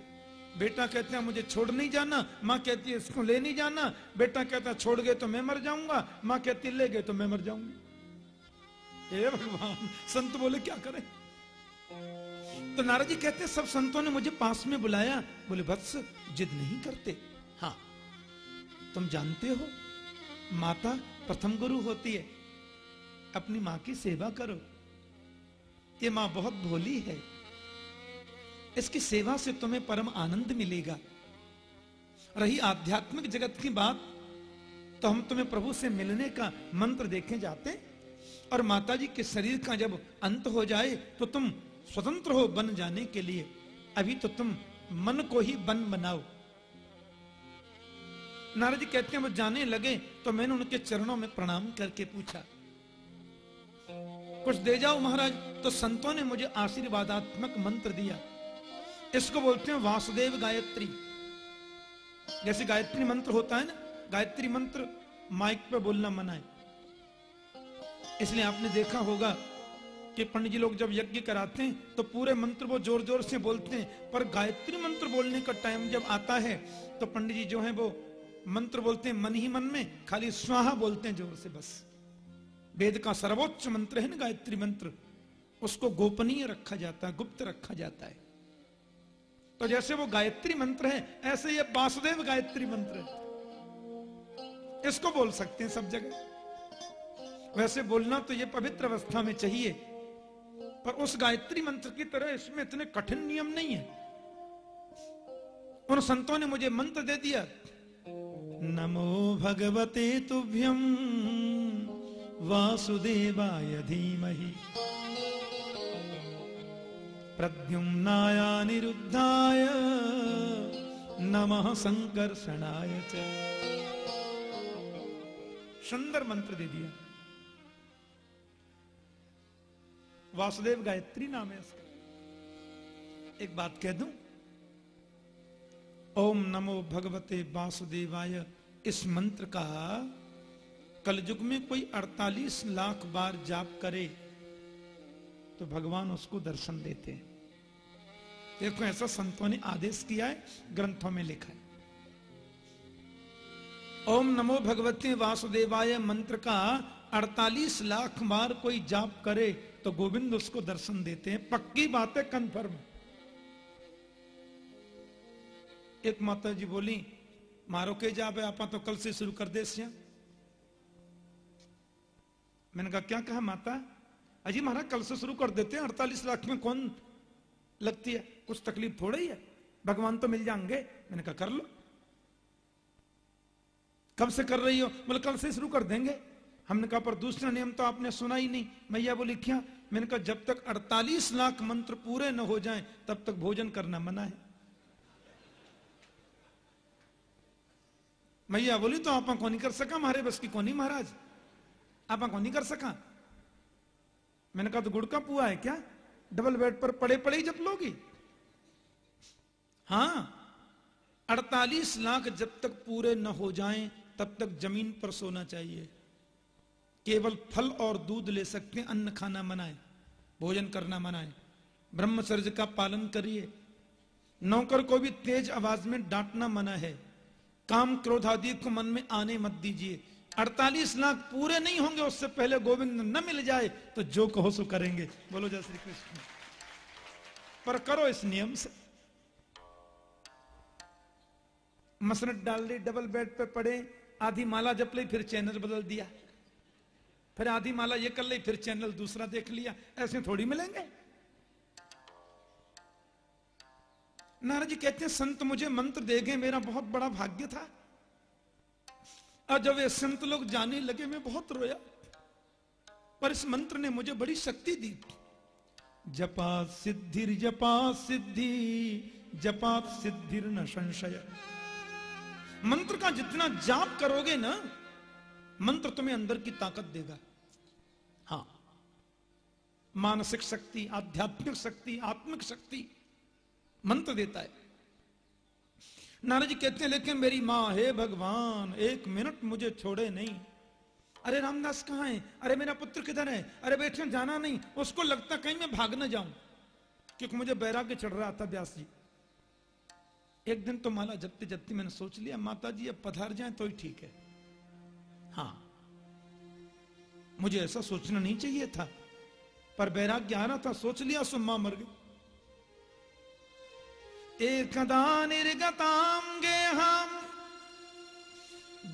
बेटा कहते हैं, मुझे छोड़ नहीं जाना। माँ कहती है, इसको ले नहीं जाना। बेटा कहता छोड़ गए तो मैं मर जाऊँगा। माँ कहती ले गए तो मैं मर जाऊँगी। हे भगवान, संत बोले, क्या करें? तो नारद जी कहते सब संतों ने मुझे पास में बुलाया। बोले वत्स जिद नहीं करते? हाँ। तुम जानते हो, माता प्रथम गुरु होती है। अपनी माँ की सेवा करो। ये माँ बहुत भोली है। इसकी सेवा से तुम्हें परम आनंद मिलेगा। रही आध्यात्मिक जगत की बात तो हम तुम्हें प्रभु से मिलने का मंत्र देखे जाते और माता जी के शरीर का जब अंत हो जाए तो तुम स्वतंत्र हो बन जाने के लिए। अभी तो तुम मन को ही बन बनाओ। नारद जी कहते हैं वो जाने लगे तो मैंने उनके चरणों में प्रणाम करके पूछा। कुछ दे जाओ महाराज। तो संतों ने मुझे आशीर्वादात्मक मंत्र दिया। इसको बोलते हैं वासुदेव गायत्री। जैसे गायत्री मंत्र होता है ना, गायत्री मंत्र माइक पे बोलना मना है। इसलिए आपने देखा होगा कि पंडित जी लोग जब यज्ञ कराते हैं तो पूरे मंत्र वो ज़ोर ज़ोर से बोलते हैं। पर गायत्री मंत्र बोलने का टाइम जब आता है तो पंडित जी जो है वो मंत्र बोलते हैं मन ही मन में, खाली स्वाहा बोलते हैं ज़ोर से बस। वेद का सर्वोच्च मंत्र है ना गायत्री मंत्र? उसको गोपनीय रखा जाता है, गुप्त रखा जाता है। तो जैसे वो गायत्री मंत्र है, ऐसे ये वासुदेव गायत्री मंत्र है। इसको बोल सकते हैं सब जगह। वैसे बोलना तो ये पवित्र अवस्था में चाहिए, पर उस गायत्री मंत्र की तरह इसमें इतने कठिन नियम नहीं है। उन संतों ने मुझे मंत्र दे दिया, नमो भगवते तुभ्यम वासुदेवाय धीमहि। प्रद्युम्नाय निरुद्धाय नमः संकर्षणाय च। सुंदर मंत्र दे दिया। वासुदेव गायत्री नाम है इसका। एक बात कह दूँ? ओम नमो भगवते वासुदेवाय। इस मंत्र का कलयुग में कोई 48 लाख बार जाप करे तो भगवान उसको दर्शन देते हैं। देखो ऐसा संतों ने आदेश किया है, ग्रंथों में लिखा है। ओम नमो भगवते वासुदेवाय, मंत्र का 48 लाख बार कोई जाप करे तो गोविंद उसको दर्शन देते हैं। पक्की बात है कन्फर्म एक माता जी बोली, मारो के जावे आपा तो कल से शुरू कर दे मैंने कहा, क्या कहा माता? अजी महाराज, कल से शुरू कर देते हैं, अड़तालीस लाख में कौन लगती है? कुछ तकलीफ़ थोड़ी है। भगवान तो मिल जाएँगे। मैंने कहा, कर लो। कब से कर रही हो? बोले कल से शुरू कर देंगे। हमने कहा, पर दूसरा नियम तो आपने सुना ही नहीं। मैया बोली, क्या? मैंने कहा, जब तक 48 लाख मंत्र पूरे न हो जाएँ, तब तक भोजन करना मना है। मैया बोली तो आप को नहीं कर सका हमारे बस की कौन महाराज? आप को नहीं कर सका? मैंने कहा तो गुड़ का पुआ है क्या? डबल बेड पर पड़े पड़े ही जब लोगी? हाँ 48 लाख जब तक पूरे न हो जाएँ, तब तक ज़मीन पर सोना चाहिए। केवल फल और दूध ले सकते हैं, अन्न खाना मनाए, भोजन करना मनाए। ब्रह्मचर्य का पालन करिए। नौकर को भी तेज आवाज़ में डांटना मना है। काम क्रोध आदि को मन में आने मत दीजिए। 48 लाख पूरे नहीं होंगे, उससे पहले गोविंद न मिल जाए तो जो कहो सो करेंगे। बोलो जय श्री कृष्ण। पर करो इस नियम से। मसरत डाल दी डबल बेड पे पड़े, आधी माला जप ली, फिर चैनल बदल दिया। फिर आधी माला ये कर ली, फिर चैनल दूसरा देख लिया। ऐसे थोड़ी मिलेंगे? नारद जी कहते हैं, संत मुझे मंत्र दे गए, मेरा बहुत बड़ा भाग्य था। और जब ये संत लोग जाने लगे, मैं बहुत रोया। पर इस मंत्र ने मुझे बड़ी शक्ति दी। जपा सिद्धिर, जपा सिद्धि, जपा सिद्धिर न संशय। मंत्र का जितना जाप करोगे ना, मंत्र तुम्हें अंदर की ताकत देगा। हाँ। मानसिक शक्ति, आध्यात्मिक शक्ति, आत्मिक शक्ति मंत्र देता है। नारद जी कहते हैं, लेकिन मेरी माँ, हे भगवान, एक मिनट मुझे छोड़े नहीं। अरे रामदास कहाँ है? अरे मेरा पुत्र किधर है? अरे बेटे जाना नहीं। उसको लगता कहीं मैं भाग न जाऊँ, क्योंकि मुझे बैराग्य चढ़ रहा था व्यास जी। एक दिन तो माला जपते जपते मैंने सोच लिया माता जी अब पधार जाए तो ही ठीक है। हाँ मुझे ऐसा सोचना नहीं चाहिए था, पर बैराग्य आ रहा था, सोच लिया, सो माँ मर गई। एकदा निर्गताम गेहम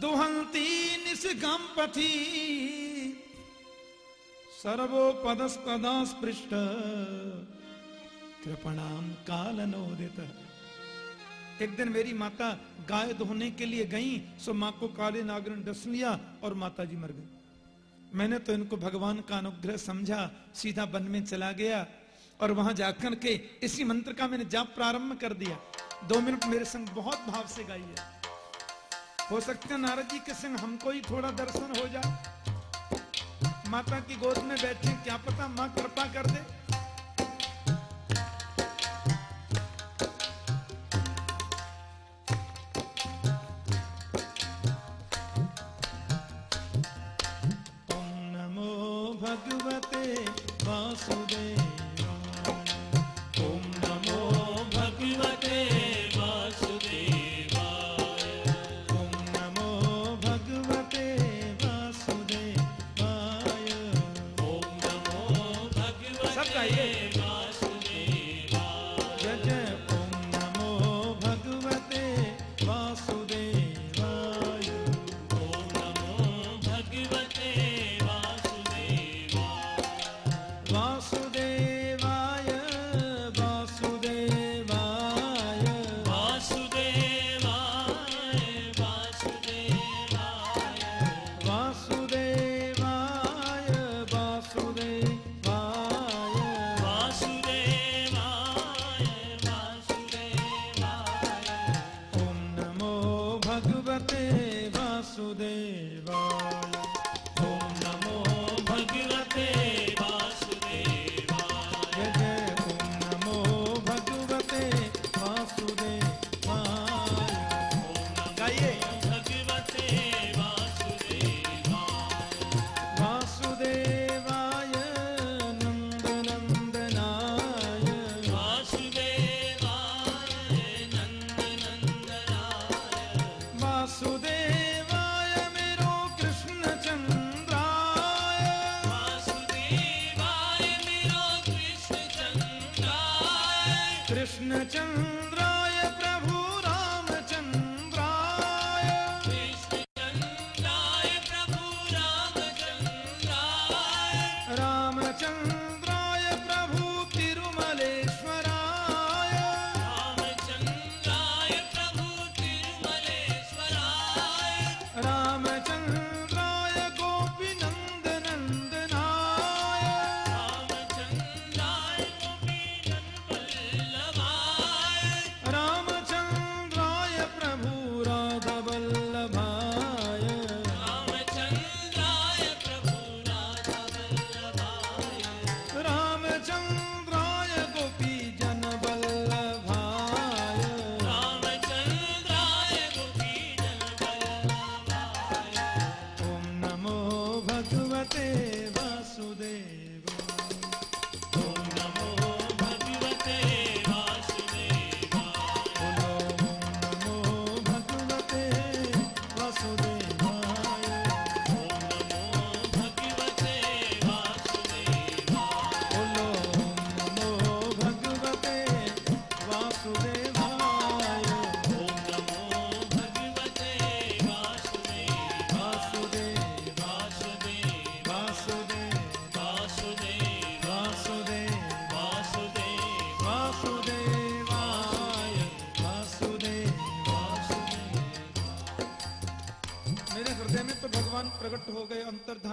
दुहंती निसगम पथी। सर्वोपदस्पदा स्पृष्ट कृपणाम काल नोदित एक दिन मेरी माता गाय धोने के लिए गई, सो माँ को काले नागर ने डस लिया और माता जी मर गई। मैंने तो इनको भगवान का अनुग्रह समझा, सीधा वन में चला गया और वहाँ जाकर के इसी मंत्र का मैंने जाप प्रारंभ कर दिया। दो मिनट मेरे संग बहुत भाव से गाई है हो सकता है नारद जी के संग हमको ही थोड़ा दर्शन हो जाए। माता की गोद में बैठे, क्या पता माँ कृपा कर दे।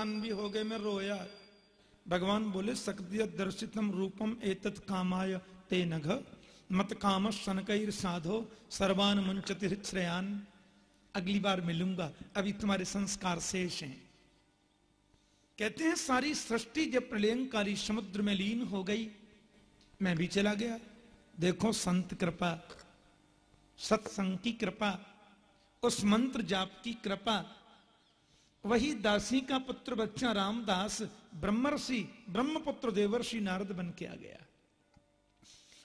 गए भी हो गए, मैं रोया। भगवान बोले सक्रिय दर्शितम रूपम एतत् कामाय ते नघ मत काम सनकैर साधो, सर्वान मुंचति श्रेयान अगली बार मिलूँगा, अभी तुम्हारे संस्कार शेष हैं। कहते हैं, सारी सृष्टि जब प्रलयंकारी समुद्र में लीन हो गई, मैं भी चला गया। देखो, संत कृपा, सत्संग की कृपा, उस मंत्र जाप की कृपा वही दासी का पुत्र बच्चा रामदास ब्रह्मर्षि ब्रह्मपुत्र देवर्षि नारद बन के आ गया।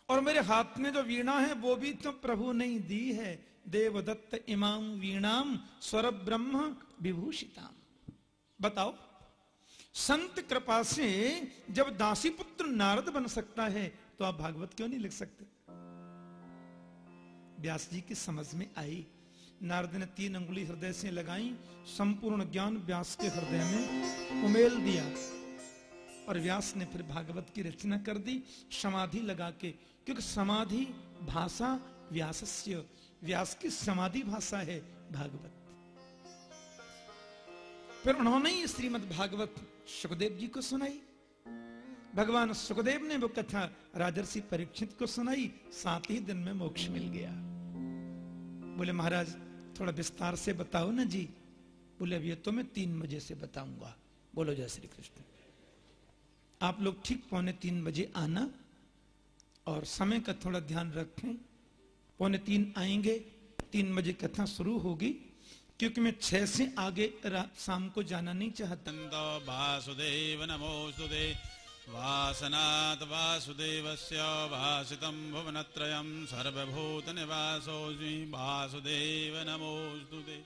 और मेरे हाथ में जो वीणा है, वो भी तो प्रभु ने दी है। देवदत्त इमाम वीणाम स्वर ब्रह्म विभूषिताम। बताओ, संत कृपा से जब दासी पुत्र नारद बन सकता है तो आप भागवत क्यों नहीं लिख सकते? व्यास जी की समझ में आई। नारद ने तीन अंगुली हृदय से लगाई, संपूर्ण ज्ञान व्यास के हृदय में उमेल दिया। और व्यास ने फिर भागवत की रचना कर दी, समाधि लगा के, क्योंकि समाधि भाषा व्यासस्य, व्यास की समाधि भाषा है भागवत। फिर उन्होंने ही श्रीमद भागवत सुखदेव जी को सुनाई। भगवान सुखदेव ने वो कथा राजर्षि परीक्षित को सुनाई, सात ही दिन में मोक्ष मिल गया। बोले, महाराज थोड़ा विस्तार से बताओ ना जी। बोले, अब ये तो मैं तीन बजे से बताऊँगा। बोलो, जय श्री कृष्ण। आप लोग ठीक पौने तीन बजे आना और समय का थोड़ा ध्यान रखें। पौने तीन आएँगे, तीन बजे कथा शुरू होगी, क्योंकि मैं छह से आगे शाम को जाना नहीं चाहता। वासुदेव वासनात् वासुदेवस्य भासितम् भुवनत्रयम् सर्वभूतनिवासोऽस्मि वासुदेव नमोऽस्तु ते।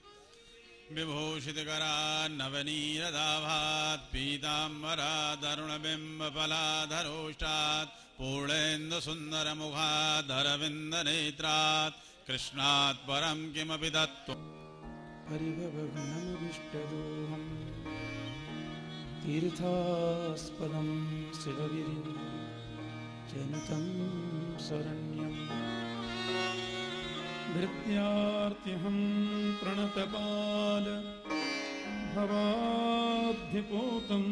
विभूषितकरान्नवनीरदाभात् पीताम्बरादरुणबिम्बफलाधरोष्टात् पूर्णेन्दुसुन्दरमुखादरविन्दनेत्रात् कृष्णात् परम् किमपि दत्त्वम् इष्टोऽहम् तीर्थास्पदं शिवगिरिं जनितं शरण्यम् भृत्यार्त्यहं प्रणतपाल भवाब्धिपूतम्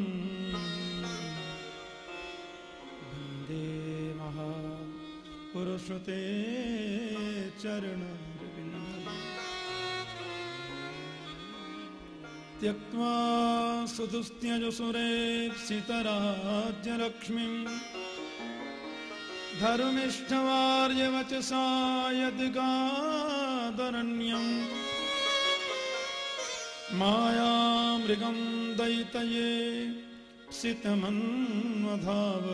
वन्दे महापुरुषते चरणविन्दम् त्यक्त्वा सुदुस्त्यजसुरेप्सितराज्यलक्ष्मीम् धर्मिष्ठवार्यवचसा यद्गादरण्यम् मायामृगं दैतये सितमन्वधाव।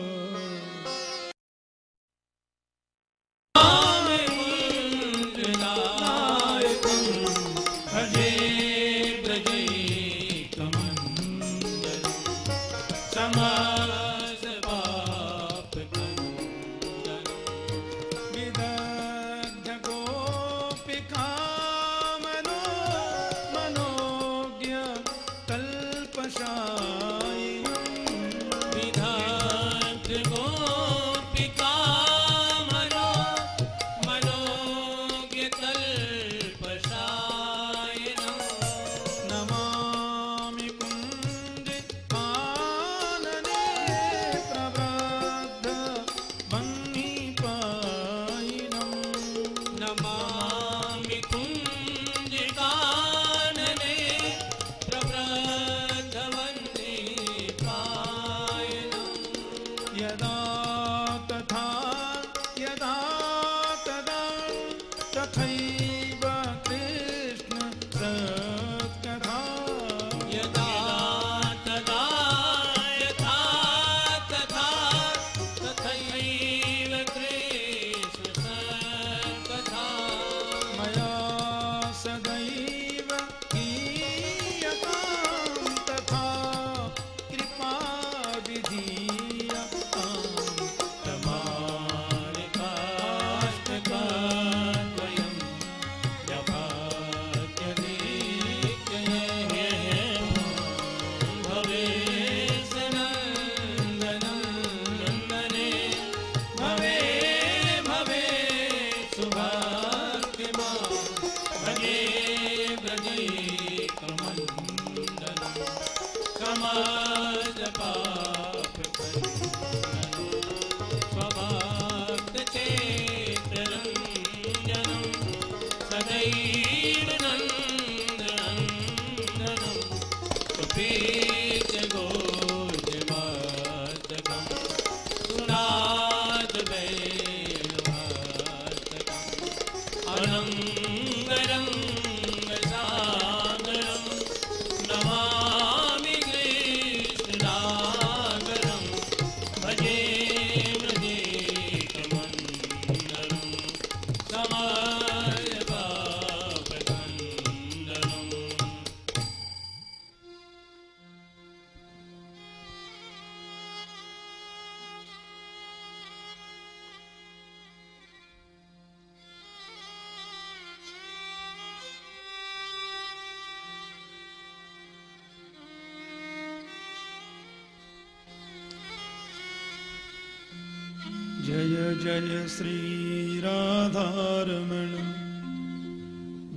जय श्री राधारमण।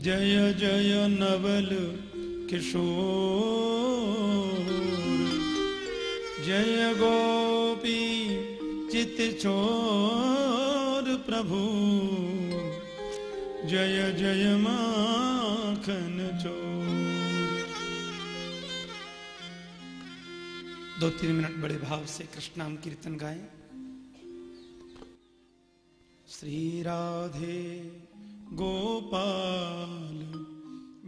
जय जय नवल किशोर। जय गोपी चित चोर प्रभु। जय जय माखन चोर। दो तीन मिनट बड़े भाव से कृष्णाम कीर्तन गाएँ। राधे गोपाल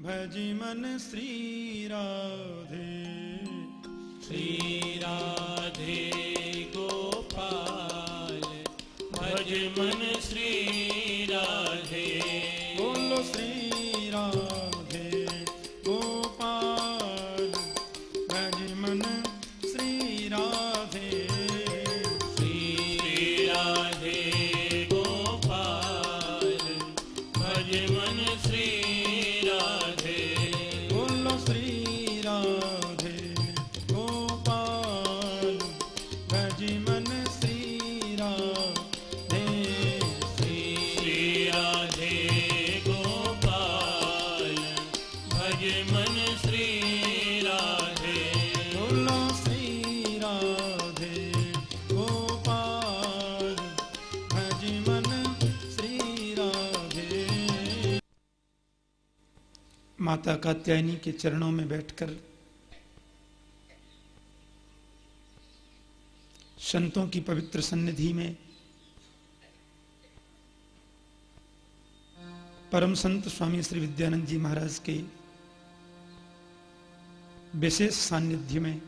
भजी मन श्री राधे। श्री राधे। माता कात्यायनी के चरणों में बैठकर संतों की पवित्र सन्निधि में परम संत स्वामी श्री विद्यानंद जी महाराज के विशेष सानिध्य में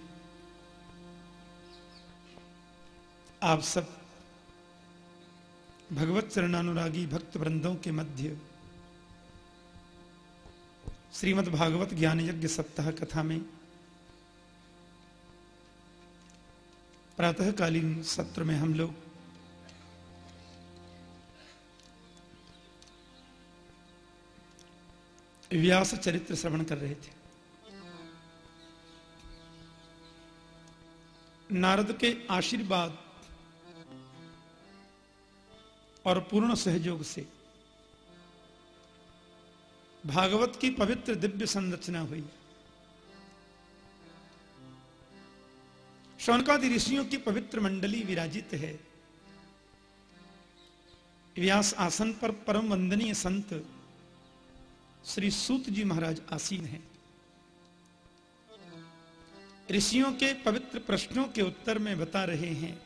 आप सब भगवत चरणानुरागी भक्त वृंदों के मध्य श्रीमद् भागवत ज्ञान यज्ञ सप्ताह कथा में प्रातःकालीन सत्र में हम लोग व्यास चरित्र श्रवण कर रहे थे। नारद के आशीर्वाद और पूर्ण सहयोग से भागवत की पवित्र दिव्य संरचना हुई। शौनकादि ऋषियों की पवित्र मंडली विराजित है। व्यास आसन पर परम वंदनीय संत श्री सूत जी महाराज आसीन हैं। ऋषियों के पवित्र प्रश्नों के उत्तर में बता रहे हैं,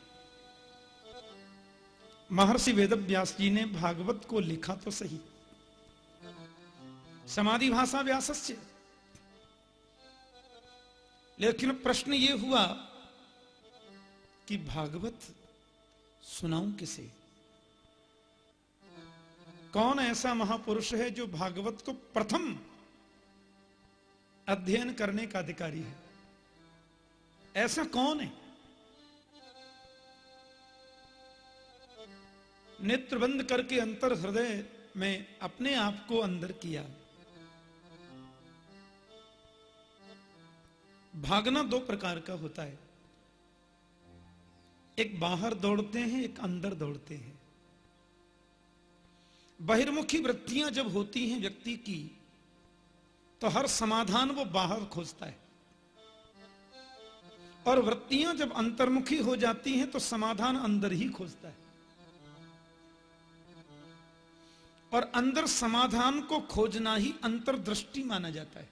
महर्षि वेदव्यास जी ने भागवत को लिखा तो सही। समाधि भाषा व्यासस्य लेकिन प्रश्न ये हुआ कि भागवत सुनाऊं किसे? कौन ऐसा महापुरुष है जो भागवत को प्रथम अध्ययन करने का अधिकारी है? ऐसा कौन है? नेत्र बंद करके अंतर हृदय में अपने आप को अंदर किया। भागना दो प्रकार का होता है। एक बाहर दौड़ते हैं, एक अंदर दौड़ते हैं। बहिर्मुखी वृत्तियाँ जब होती हैं व्यक्ति की तो हर समाधान वो बाहर खोजता है। और वृत्तियाँ जब अंतर्मुखी हो जाती हैं तो समाधान अंदर ही खोजता है। और अंदर समाधान को खोजना ही अंतर्दृष्टि माना जाता है।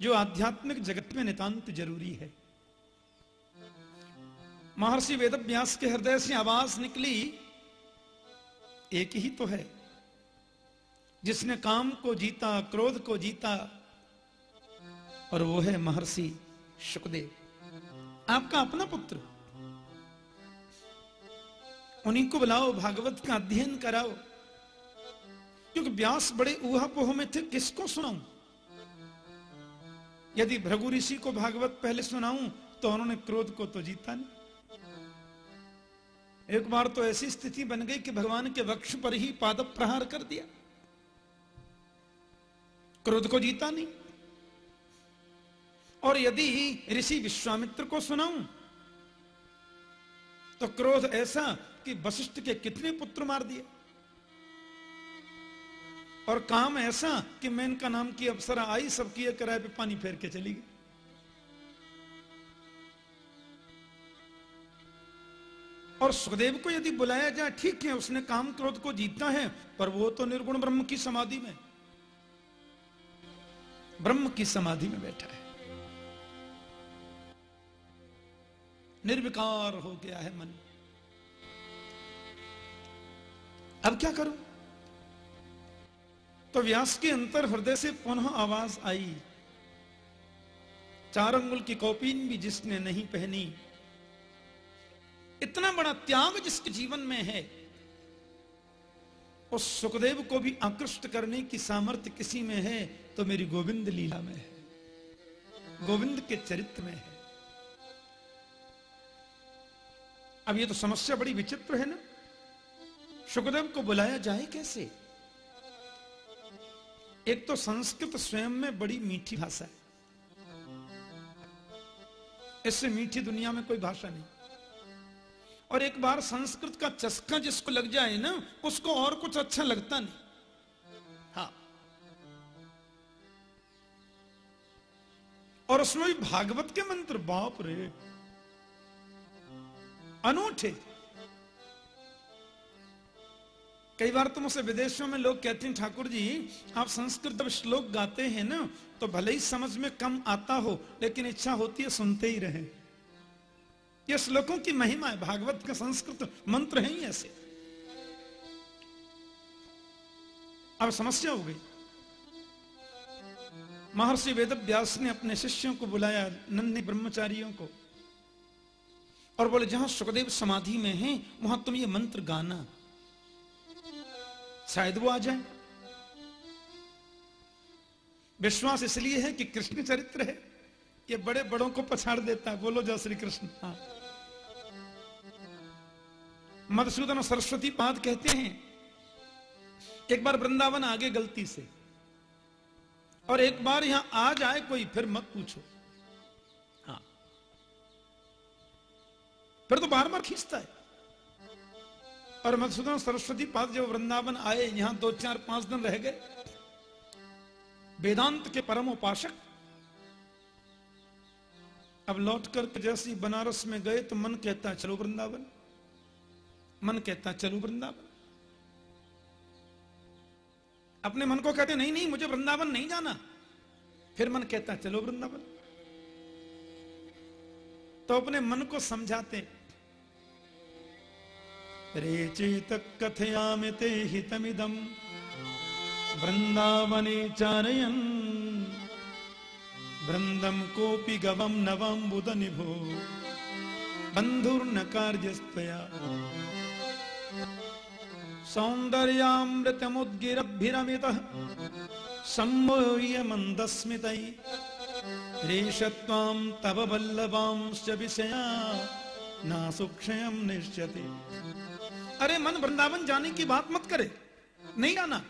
जो आध्यात्मिक जगत में नितांत ज़रूरी है। महर्षि वेदव्यास के हृदय से आवाज़ निकली, एक ही तो है। जिसने काम को जीता, क्रोध को जीता, और वो है महर्षि सुखदेव आपका अपना पुत्र। उन्हीं को बुलाओ, भागवत का अध्ययन कराओ। क्योंकि व्यास बड़े ऊहापोह में थे, किसको सुनाऊं? यदि भृगु ऋषि को भागवत पहले सुनाऊं तो उन्होंने क्रोध को तो जीता नहीं। एक बार तो ऐसी स्थिति बन गई कि भगवान के वक्ष पर ही पाद प्रहार कर दिया। क्रोध को जीता नहीं। और यदि ऋषि विश्वामित्र को सुनाऊं तो क्रोध ऐसा कि वशिष्ठ के कितने पुत्र मार दिए। और काम ऐसा कि मैं का नाम की अप्सरा आई, सबकी किराए पे पानी फेर के चली गई। और सुखदेव को यदि बुलाया जाए, ठीक है, उसने काम क्रोध को जीता है, पर वो तो निर्गुण ब्रह्म की समाधि में, ब्रह्म की समाधि में बैठा है। निर्विकार हो गया है मन। अब क्या करूँ? तो व्यास के अंतर हृदय से पुनः आवाज़ आई। चार अंगुल की कौपीन भी जिसने नहीं पहनी। इतना बड़ा त्याग जिसके जीवन में है, उस सुखदेव को भी आकृष्ट करने की सामर्थ्य किसी में है तो मेरी गोविंद लीला में है। गोविंद के चरित्र में है। अब ये तो समस्या बड़ी विचित्र है ना? सुखदेव को बुलाया जाए कैसे? एक तो संस्कृत स्वयं में बड़ी मीठी भाषा है। इससे मीठी दुनिया में कोई भाषा नहीं। और एक बार संस्कृत का चस्का जिसको लग जाए ना, उसको और कुछ अच्छा लगता नहीं। हाँ। और उसमें भी भागवत के मंत्र बाप रे। अनूठे। कई बार तुम उसे विदेशों में लोग कहते हैं, ठाकुर जी, आप संस्कृत श्लोक गाते हैं ना तो भले ही समझ में कम आता हो, लेकिन इच्छा होती है सुनते ही रहे। ये श्लोकों की महिमा है, भागवत का संस्कृत मंत्र है ही ऐसे। अब समस्या हो गई। महर्षि वेद व्यास ने अपने शिष्यों को बुलाया, नन्हे ब्रह्मचारियों को, और बोले, जहाँ सुखदेव समाधि में हैं, वहाँ तुम ये मंत्र गाना। शायद वो आ जाए। विश्वास इसलिए है कि कृष्ण चरित्र है। ये बड़े बड़ों को पछाड़ देता है। बोलो जय श्री कृष्ण। हाँ। मधुसूदन और सरस्वती पाद कहते हैं, एक बार वृंदावन आगे गलती से। और एक बार यहाँ आ जाए कोई, फिर मत पूछो। हाँ। फिर तो बार बार खींचता है। और मधुसूदन सरस्वती पाद जब वृंदावन आए, यहाँ दो चार पाँच दिन रह गए। वेदांत के परम उपासक। अब लौट कर जैसे बनारस में गए तो मन कहता है, चलो वृंदावन। मन कहता है, चलो वृंदावन। अपने मन को कहते, नहीं नहीं, मुझे वृंदावन नहीं जाना। फिर मन कहता चलो वृंदावन। तो अपने मन को समझाते रे चेत कथयामि ते हितमिदम। वृंदावने चारयन् गवम नवम बुध निभो बंधुर्न कार्यस्तया सौंदर्यामृतमुद्गिरभिरमित सम्मोह्य मंदस्मितै रेशत्वां तव वल्लभांश्च विषया ना सुक्षयम निश्चते। अरे मन वृंदावन जाने की बात मत करे। नहीं आना।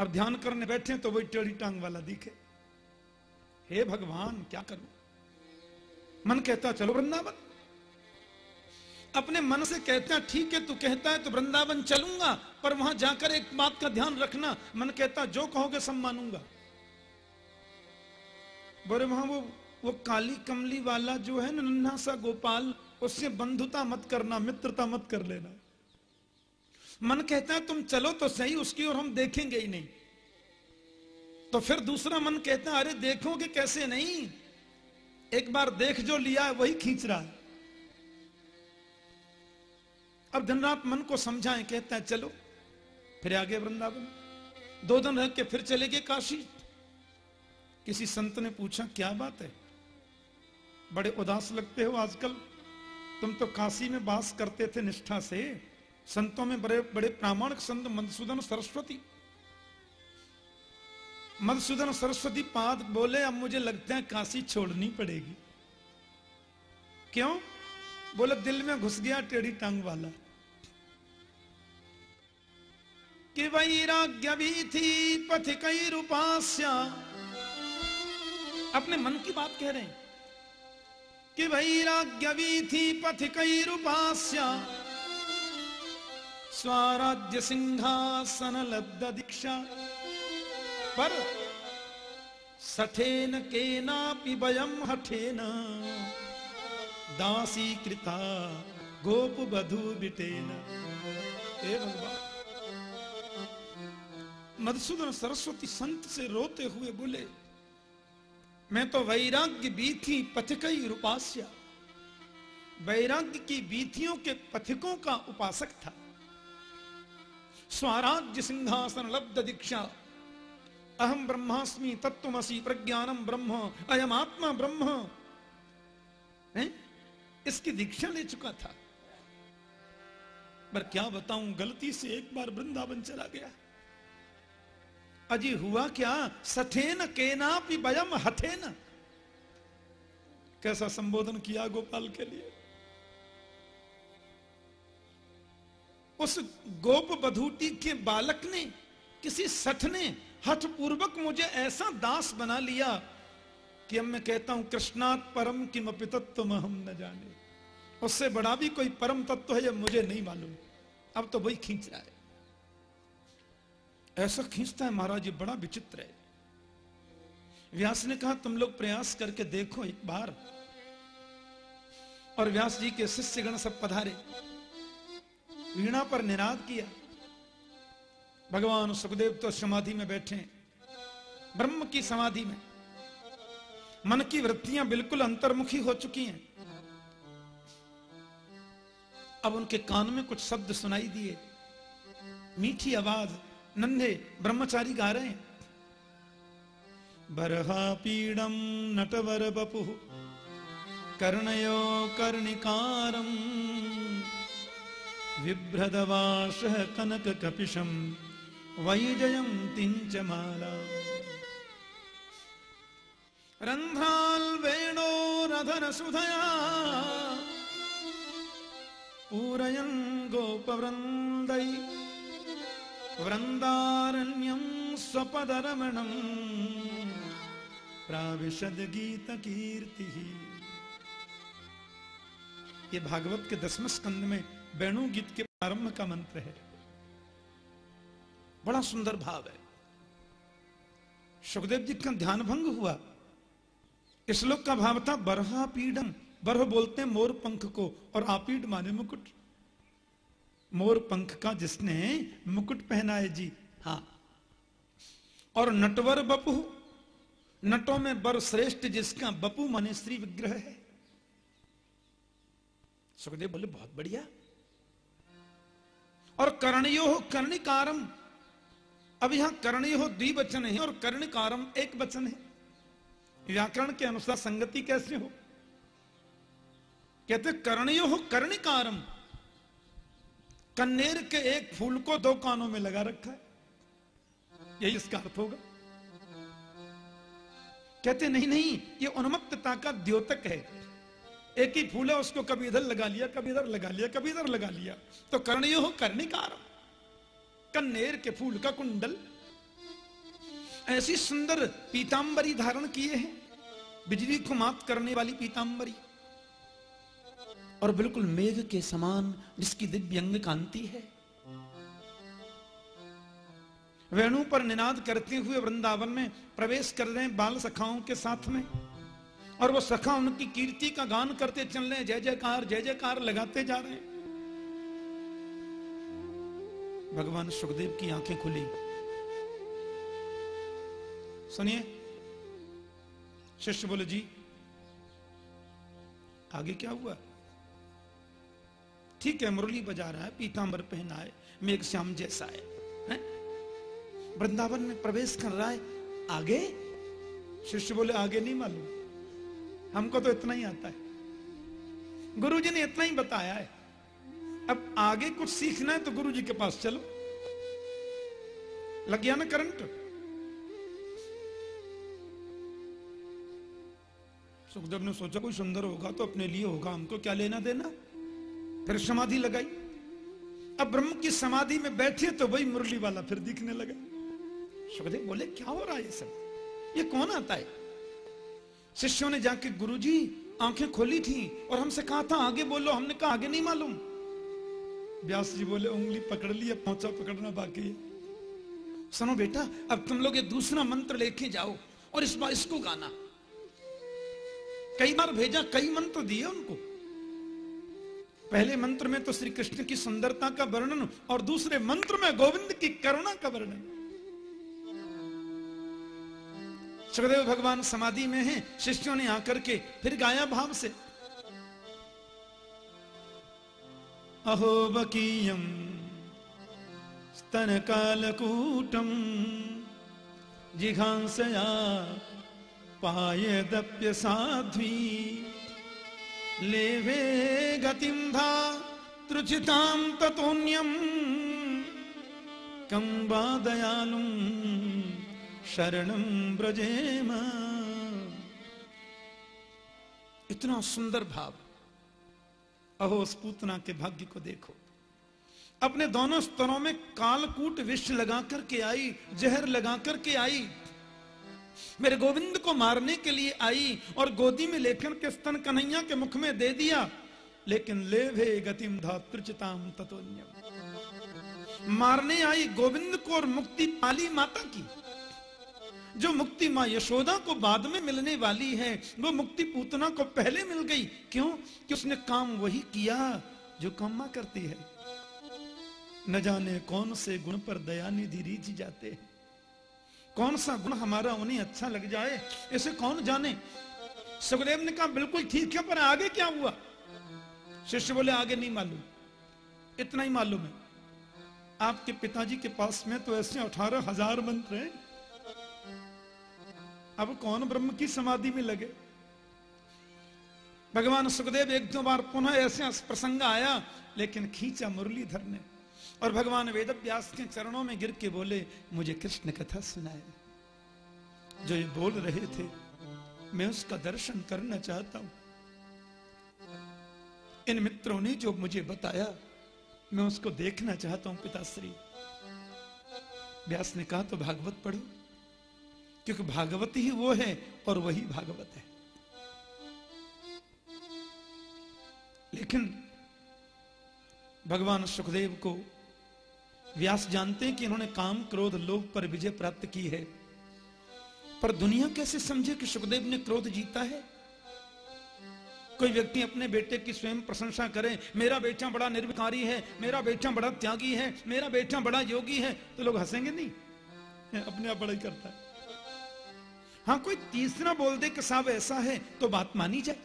अब ध्यान करने बैठे तो वही टेढ़ी टांग वाला दिखे। हे भगवान, क्या करूँ? मन कहता, चलो वृंदावन। अपने मन से कहता ठीक है, तू कहता है तो वृंदावन चलूँगा, पर वहाँ जाकर एक बात का ध्यान रखना। मन कहता, जो कहोगे सब मानूँगा। बोरे वहाँ वो वो काली कमली वाला जो है ना, नन्हा सा गोपाल उससे बंधुता मत करना, मित्रता मत कर लेना। मन कहता है, तुम चलो तो सही, उसकी और हम देखेंगे ही नहीं। तो फिर दूसरा मन कहता है, अरे देखोगे कैसे नहीं? एक बार देख जो लिया है, वही खींच रहा है। अब दिन रात मन को समझाएँ, कहता है, चलो, फिर आगे वृंदावन। दो दिन रह के फिर चले गए काशी। किसी संत ने पूछा, क्या बात है? बड़े उदास लगते हो आजकल? तुम तो काशी में वास करते थे निष्ठा से। संतों में बड़े बड़े प्रामाणिक संत मधुसूदन सरस्वती। मधुसूदन सरस्वती पाद बोले, अब मुझे लगता है काशी छोड़नी पड़ेगी। क्यों? बोले, दिल में घुस गया टेढ़ी टांग वाला। कि वैराग्य भी थी पथ कई रूपास्या अपने मन की बात कह रहे हैं। कि वैराग्य वीथि पथिकैरुपास्य। स्वराज्य सिंहासन लब्ध दीक्षा। पर सठेन केनापि वयम हठेन। दासी कृता गोप बधु बिटेन। हे भगवान। मधुसूदन सरस्वती संत से रोते हुए बोले मैं तो वैराग्य बीथी पथिकई रूपास्या। वैराग्य की बीथियों के पथिकों का उपासक था। स्वराज्य सिंहासन लब्ध दीक्षा। अहम ब्रह्मास्मि तत्वमसी प्रज्ञानम ब्रह्म अयम आत्मा ब्रह्म। है? इसकी दीक्षा ले चुका था। पर क्या बताऊँ, गलती से एक बार वृंदावन चला गया। अजी हुआ क्या? सठेन केना पी बयम हठेन कैसा संबोधन किया गोपाल के लिए? उस गोप बधूटी के बालक ने, किसी सठ ने हठ पूर्वक मुझे ऐसा दास बना लिया कि अब मैं कहता हूँ, कृष्णात परम किम तत्व हम न जाने। उससे बड़ा भी कोई परम तत्व है जब मुझे नहीं मालूम। अब तो वही खींच रहा है। ऐसा खींचता है महाराज, ये बड़ा विचित्र है। व्यास ने कहा, तुम लोग प्रयास करके देखो एक बार। और व्यास जी के शिष्यगण सब पधारे। वीणा पर निनाद किया। भगवान सुखदेव तो समाधि में बैठे ब्रह्म की समाधि में। मन की वृत्तियाँ बिल्कुल अंतर्मुखी हो चुकी हैं। अब उनके कान में कुछ शब्द सुनाई दिए। मीठी आवाज़ नन्हे ब्रह्मचारी गा रहे हैं। बरहा पीड़म नटवर बपु, कर्णयो कर्णिकारम विभ्रदवाश कनक कपिशम वैजयम तिंच माला। रंध्राल वेणो रधन सुधया, पूरयन् गोपवृन्दै वृन्दारण्यं स्वपदरमणम् प्राविशद गीत कीर्ति ये भागवत के दसवें स्कंद में वेणु गीत के प्रारंभ का मंत्र है। बड़ा सुंदर भाव है। सुखदेव जी का ध्यान भंग हुआ। इस श्लोक का भाव था, बरहा पीडम, बरह बोलते हैं मोर पंख को और आपीड माने मुकुट। मोर पंख का जिसने मुकुट पहना है जी। हाँ। और नटवर बपु नटों में बर श्रेष्ठ जिसका बपू माने श्री विग्रह है। सुखदेव बोले बहुत बढ़िया। और कर्णयो हो कर्णिकारम। अब यहाँ कर्णयो हो द्विवचन है और कर्णिकारम एक वचन है। व्याकरण के अनुसार संगति कैसे हो? कहते कर्णयो हो कर्णिकारम। कन्नेर के एक फूल को दो कानों में लगा रखा है। यही इसका अर्थ होगा। कहते, नहीं नहीं, ये उन्मत्तता का द्योतक है। एक ही फूल है, उसको कभी इधर लगा लिया, कभी इधर लगा लिया, कभी इधर लगा लिया। तो कर्णयो हो कर्णिकारम कन्नेर के फूल का कुंडल। ऐसी सुंदर पीतांबरी धारण किए हैं। बिजली को मात करने वाली पीतांबरी। और बिल्कुल मेघ के समान जिसकी दिव्यंग कांति है। वेणु पर निनाद करते हुए वृंदावन में प्रवेश कर रहे हैं बाल सखाओं के साथ में। और वो सखा उनकी कीर्ति का गान करते चल रहे हैं, जय जयकार जय जयकार लगाते जा रहे हैं। भगवान सुखदेव की आँखें खुली। सुनिए, शिष्य बोले, जी, आगे क्या हुआ? ठीक है, मुरली बजा रहा है, पीतांबर पहना है मेघ श्याम जैसा है? वृंदावन में प्रवेश कर रहा है, आगे? शिष्य बोले, आगे नहीं मालूम। हमको तो इतना ही आता है। गुरु जी ने इतना ही बताया है। अब आगे कुछ सीखना है तो गुरु जी के पास चलो। लग गया ना करंट? सुखदेव ने सोचा, कोई सुंदर होगा तो अपने लिए होगा, हमको क्या लेना देना? फिर समाधि लगाई। अब ब्रह्म की समाधि में बैठे तो वही मुरली वाला फिर दिखने लगा। सुखदेव बोले, क्या हो रहा है ये सब? ये कौन आता है? शिष्यों ने जाके गुरु जी आँखें खोली थी और हमसे कहा था, आगे बोलो, हमने कहा आगे नहीं मालूम। व्यास जी बोले, उंगली पकड़ ली, अब पहुँचा, पकड़ना बाकी सुनो बेटा, अब तुम लोग ये दूसरा मंत्र लेके जाओ और इस बार इसको गाना। कई बार भेजा, कई मंत्र दिए उनको। पहले मंत्र में तो श्री कृष्ण की सुंदरता का वर्णन और दूसरे मंत्र में गोविंद की करुणा का वर्णन। सुखदेव भगवान समाधि में हैं, शिष्यों ने आकर के फिर गाया भाव से, अहो बकीयम स्तन कालकूटम जिघांसया पायदप्य साध्वी लेवे गतिम धा त्रुचिताम ततोन्यम कम वा दयालुम शरणम ब्रजेम इतना सुंदर भाव। अहो स्पूतना के भाग्य को देखो। अपने दोनों स्तरों में कालकूट विष लगा करके आई, जहर लगा करके आई। मेरे गोविंद को मारने के लिए आई और गोदी में लेकर के स्तन कन्हैया के मुख में दे दिया, लेकिन ले भे गतिम धातृचिताम तत्वन्यम। मारने आई गोविंद को और मुक्ति पाली माता की। जो मुक्ति माँ यशोदा को बाद में मिलने वाली है, वो मुक्ति पूतना को पहले मिल गई। क्यों? कि उसने काम वही किया जो कम्मा करती है। न जाने कौन से गुण पर दया निधि रीझ जाते हैं। कौन सा गुण हमारा उन्हें अच्छा लग जाए? इसे कौन जाने? सुखदेव ने कहा, बिल्कुल ठीक है, पर आगे क्या हुआ? शिष्य बोले, आगे नहीं मालूम। इतना ही मालूम है। आपके पिताजी के पास में तो ऐसे अठारह हज़ार मंत्र हैं। अब कौन ब्रह्म की समाधि में लगे? भगवान सुखदेव एक दो बार पुनः ऐसे प्रसंग आया, लेकिन खींचा मुरलीधर ने। और भगवान वेद व्यास के चरणों में गिर के बोले, मुझे कृष्ण कथा सुनाए। जो ये बोल रहे थे, मैं उसका दर्शन करना चाहता हूँ। इन मित्रों ने जो मुझे बताया, मैं उसको देखना चाहता हूँ, पिताश्री। व्यास ने कहा तो भागवत पढ़ो, क्योंकि भागवत ही वो है और वही भागवत है। लेकिन भगवान सुखदेव को व्यास जानते हैं कि इन्होंने काम क्रोध लोभ पर विजय प्राप्त की है। पर दुनिया कैसे समझे कि सुखदेव ने क्रोध जीता है? कोई व्यक्ति अपने बेटे की स्वयं प्रशंसा करे, मेरा बेटा बड़ा निर्विकारी है, मेरा बेटा बड़ा त्यागी है, मेरा बेटा बड़ा योगी है तो लोग हंसेंगे नहीं? अपने आप बड़ा ही करता है। हाँ कोई तीसरा बोल दे कि साहब ऐसा है तो बात मानी जाए।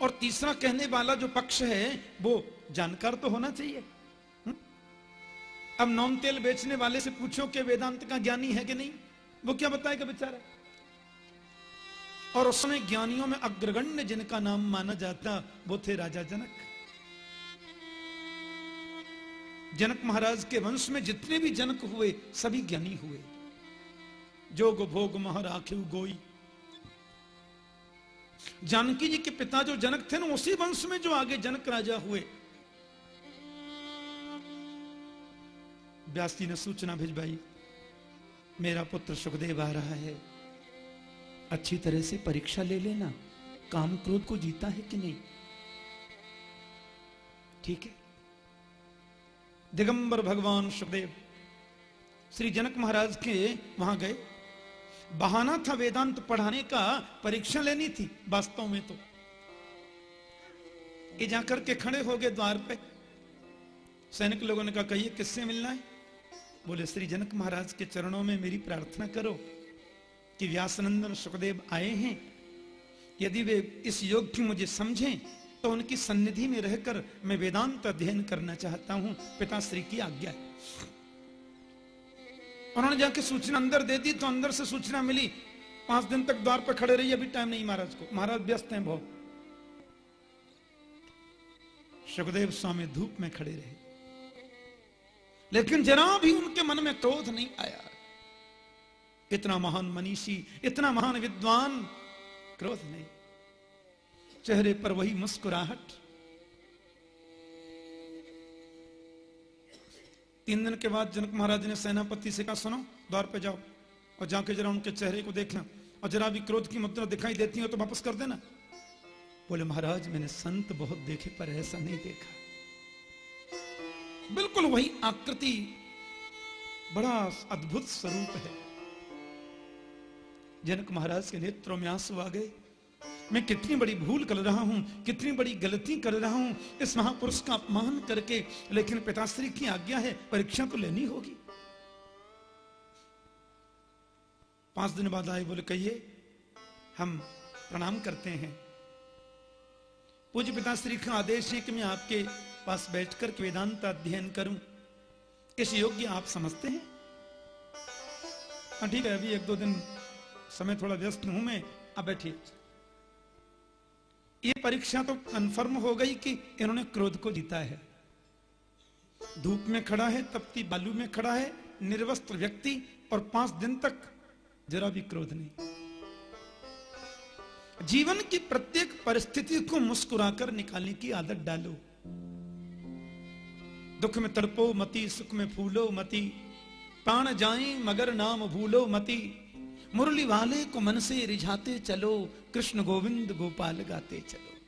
और तीसरा कहने वाला जो पक्ष है, वो जानकार तो होना चाहिए? अब नॉन तेल बेचने वाले से पूछो कि वेदांत का ज्ञानी है कि नहीं? वो क्या बताएगा बेचारा? और उस समय ज्ञानियों में अग्रगण्य जिनका नाम माना जाता, वो थे राजा जनक। जनक महाराज के वंश में जितने भी जनक हुए, सभी ज्ञानी हुए। जोग भोग मह राखिव गोई जानकी जी के पिता जो जनक थे ना, उसी वंश में जो आगे जनक राजा हुए व्यास जी ने सूचना भिजवाई मेरा पुत्र सुखदेव आ रहा है। अच्छी तरह से परीक्षा ले लेना। काम क्रोध को जीता है कि नहीं? ठीक है। दिगंबर भगवान सुखदेव, श्री जनक महाराज के वहाँ गए। बहाना था वेदांत पढ़ाने का, परीक्षा लेनी थी वास्तव में तो। ये जाकर के खड़े हो गए द्वार पे। सैनिक लोगों ने कहा, कहिए, किससे मिलना है? बोले श्री जनक महाराज के चरणों में मेरी प्रार्थना करो कि व्यासनंदन सुखदेव आए हैं। यदि वे इस योग की मुझे समझें तो उनकी सन्निधि में रहकर मैं वेदांत अध्ययन करना चाहता हूँ। पिताश्री की आज्ञा उन्होंने जाके सूचना अंदर दे दी तो अंदर से सूचना मिली। पाँच दिन तक द्वार पर खड़े रही अभी टाइम नहीं महाराज को। महाराज व्यस्त हैं बहुत। सुखदेव स्वामी धूप में खड़े रहे। लेकिन जरा भी उनके मन में क्रोध नहीं आया। इतना महान मनीषी, इतना महान विद्वान क्रोध नहीं। चेहरे पर वही मुस्कुराहट। तीन दिन के बाद जनक महाराज ने सेनापति से कहा, सुनो, द्वार पे जाओ और जाके जरा उनके चेहरे को देखना और जरा भी क्रोध की मुद्रा दिखाई देती हो तो वापस कर देना। बोले, महाराज, मैंने संत बहुत देखे पर ऐसा नहीं देखा। बिल्कुल वही आकृति, बड़ा अद्भुत स्वरूप है। जनक महाराज के नेत्रों में आँसू आ गए। मैं कितनी बड़ी भूल कर रहा हूँ, कितनी बड़ी गलती कर रहा हूँ इस महापुरुष का अपमान करके, लेकिन पिताश्री की आज्ञा है, परीक्षा तो लेनी होगी। पाँच दिन बाद आए बोले, कहिए, हम प्रणाम करते हैं। पूज्य पिताश्री का आदेश है कि मैं आपके पास बैठकर वेदांत अध्ययन करूँ। किस योग्य आप समझते हैं? हाँ ठीक है, अभी एक दो दिन समय थोड़ा व्यस्त हूँ मैं। अब बैठिए। ये परीक्षा तो कंफर्म हो गई कि इन्होंने क्रोध को जीता है। धूप में खड़ा है, तपती बालू में खड़ा है, निर्वस्त्र व्यक्ति और पाँच दिन तक जरा भी क्रोध नहीं। जीवन की प्रत्येक परिस्थिति को मुस्कुराकर निकालने की आदत डालो। दुख में तड़पो मती, सुख में फूलो मती। प्राण जाए मगर नाम भूलो मती। मुरली वाले को मन से रिझाते चलो, कृष्ण गोविंद गोपाल गाते चलो।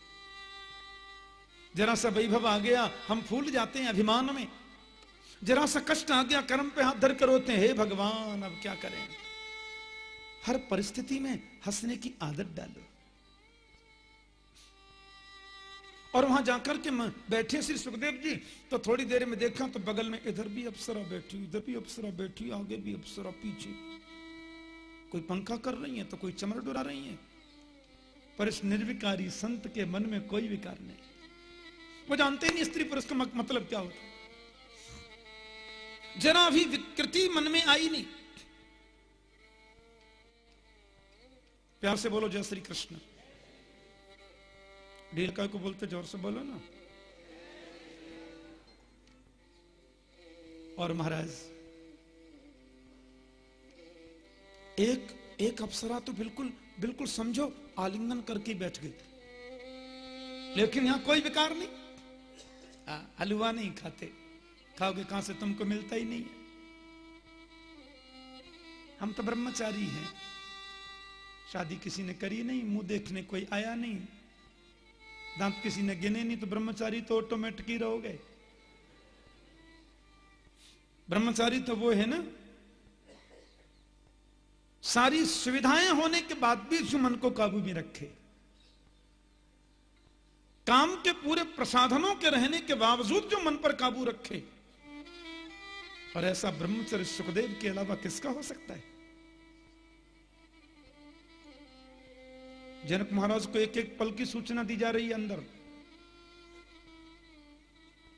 जरा सा वैभव आ गया, हम फूल जाते हैं अभिमान में। जरा सा कष्ट आ गया, कर्म पे हाथ धर कर रोते हैं, हे भगवान, अब क्या करें? हर परिस्थिति में हंसने की आदत डालो। और वहाँ जाकर के बैठे श्री सुखदेव जी तो थोड़ी देर में देखा तो बगल में इधर भी अप्सरा बैठी, इधर भी अप्सरा बैठी, आगे भी अप्सरा पीछे। कोई पंखा कर रही है तो कोई चमर डुरा रही है? पर इस निर्विकारी संत के मन में कोई विकार नहीं। वो जानते नहीं स्त्री पुरुष का मतलब क्या होता जरा भी विकृति मन में आई नहीं। प्यार से बोलो, जय श्री कृष्ण। ढील का बोलते ज़ोर से बोलो ना। और महाराज, एक एक अप्सरा तो बिल्कुल बिल्कुल समझो, आलिंगन करके बैठ गई। लेकिन यहाँ कोई विकार नहीं। हलवा नहीं खाते। खाओगे कहाँ से? तुमको मिलता ही नहीं है। हम तो ब्रह्मचारी हैं। शादी किसी ने करी नहीं, मुँह देखने कोई आया नहीं। दांत किसी ने गिने नहीं तो ब्रह्मचारी तो ऑटोमेटिक ही रहोगे। ब्रह्मचारी तो वो है ना? सारी सुविधाएँ होने के बाद भी जो मन को काबू में रखे। काम के पूरे प्रसाधनों के रहने के बावजूद जो मन पर काबू रखे। और ऐसा ब्रह्मचर्य सुखदेव के अलावा किसका हो सकता है? जनक महाराज को एक एक पल की सूचना दी जा रही है अंदर।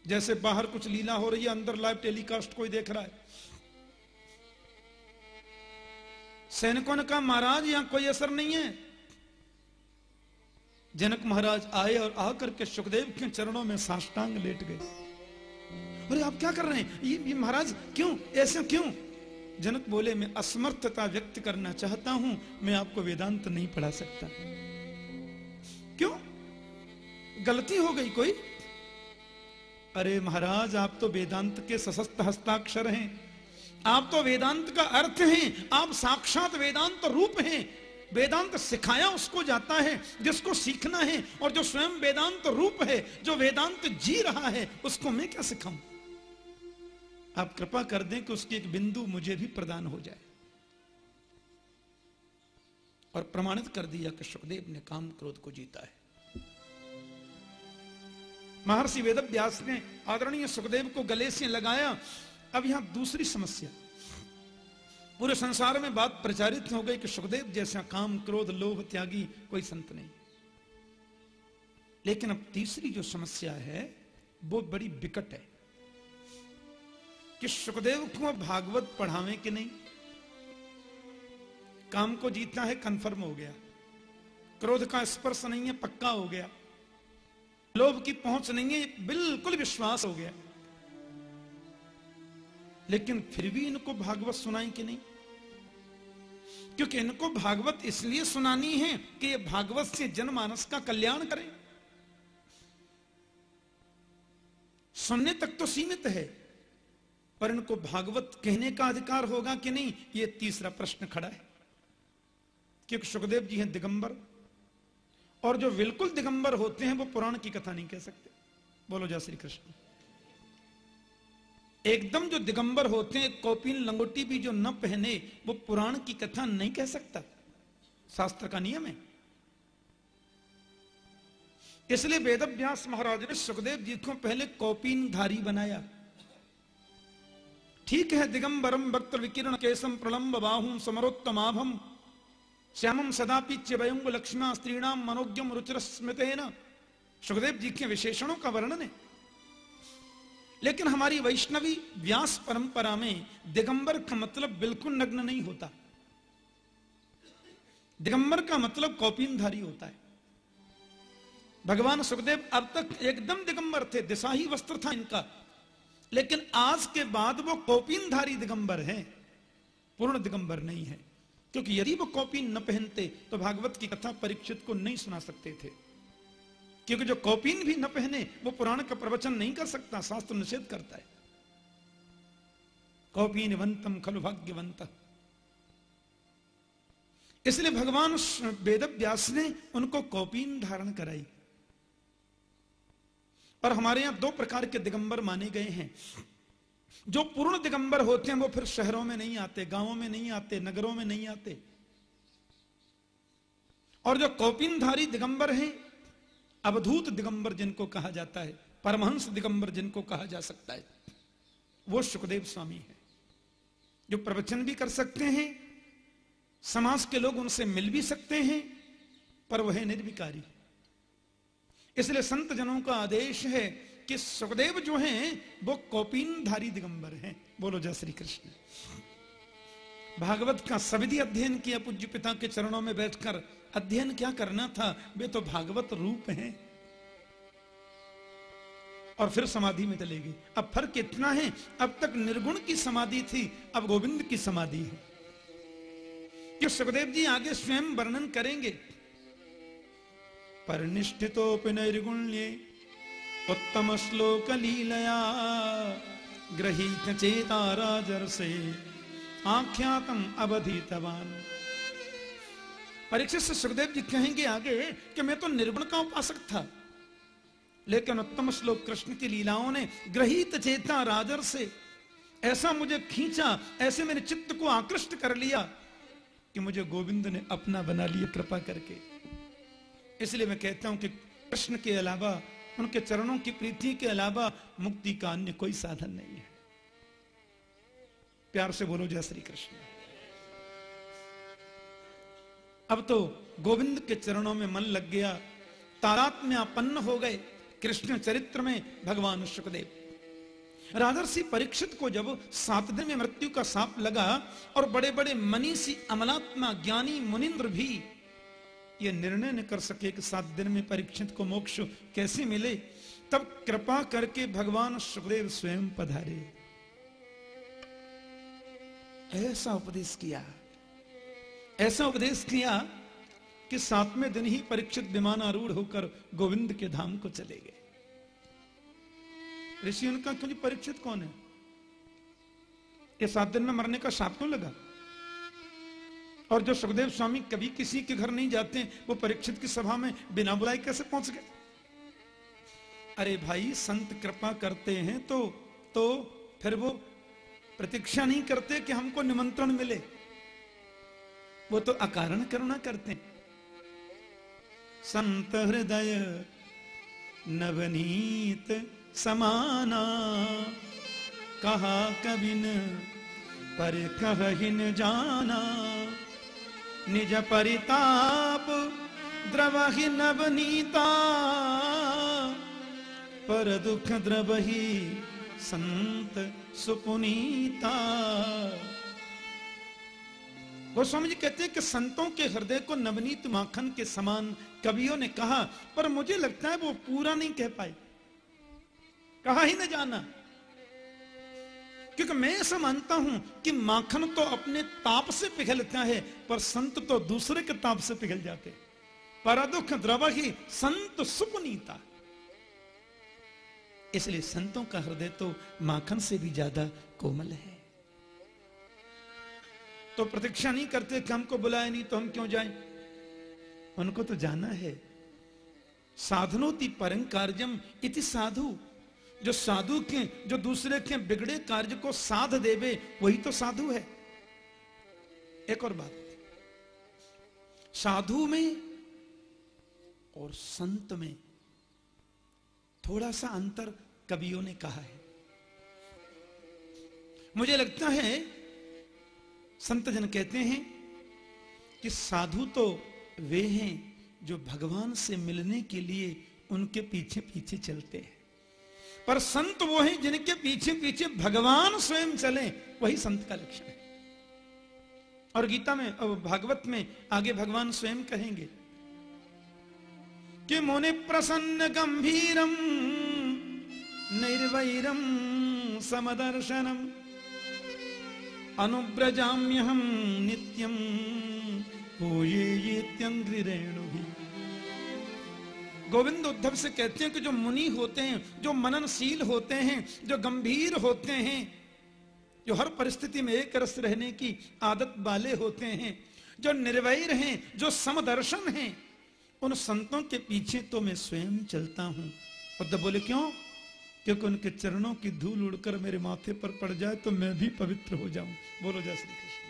जैसे बाहर कुछ लीला हो रही है अंदर लाइव टेलीकास्ट कोई देख रहा है। सैनिकों ने कहा महाराज यहाँ कोई असर नहीं है। जनक महाराज आए और आकर के सुखदेव के चरणों में साष्टांग लेट गए। अरे आप क्या कर रहे हैं? ये, ये महाराज क्यों? ऐसे क्यों? जनक बोले, मैं असमर्थता व्यक्त करना चाहता हूँ, मैं आपको वेदांत नहीं पढ़ा सकता। क्यों? गलती हो गई कोई? अरे महाराज, आप तो वेदांत के सशस्त हस्ताक्षर हैं। आप तो वेदांत का अर्थ हैं। आप साक्षात वेदांत रूप हैं। वेदांत सिखाया उसको जाता है, जिसको सीखना है, और जो स्वयं वेदांत रूप है, जो वेदांत जी रहा है, उसको मैं क्या सिखाऊं? आप कृपा कर दें कि उसकी एक बिंदु मुझे भी प्रदान हो जाए। और प्रमाणित कर दिया कि सुखदेव ने काम क्रोध को जीता है। महर्षि वेद व्यास ने आदरणीय सुखदेव को गले से लगाया। अब यहाँ दूसरी समस्या। पूरे संसार में बात प्रचारित हो गई कि सुखदेव जैसा काम, क्रोध, लोभ, त्यागी कोई संत नहीं। लेकिन अब तीसरी जो समस्या है, वो बड़ी विकट है। कि सुखदेव को भागवत पढ़ावे कि नहीं? काम को जीतना है कंफर्म हो गया। क्रोध का स्पर्श नहीं है, पक्का हो गया। लोभ की पहुँच नहीं है, बिल्कुल विश्वास हो गया। लेकिन फिर भी इनको भागवत सुनाई कि नहीं? क्योंकि इनको भागवत इसलिए सुनानी है कि ये भागवत से जनमानस का कल्याण करें। सुनने तक तो सीमित है। पर इनको भागवत कहने का अधिकार होगा कि नहीं, ये तीसरा प्रश्न खड़ा है। क्योंकि सुखदेव जी हैं दिगंबर, और जो बिल्कुल दिगंबर होते हैं, वो पुराण की कथा नहीं कह सकते। बोलो जय श्री कृष्ण। एकदम जो दिगंबर होते हैं, कौपीन लंगोटी भी जो न पहने, वो पुराण की कथा नहीं कह सकता। शास्त्र का नियम है। इसलिए वेदव्यास महाराज ने सुखदेव जी को पहले कौपीन धारी बनाया। ठीक है दिगंबरम भक्त विकिरण केसम प्रलंब बाहु समरोत्तमाभम श्यामम सदा पीच्य वयंग लक्ष्मण स्त्रीणाम मनोज्ञम रुचिर स्मृतेन सुखदेव जी के विशेषणों का वर्णन है। लेकिन हमारी वैष्णवी व्यास परंपरा में दिगंबर का मतलब बिल्कुल नग्न नहीं होता। दिगंबर का मतलब कौपीनधारी होता है। भगवान सुखदेव अब तक एकदम दिगंबर थे, दिशाही वस्त्र था इनका। लेकिन आज के बाद वो कौपीनधारी दिगंबर हैं, पूर्ण दिगंबर नहीं है। क्योंकि यदि वो कौपिन न पहनते तो भागवत की कथा परीक्षित को नहीं सुना सकते थे। क्योंकि जो कौपिन भी न पहने, वो पुराण का प्रवचन नहीं कर सकता, शास्त्र निषेध करता है। कौपीनवंतम खलु भाग्यवंत। इसलिए भगवान वेद व्यास ने उनको कौपिन धारण कराई। और हमारे यहाँ दो प्रकार के दिगंबर माने गए हैं। जो पूर्ण दिगंबर होते हैं, वो फिर शहरों में नहीं आते, गाँवों में नहीं आते, नगरों में नहीं आते। और जो कौपिनधारी दिगंबर हैं, अवधूत दिगंबर जिनको कहा जाता है, परमहंस दिगंबर जिनको कहा जा सकता है, वो सुखदेव स्वामी है। जो प्रवचन भी कर सकते हैं, समाज के लोग उनसे मिल भी सकते हैं, पर वह निर्विकारी इसलिए संत जनों का आदेश है कि सुखदेव जो हैं, वो कौपीनधारी दिगंबर हैं। बोलो जय श्री कृष्ण। भागवत का सविधि अध्ययन किया पूज्य पिता के चरणों में बैठकर। अध्ययन क्या करना था? वे तो भागवत रूप हैं। और फिर समाधि में चले गए। अब फ़र्क इतना है, अब तक निर्गुण की समाधि थी, अब गोविंद की समाधि है। कि सुखदेव जी आगे स्वयं वर्णन करेंगे परिनिष्ठितोपि नैर्गुण्ये। उत्तम श्लोक लीलया ग्रहीत चेता राजर्षे आख्यातम अवधितवान। परीक्षित से सुखदेव जी कहेंगे आगे कि मैं तो निर्गुण का उपासक था, लेकिन उत्तम श्लोक कृष्ण की लीलाओं ने ग्रहित चेता राजर से ऐसा मुझे खींचा, ऐसे मेरे चित्त को आकृष्ट कर लिया कि मुझे गोविंद ने अपना बना लिया कृपा करके। इसलिए मैं कहता हूँ कि कृष्ण के अलावा, उनके चरणों की प्रीति के अलावा मुक्ति का अन्य कोई साधन नहीं है। प्यार से बोलो, जय श्री कृष्ण अब तो गोविंद के चरणों में मन लग गया तारात्म्य अपन्न हो गए कृष्ण चरित्र में भगवान सुखदेव। राजर्षि परीक्षित को जब सात दिन में मृत्यु का साप लगा और बड़े बड़े मनीषी अमलात्मा ज्ञानी मुनिंद्र भी ये निर्णय न कर सके कि सात दिन में परीक्षित को मोक्ष कैसे मिले, तब कृपा करके भगवान सुखदेव स्वयं पधारे। ऐसा उपदेश किया। ऐसा उपदेश किया कि सातवें दिन ही परीक्षित विमान आरूढ़ होकर गोविंद के धाम को चले गए। ऋषि उनका क्यों परीक्षित कौन है? ये सात दिन में मरने का साप क्यों लगा? और जो सुखदेव स्वामी कभी किसी के घर नहीं जाते, वो परीक्षित की सभा में बिना बुलाए कैसे पहुँच गए? अरे भाई, संत कृपा करते हैं तो तो फिर वो प्रतीक्षा नहीं करते कि हमको निमंत्रण मिले। वो तो अकारण करुणा करते हैं। संत हृदय नवनीत समाना, कहा कबिन पर कहिन जाना। निज परिताप द्रवहि नवनीता। पर दुख द्रवहि संत सुपुनीता। गोस्वामी जी कहते हैं कि संतों के हृदय को नवनीत माखन के समान कवियों ने कहा, पर मुझे लगता है वो पूरा नहीं कह पाए। कहा ही न जाना। क्योंकि मैं ऐसा मानता हूँ कि माखन तो अपने ताप से पिघलता है, पर संत तो दूसरे के ताप से पिघल जाते पर दुख द्रव ही संत सुपनीता। इसलिए संतों का हृदय तो माखन से भी ज़्यादा कोमल है। तो प्रतीक्षा नहीं करते कि हमको बुलाए, नहीं तो हम क्यों जाएँ? उनको तो जाना है। साधनों साधनोति परं कार्यम इति साधु। जो साधु के, जो दूसरे के बिगड़े कार्य को साध देवे, वही तो साधु है। एक और बात। साधु में और संत में थोड़ा सा अंतर कवियों ने कहा है। मुझे लगता है, संत जन कहते हैं कि साधु तो वे हैं जो भगवान से मिलने के लिए उनके पीछे पीछे चलते हैं। पर संत वो हैं जिनके पीछे पीछे भगवान स्वयं चले। वही संत का लक्षण है। और गीता में भागवत में आगे भगवान स्वयं कहेंगे कि मोने प्रसन्न गंभीरम, निर्वैरम समदर्शनम, अनुव्रजाम्यहम नित्यम हो ये रेणु भी गोविंद उद्धव से कहते हैं कि जो मुनि होते हैं, जो मननशील होते हैं, जो गंभीर होते हैं, जो हर परिस्थिति में एक रस रहने की आदत वाले होते हैं, जो निर्वैर हैं, जो समदर्शन हैं, उन संतों के पीछे तो मैं स्वयं चलता हूँ। उद्धव बोले, क्यों? क्योंकि उनके चरणों की धूल उड़कर मेरे माथे पर पड़ जाए तो मैं भी पवित्र हो जाऊँ। बोलो जय श्री कृष्ण।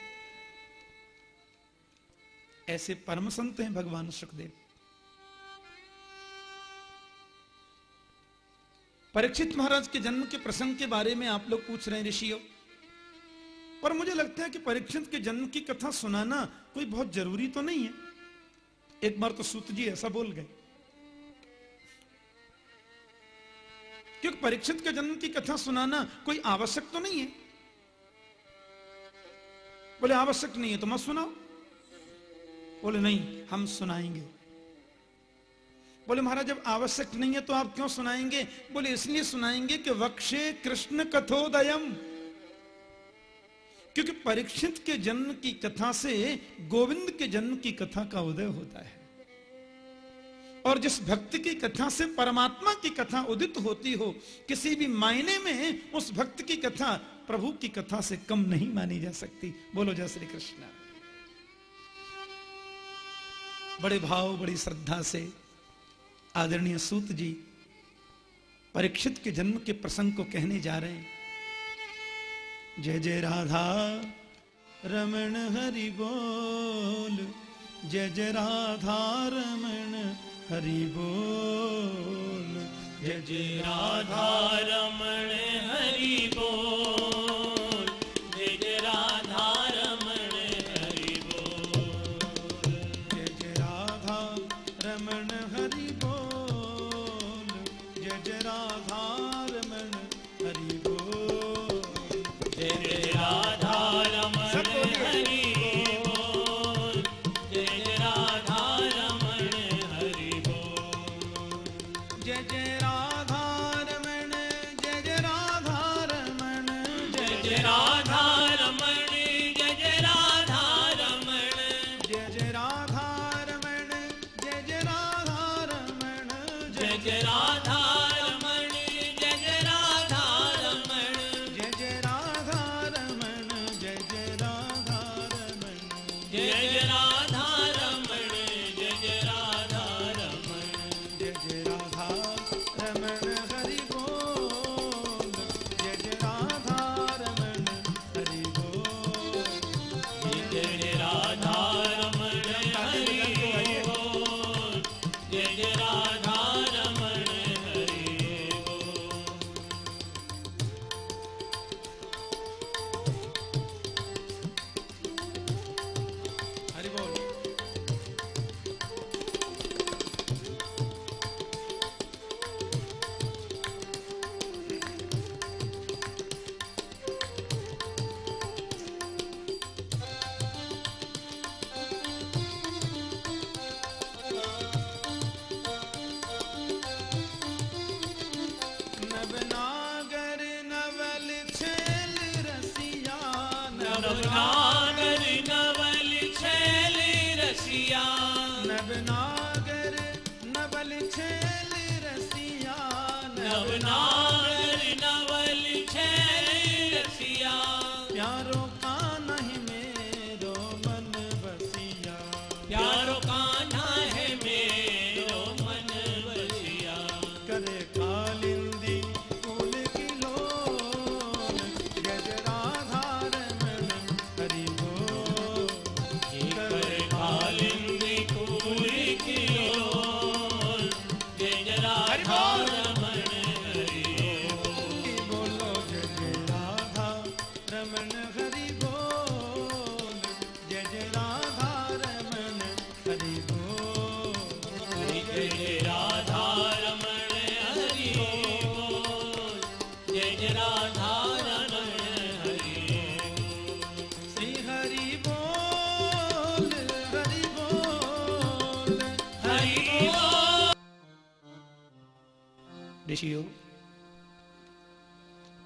ऐसे परम संत हैं भगवान सुखदेव। परीक्षित महाराज के जन्म के प्रसंग के बारे में आप लोग पूछ रहे हैं, ऋषियों। पर मुझे लगता है कि परीक्षित के जन्म की कथा सुनाना कोई बहुत ज़रूरी तो नहीं है। एक बार तो सूत जी ऐसा बोल गए। क्योंकि परीक्षित के जन्म की कथा सुनाना कोई आवश्यक तो नहीं है। बोले, आवश्यक नहीं है तो मत सुनाओ। बोले, नहीं, हम सुनाएँगे। बोले, महाराज, जब आवश्यक नहीं है तो आप क्यों सुनाएँगे? बोले, इसलिए सुनाएँगे कि वक्षे कृष्ण कथोदयम। क्योंकि परीक्षित के जन्म की कथा से गोविंद के जन्म की कथा का उदय होता है। और जिस भक्त की कथा से परमात्मा की कथा उदित होती हो, किसी भी मायने में उस भक्त की कथा प्रभु की कथा से कम नहीं मानी जा सकती। बोलो, जय श्री कृष्ण। बड़े भाव, बड़ी श्रद्धा से आदरणीय सूत जी, परीक्षित के जन्म के प्रसंग को कहने जा रहे हैं। जय जय राधा, रमण हरि बोल। जय जय राधा, रमण हरि बोल। जय जय राधा, रमण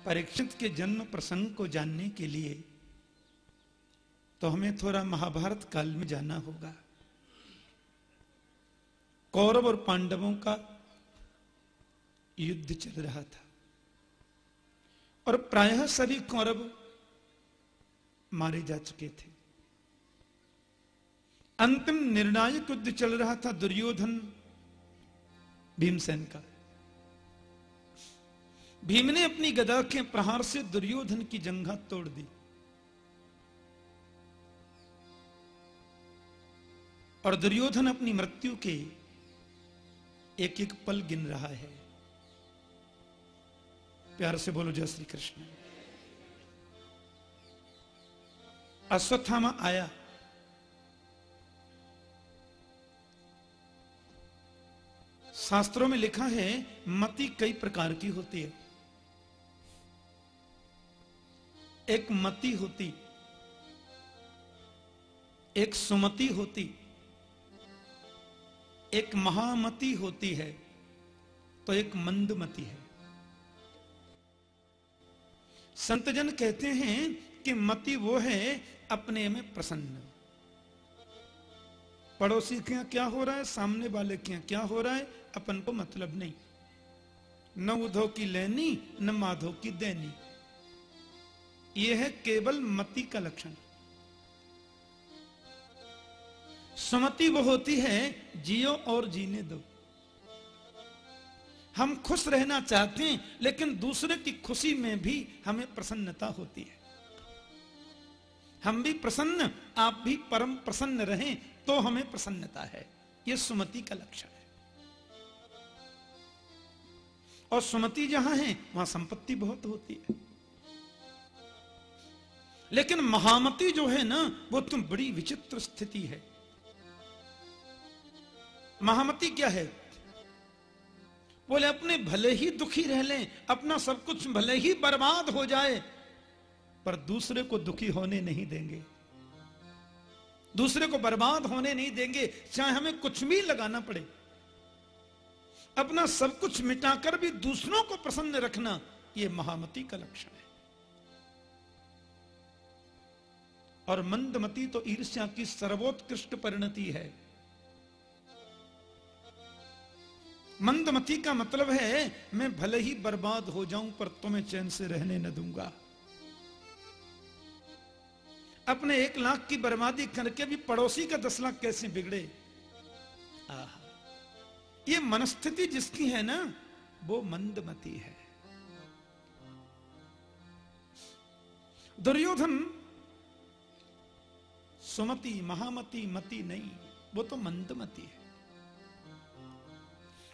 परीक्षित के जन्म प्रसंग को जानने के लिए तो हमें थोड़ा महाभारत काल में जाना होगा। कौरव और पांडवों का युद्ध चल रहा था और प्रायः सभी कौरव मारे जा चुके थे। अंतिम निर्णायक युद्ध चल रहा था दुर्योधन भीमसेन का। भीम ने अपनी गदा के प्रहार से दुर्योधन की जंघा तोड़ दी। और दुर्योधन अपनी मृत्यु के एक एक पल गिन रहा है। प्यार से बोलो, जय श्री कृष्ण। अश्वत्थामा आया। शास्त्रों में लिखा है, मति कई प्रकार की होती है। एक मति होती, एक सुमति होती, एक महामति होती है तो एक मंदमति है। संतजन कहते हैं कि मति वो है अपने में प्रसन्न। पड़ोसी के क्या हो रहा है, सामने वाले के क्या हो रहा है, अपन को मतलब नहीं। न उधो की लेनी, न माधो की देनी। यह है केवल मति का लक्षण। सुमति वो होती है, जियो और जीने दो। हम खुश रहना चाहते हैं, लेकिन दूसरे की खुशी में भी हमें प्रसन्नता होती है। हम भी प्रसन्न, आप भी परम प्रसन्न रहें तो हमें प्रसन्नता है। यह सुमति का लक्षण है। और सुमति जहाँ है, वहाँ संपत्ति बहुत होती है। लेकिन महामति जो है ना, वो तुम बड़ी विचित्र स्थिति है। महामति क्या है? बोले, अपने भले ही दुखी रह लें, अपना सब कुछ भले ही बर्बाद हो जाए, पर दूसरे को दुखी होने नहीं देंगे। दूसरे को बर्बाद होने नहीं देंगे, चाहे हमें कुछ भी लगाना पड़े। अपना सब कुछ मिटाकर भी दूसरों को प्रसन्न रखना यह महामती का लक्षण है। और मंदमती तो ईर्ष्या की सर्वोत्कृष्ट परिणति है। मंदमती का मतलब है, मैं भले ही बर्बाद हो जाऊँ, पर तुम्हें चैन से रहने न दूँगा। अपने एक लाख की बर्बादी करके भी पड़ोसी का दस लाख कैसे बिगड़े? ये मनस्थिति जिसकी है ना, वो मंदमती है। दुर्योधन सुमति, महामती, मति नहीं, वो तो मंदमती है।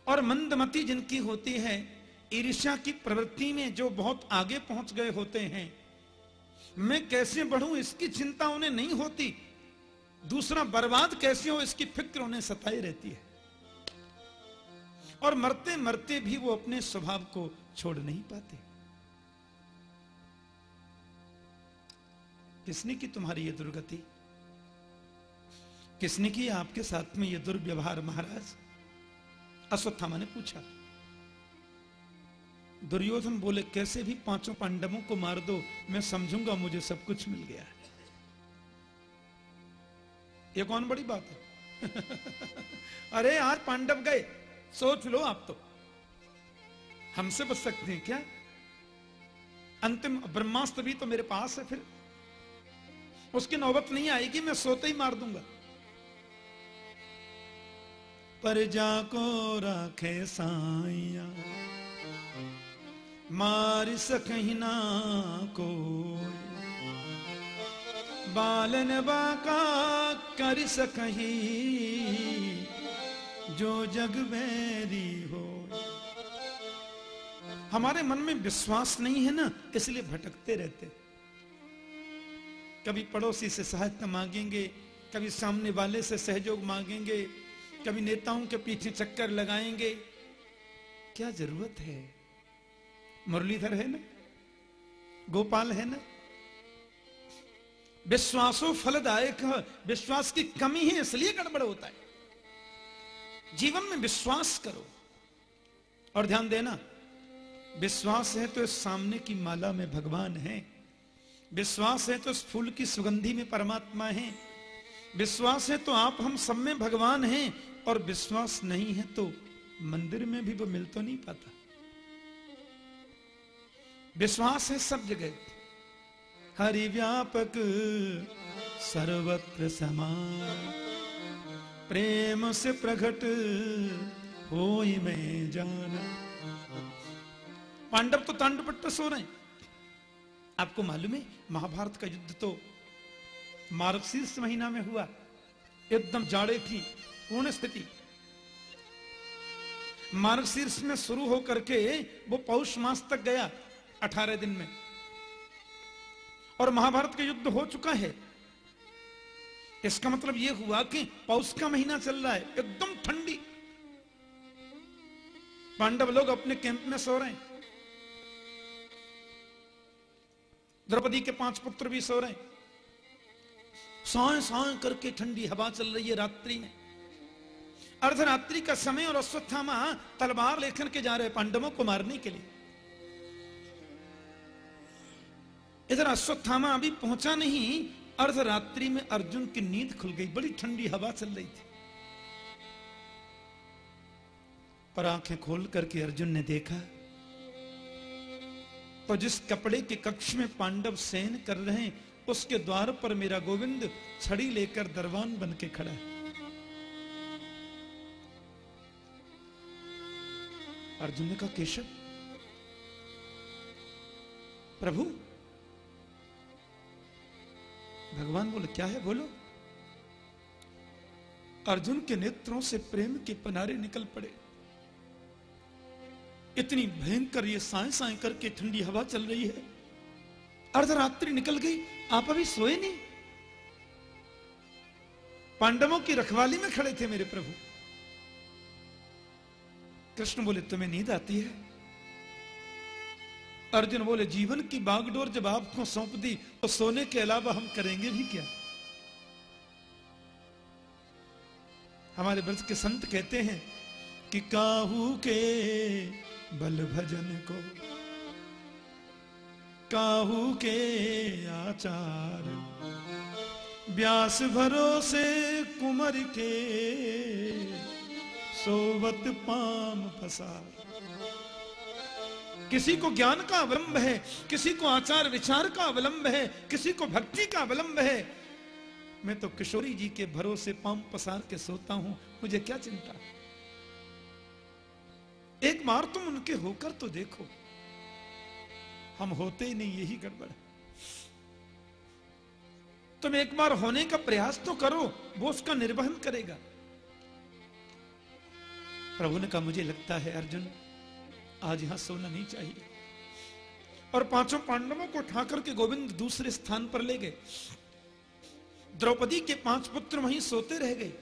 और मंदमती जिनकी होती है, ईर्ष्या की प्रवृत्ति में जो बहुत आगे पहुँच गए होते हैं, मैं कैसे बढ़ूं, इसकी चिंता उन्हें नहीं होती। दूसरा बर्बाद कैसे हो, इसकी फ़िक्र उन्हें सताई रहती है। और मरते मरते भी वो अपने स्वभाव को छोड़ नहीं पाते। किसने की तुम्हारी ये दुर्गति? किसने की आपके साथ में ये दुर्व्यवहार महाराज? अश्वत्थामा ने पूछा। दुर्योधन बोले, कैसे भी पाँचों पांडवों को मार दो, मैं समझूँगा मुझे सब कुछ मिल गया है। ये कौन बड़ी बात है? अरे यार, पांडव गए। सोच लो आप तो। हमसे बच सकते हैं क्या? अंतिम ब्रह्मास्त्र भी तो मेरे पास है फिर। उसकी नौबत नहीं आएगी, मैं सोते ही मार दूँगा। पर जाको राखे साइया मार सकही ना को बालन बाका कर सकही, जो जग बैरी हो हमारे मन में विश्वास नहीं है ना, इसलिए भटकते रहते। कभी पड़ोसी से सहायता मांगेंगे, कभी सामने वाले से सहयोग मांगेंगे कभी नेताओं के पीछे चक्कर लगाएँगे? क्या ज़रूरत है? मुरलीधर है ना? गोपाल है ना? विश्वासो फलदायक विश्वास की कमी है इसलिए गड़बड़ होता है। जीवन में विश्वास करो। और ध्यान देना, विश्वास है तो इस सामने की माला में भगवान है। विश्वास है तो इस फूल की सुगंधी में परमात्मा है। विश्वास है तो आप हम सब में भगवान हैं। और विश्वास नहीं है तो मंदिर में भी वो मिल तो नहीं पाता। विश्वास है सब जगह। हरि व्यापक सर्वत्र समान प्रेम से प्रकट हो मैं जाना। पांडव तो तांडपट्ट सो रहे आपको मालूम है, महाभारत का युद्ध तो मार्गशीर्ष महीना में हुआ। एकदम जाड़े की पूर्ण स्थिति। मार्गशीर्ष में शुरू होकर के वो पौष मास तक गया अठारह दिन में। और महाभारत का युद्ध हो चुका है। इसका मतलब यह हुआ कि पौष का महीना चल रहा है, एकदम ठंडी। पांडव लोग अपने कैंप में सो रहे हैं। द्रौपदी के पाँच पुत्र भी सो रहे हैं। साए साए करके ठंडी हवा चल रही है रात्रि में। अर्धरात्रि का समय और अश्वत्थामा तलवार लेकर के जा रहे पांडवों को मारने के लिए। इधर अश्वत्थामा अभी पहुँचा नहीं, अर्धरात्रि में अर्जुन की नींद खुल गई, बड़ी ठंडी हवा चल रही थी। पर आँखें खोल करके अर्जुन ने देखा तो जिस कपड़े के कक्ष में पांडव सेन कर रहे हैं, उसके द्वार पर मेरा गोविंद छड़ी लेकर दरवान बन के खड़ा है। अर्जुन ने कहा, केशव, प्रभु, भगवान बोले, क्या है? बोलो। अर्जुन के नेत्रों से प्रेम के पनारे निकल पड़े। इतनी भयंकर ये साए साए करके ठंडी हवा चल रही है। अर्धरात्रि निकल गई, आप अभी सोए नहीं। पांडवों की रखवाली में खड़े थे मेरे प्रभु। कृष्ण बोले, तुम्हें नींद आती है? अर्जुन बोले, जीवन की बागडोर जब आपको सौंप दी तो सोने के अलावा हम करेंगे भी क्या? हमारे ब्रज के संत कहते हैं कि काहू के बल भजन को, काहू के आचार व्यास भरोसे कुमर के सोवत पाम फसार। किसी को ज्ञान का अवलंब है, किसी को आचार विचार का अवलंब है, किसी को भक्ति का अवलंब है। मैं तो किशोरी जी के भरोसे पाम पसार के सोता हूँ, मुझे क्या चिंता? एक बार तुम उनके होकर तो देखो। हम होते ही नहीं, यही गड़बड़। तुम एक बार होने का प्रयास तो करो, वो उसका निर्वहन करेगा। प्रभु ने कहा, मुझे लगता है, अर्जुन, आज यहाँ सोना नहीं चाहिए। और पाँचों पांडवों को उठा करके गोविंद दूसरे स्थान पर ले गए। द्रौपदी के पाँच पुत्र वहीं सोते रह गए।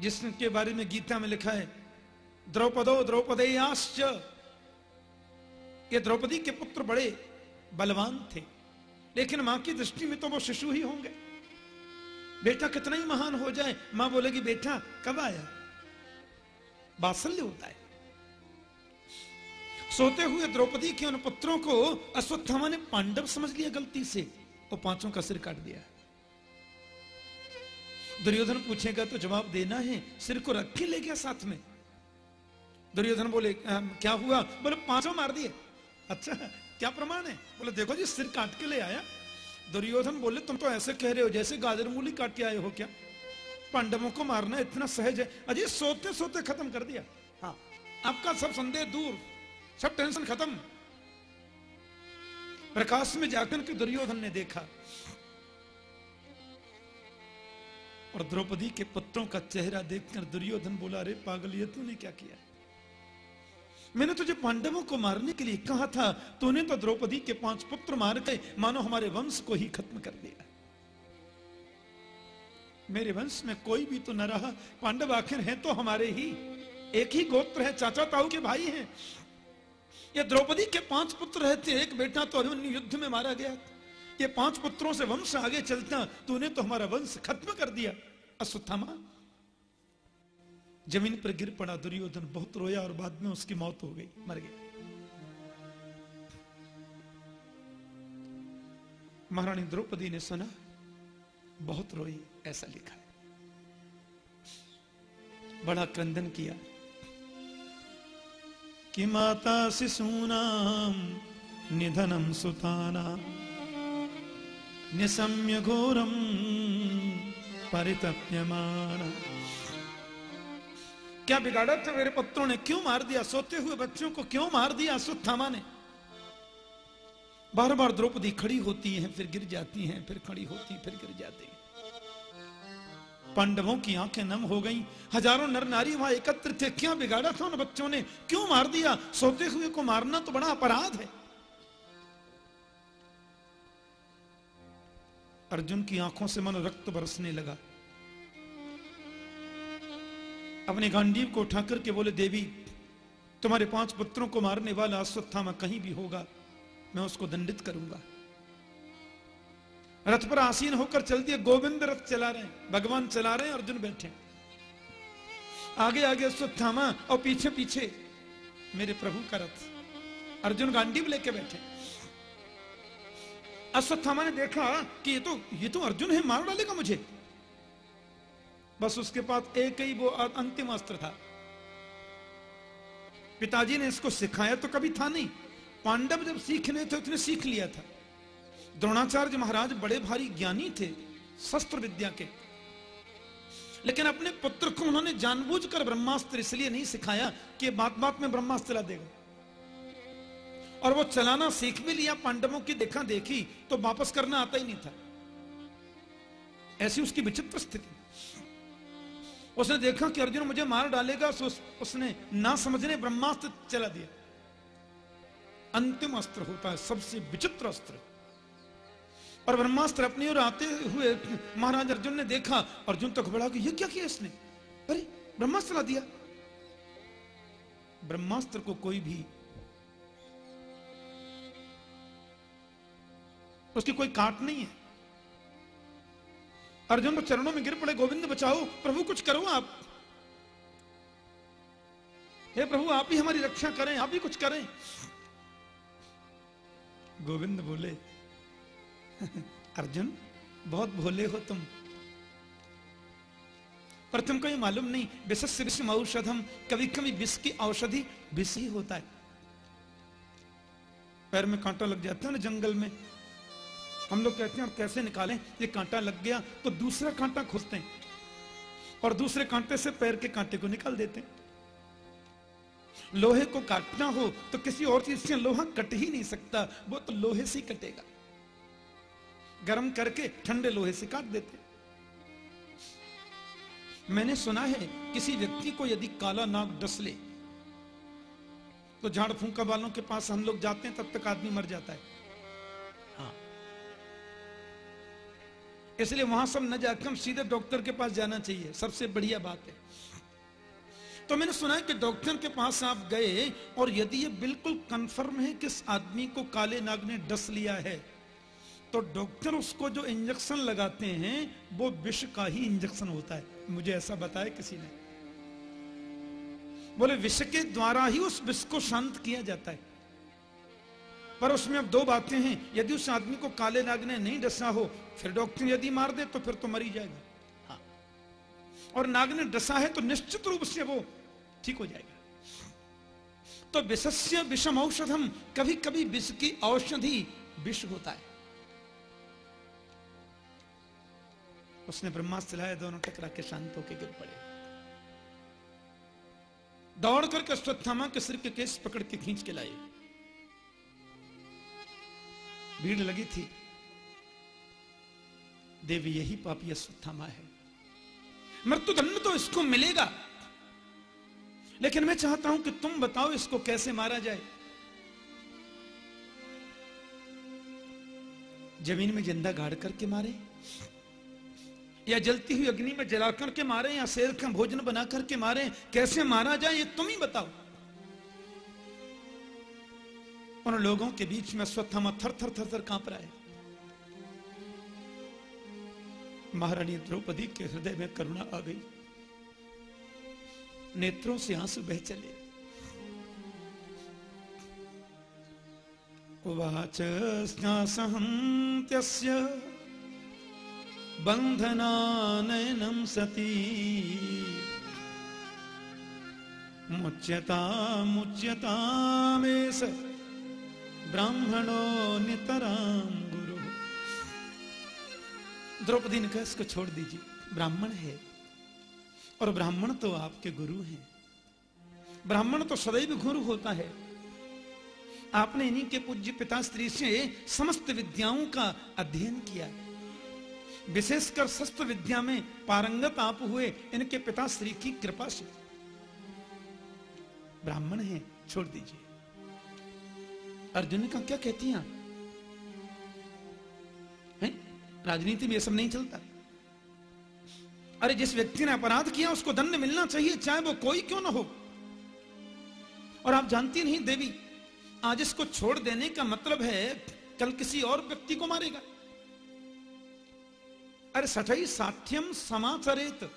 जिसके बारे में गीता में लिखा है, द्रौपदो द्रौपदेयाश्च। ये द्रौपदी के पुत्र बड़े बलवान थे, लेकिन माँ की दृष्टि में तो वो शिशु ही होंगे। बेटा कितना ही महान हो जाए। माँ बोलेगी बेटा कब आया? बात्सल्य होता है। सोते हुए द्रौपदी के उन पुत्रों को अश्वत्थामा ने पांडव समझ लिया गलती से वो पाँचों का सिर काट दिया। दुर्योधन पूछेगा तो जवाब देना है सिर को रख के ले गया साथ में? दुर्योधन बोले आ, क्या हुआ? बोले पाँचों मार दिए। अच्छा क्या प्रमाण है? बोले देखो जी सिर काट के ले आया दुर्योधन बोले तुम तो ऐसे कह रहे हो जैसे गाजर मूली काट के आए हो क्या? पांडवों को मारना इतना सहज है। अजय सोते सोते खत्म कर दिया। हाँ। आपका सब संदेह दूर। सब टेंशन खत्म। प्रकाश में जाकर के दुर्योधन ने देखा। और द्रौपदी के पुत्रों का चेहरा देखकर दुर्योधन बोला अरे पागल ये तूने क्या किया? मैंने तुझे पांडवों को मारने के लिए कहा था, तूने तो द्रौपदी के पाँच पुत्र मार गए। मानो हमारे वंश को ही खत्म कर दिया। मेरे वंश में कोई भी तो न रहा। पांडव आखिर हैं तो हमारे ही। एक ही गोत्र है, चाचा ताऊ के भाई हैं। ये द्रौपदी के पाँच पुत्र रहते, एक बेटा तो अभिमन्यु युद्ध में मारा गया। ये पाँच पुत्रों से वंश आगे चलता, तूने तो हमारा वंश खत्म कर दिया। अश्वत्थामा ज़मीन पर गिर पड़ा दुर्योधन, बहुत रोया और बाद में उसकी मौत हो गई, मर गया। महारानी द्रौपदी ने सुना, बहुत रोई, ऐसा लिखा। है बड़ा क्रंदन किया। कि माता शिशूनाम निधनम सुताना। निशम्य घोरम, परितप्यमाना। क्या बिगाड़ा था मेरे पत्रों ने? क्यों मार दिया? सोते हुए बच्चों को क्यों मार दिया? अश्वत्थामा ने। बार बार द्रौपदी खड़ी होती हैं, फिर गिर जाती हैं, फिर खड़ी होती, फिर गिर जाती हैं। पांडवों की आँखें नम हो गईं। हज़ारों नर नारी वहाँ एकत्र थे। क्या बिगाड़ा था उन बच्चों ने? क्यों मार दिया? सोते हुए को मारना तो बड़ा अपराध है। अर्जुन की आँखों से मन रक्त बरसने लगा। अपने गांडीव को उठा करके बोले, देवी, तुम्हारे पाँच पुत्रों को मारने वाला अश्वत्थामा कहीं भी होगा, मैं उसको दंडित करूँगा। रथ पर आसीन होकर चल दिए, गोविंद रथ चला रहे हैं, भगवान चला रहे हैं, अर्जुन बैठे आगे आगे अश्वत्थामा और पीछे पीछे, मेरे प्रभु का रथ। अर्जुन गांडीव लेके बैठे अश्वत्थामा ने देखा कि ये तो ये तो अर्जुन है, मार डालेगा मुझे। बस उसके पास एक ही वो अंतिम अस्त्र था। पिताजी ने इसको सिखाया तो कभी था नहीं। पांडव जब सीखने थे, उसने सीख लिया था। द्रोणाचार्य महाराज बड़े भारी ज्ञानी थे, शस्त्र विद्या के। लेकिन अपने पुत्र को उन्होंने जानबूझकर ब्रह्मास्त्र इसलिए नहीं सिखाया कि बात बात में ब्रह्मास्त्र चला देगा। और वो चलाना सीख भी लिया, पांडवों की देखा देखी तो वापस करना आता ही नहीं था। ऐसी उसकी विचित्र स्थिति। उसने देखा कि अर्जुन मुझे मार डालेगा तो उस, उसने ना समझने ब्रह्मास्त्र चला दिया। अंतिम अस्त्र होता है सबसे विचित्र अस्त्र। और ब्रह्मास्त्र अपनी ओर आते हुए महाराज अर्जुन ने देखा अर्जुन तो घबरा कि ये क्या किया इसने? अरे ब्रह्मास्त्र ला दिया। ब्रह्मास्त्र को कोई भी उसकी कोई काट नहीं है। अर्जुन चरणों में गिर पड़े, गोविंद बचाओ, प्रभु कुछ करो आप। हे प्रभु, आप ही हमारी रक्षा करें, आप ही कुछ करें। गोविंद बोले, अर्जुन, बहुत भोले हो तुम। पर तुमको मालूम नहीं विशेष विषम औषधम कभी कभी विष की औषधि विष ही होता है। पैर में कांटा लग जाता है ना जंगल में। हम लोग कहते हैं और कैसे निकालें? ये कांटा लग गया तो दूसरा कांटा खोजते हैं और दूसरे कांटे से पैर के कांटे को निकाल देते हैं। लोहे को काटना हो तो किसी और चीज़ से लोहा कट ही नहीं सकता, वो तो लोहे से कटेगा। गर्म करके ठंडे लोहे से काट देते मैंने सुना है, किसी व्यक्ति को यदि काला नाग डस ले तो झाड़ फूंका वालों के पास हम लोग जाते हैं, तब तक आदमी मर जाता है हाँ। इसलिए वहाँ सब न जाकर हम सीधे डॉक्टर के पास जाना चाहिए। सबसे बढ़िया बात है। तो मैंने सुना है कि डॉक्टर के पास आप गए और यदि ये बिल्कुल कंफर्म है कि इस आदमी को काले नाग ने डस लिया है तो डॉक्टर उसको जो इंजेक्शन लगाते हैं, वो विष का ही इंजेक्शन होता है। मुझे ऐसा बताया किसी ने। बोले, विष के द्वारा ही उस विष को शांत किया जाता है। पर उसमें अब दो बातें हैं। यदि उस आदमी को काले नाग ने नहीं डसा हो, फिर डॉक्टर यदि मार दे तो फिर तो मरी जाएगा। हाँ। और नाग ने डसा है तो निश्चित रूप से वो ठीक हो जाएगा। तो विषस्य विषम औषधम कभी कभी विष की औषधि विष होता है। उसने ब्रह्मास्त्र लाया, दोनों टकरा के शांत होकर गिर पड़े। दौड़ करके अश्वत्थामा के सिर के केस पकड़ के खींच के लाए। भीड़ लगी थी। देवी, यही पापी अश्वत्थामा है। मृत्युदंड तो इसको मिलेगा। लेकिन मैं चाहता हूँ कि तुम बताओ इसको कैसे मारा जाए। ज़मीन में ज़िंदा गाड़ करके मारे? या जलती हुई अग्नि में जलाकर के मारे? या शेर का भोजन बना करके मारे? कैसे मारा जाए, ये तुम ही बताओ। उन लोगों के बीच में अश्वत्थामा थर थर थर थर काँप रहा है। महारानी द्रौपदी के हृदय में करुणा आ गई। नेत्रों से आँसू बह चले। उवाच स्नासहन्त्यस्य बन्धनानयनं सती। मुच्यता मुच्यतामेष ब्राह्मणो नितराम गुरु। द्रौपदी ने कहा, इसको छोड़ दीजिए। ब्राह्मण है, और ब्राह्मण तो आपके गुरु हैं। ब्राह्मण तो सदैव गुरु होता है। आपने इन्हीं के पूज्य पिता, स्त्री से समस्त विद्याओं का अध्ययन किया। विशेषकर शस्त्र विद्या में पारंगत आप हुए इनके पिता श्री की कृपा से। ब्राह्मण है, छोड़ दीजिए। अर्जुन का क्या कहती हैं आप? हैं? राजनीति में यह सब नहीं चलता। अरे जिस व्यक्ति ने अपराध किया, उसको दंड मिलना चाहिए, चाहे वो कोई क्यों ना हो। और आप जानती नहीं, देवी, आज इसको छोड़ देने का मतलब है, कल किसी और व्यक्ति को मारेगा। अरे सठई साठ्यम समाचरित।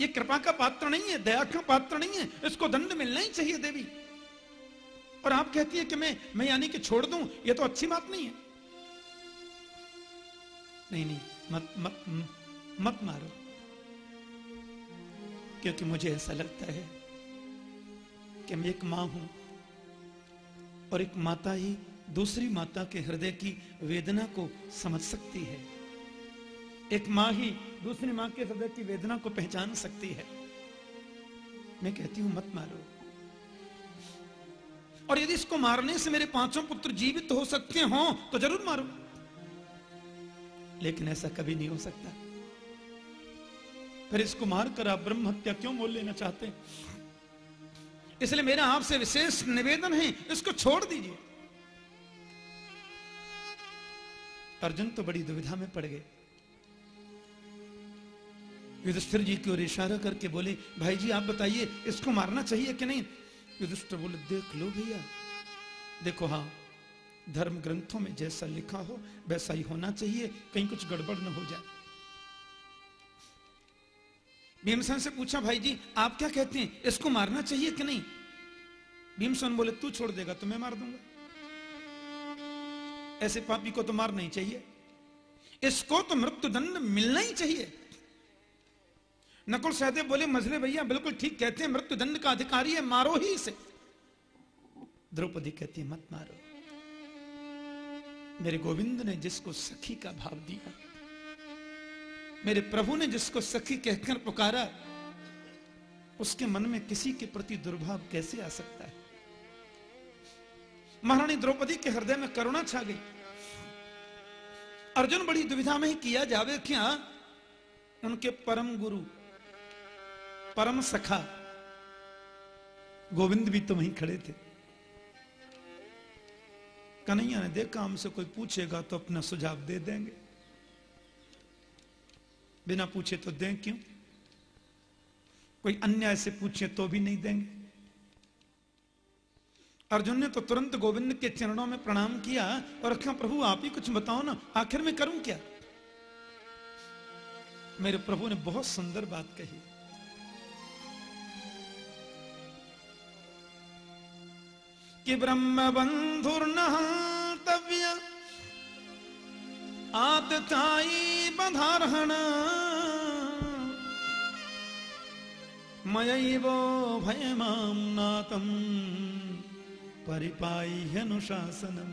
ये कृपा का पात्र नहीं है, दया का पात्र नहीं है, इसको दंड मिलना ही चाहिए, देवी। और आप कहती है कि मैं मैं यानी कि छोड़ दूँ, ये तो अच्छी बात नहीं है। नहीं नहीं, मत मत मत मारो। क्योंकि मुझे ऐसा लगता है कि मैं एक माँ हूँ और एक माता ही दूसरी माता के हृदय की वेदना को समझ सकती है। एक माँ ही दूसरी माँ के हृदय की वेदना को पहचान सकती है। मैं कहती हूँ, मत मारो। और यदि इसको मारने से मेरे पाँचों पुत्र जीवित हो सकते हो तो ज़रूर मारो। लेकिन ऐसा कभी नहीं हो सकता। फिर इसको मारकर आप ब्रह्म हत्या क्यों मोल लेना चाहते इसलिए मेरा आपसे विशेष निवेदन है, इसको छोड़ दीजिए। अर्जुन तो बड़ी दुविधा में पड़ गए। युधिष्ठिर जी की ओर इशारा करके बोले, भाई जी, आप बताइए, इसको मारना चाहिए कि नहीं? युधिष्ठिर बोले, देख लो भैया। देखो हाँ धर्म ग्रंथों में जैसा लिखा हो, वैसा ही होना चाहिए, कहीं कुछ गड़बड़ न हो जाए। भीमसेन से पूछा, भाई जी, आप क्या कहते हैं? इसको मारना चाहिए कि नहीं? भीमसेन बोले, तू छोड़ देगा तो मैं मार दूँगा। ऐसे पापी को तो मारना ही चाहिए। इसको तो मृत्युदंड मिलना ही चाहिए। नकुल सहदेव बोले मजले भैया, बिल्कुल ठीक कहते हैं मृत्यु दंड का अधिकारी है, मारो ही इसे। द्रौपदी कहती है, मत मारो। मेरे गोविंद ने जिसको सखी का भाव दिया, मेरे प्रभु ने जिसको सखी कहकर पुकारा, उसके मन में किसी के प्रति दुर्भाव कैसे आ सकता है? महारानी द्रौपदी के हृदय में करुणा छा गई। अर्जुन बड़ी दुविधा में ही किया जावे क्या उनके परम गुरु परम सखा गोविंद भी तो वहीं खड़े थे। कन्हैया ने देखा, हमसे कोई पूछेगा तो अपना सुझाव दे देंगे। बिना पूछे तो दें क्यों? कोई अन्य ऐसे पूछे तो भी नहीं देंगे। अर्जुन ने तो तुरंत गोविंद के चरणों में प्रणाम किया और कहा प्रभु, आप ही कुछ बताओ ना, आखिर में करूँ क्या? मेरे प्रभु ने बहुत सुंदर बात कही। कि ब्रह्म बंधुर्न हंतव्य आतताई बधारहण। मयैवो भयमां नातं परिपाह्यनुशासनम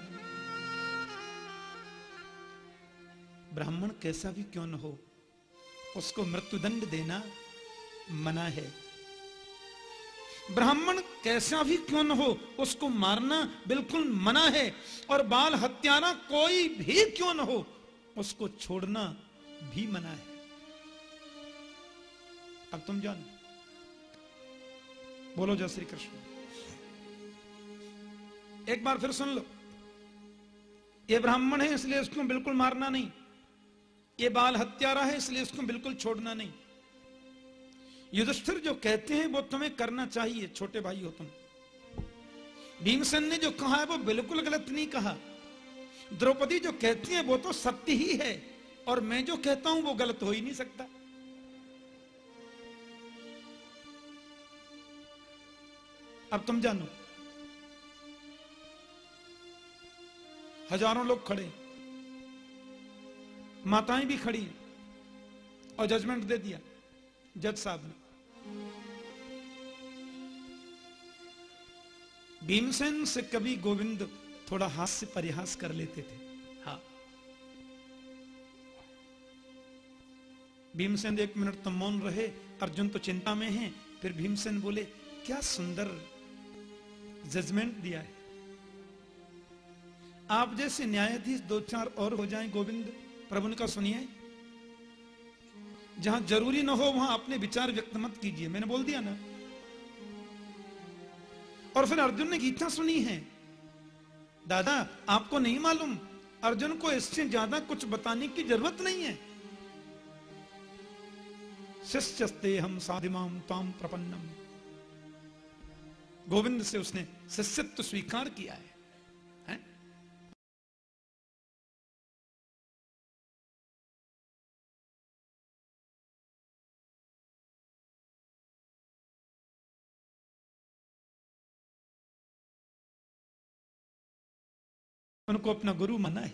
ब्राह्मण कैसा भी क्यों न हो, उसको मृत्युदंड देना मना है। ब्राह्मण कैसा भी क्यों न हो, उसको मारना बिल्कुल मना है और बाल हत्यारा कोई भी क्यों न हो, उसको छोड़ना भी मना है। अब तुम जानो। बोलो जय श्री कृष्ण। एक बार फिर सुन लो। ये ब्राह्मण है, इसलिए इसको बिल्कुल मारना नहीं। ये बाल हत्यारा है, इसलिए इसको बिल्कुल छोड़ना नहीं। युधिष्ठिर जो कहते हैं वो तुम्हें करना चाहिए, छोटे भाई हो तुम। भीमसेन ने जो कहा है वो बिल्कुल गलत नहीं कहा। द्रौपदी जो कहती है वो तो सत्य ही है, और मैं जो कहता हूँ वो गलत हो ही नहीं सकता। अब तुम जानो। हज़ारों लोग खड़े माताएँ भी खड़ी हैं और जजमेंट दे दिया जज साहब ने। भीमसेन से कभी गोविंद थोड़ा हास्य परिहास कर लेते थे। हाँ। भीमसेन एक मिनट तो मौन रहे अर्जुन तो चिंता में है फिर भीमसेन बोले क्या सुंदर जजमेंट दिया है। आप जैसे न्यायाधीश दो चार और हो जाएँ गोविंद प्रभु ने कहा सुनिए जहाँ ज़रूरी ना हो वहाँ अपने विचार व्यक्त मत कीजिए। मैंने बोल दिया ना? और फिर अर्जुन ने गीता सुनी है। दादा, आपको नहीं मालूम, अर्जुन को इससे ज़्यादा कुछ बताने की ज़रूरत नहीं है। शिष्यस्ते हम साधिमाम ताम प्रपन्नम। गोविंद से उसने शिष्यत्व स्वीकार किया है? उनको अपना गुरु माना है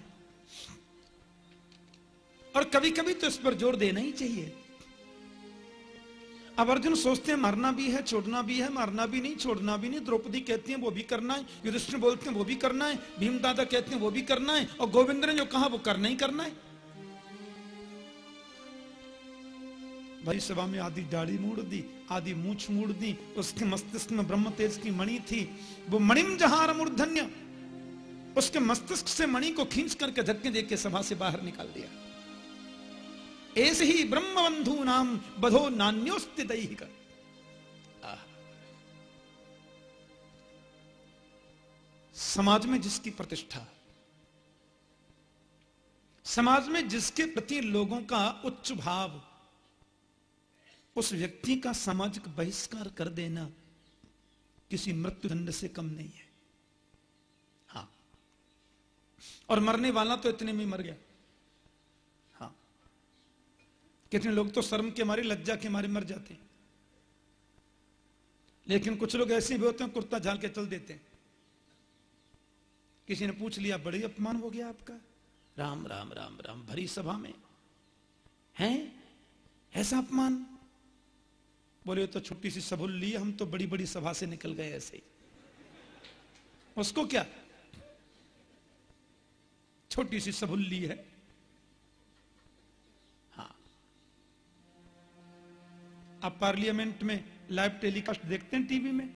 और कभी कभी तो इस पर ज़ोर देना ही चाहिए। अब अर्जुन सोचते हैं, मरना भी है, छोड़ना भी है, मारना भी नहीं, छोड़ना भी नहीं। द्रौपदी कहती हैं, वो भी करना है। युधिष्ठिर बोलते हैं, वो भी करना है। भीम दादा कहते हैं, वो भी करना है। और गोविंद ने जो कहा, वो करना ही करना है। भाई सभा में आधी दाढ़ी मोड़ दी आधी मूछ मोड़ दी। उसके मस्तिष्क में ब्रह्म तेज की मणि थी। वो मणिम जहार मूर्धन्य। उसके मस्तिष्क से मणि को खींच करके धक्के देके सभा से बाहर निकाल दिया। ऐसे ही ब्रह्मबंधु नाम बधो नान्योस्तित समाज में जिसकी प्रतिष्ठा, समाज में जिसके प्रति लोगों का उच्च भाव, उस व्यक्ति का सामाजिक बहिष्कार कर देना किसी मृत्युदंड से कम नहीं हाँ। और मरने वाला तो इतने में मर गया। हाँ। कितने लोग तो शर्म के मारे, लज्जा के मारे मर जाते हैं। लेकिन कुछ लोग ऐसे भी होते हैं, कुर्ता झाल के चल देते हैं। किसी ने पूछ लिया, बड़ी अपमान हो गया आपका। राम राम राम राम, भरी सभा में। हैं? ऐसा अपमान? बोले तो छोटी सी सबुल ली, हम तो बड़ी बड़ी सभा से निकल गए ऐसे उसको क्या? छोटी सी सबुल्ली है। हाँ। आप पार्लियामेंट में लाइव टेलीकास्ट देखते हैं टीवी में?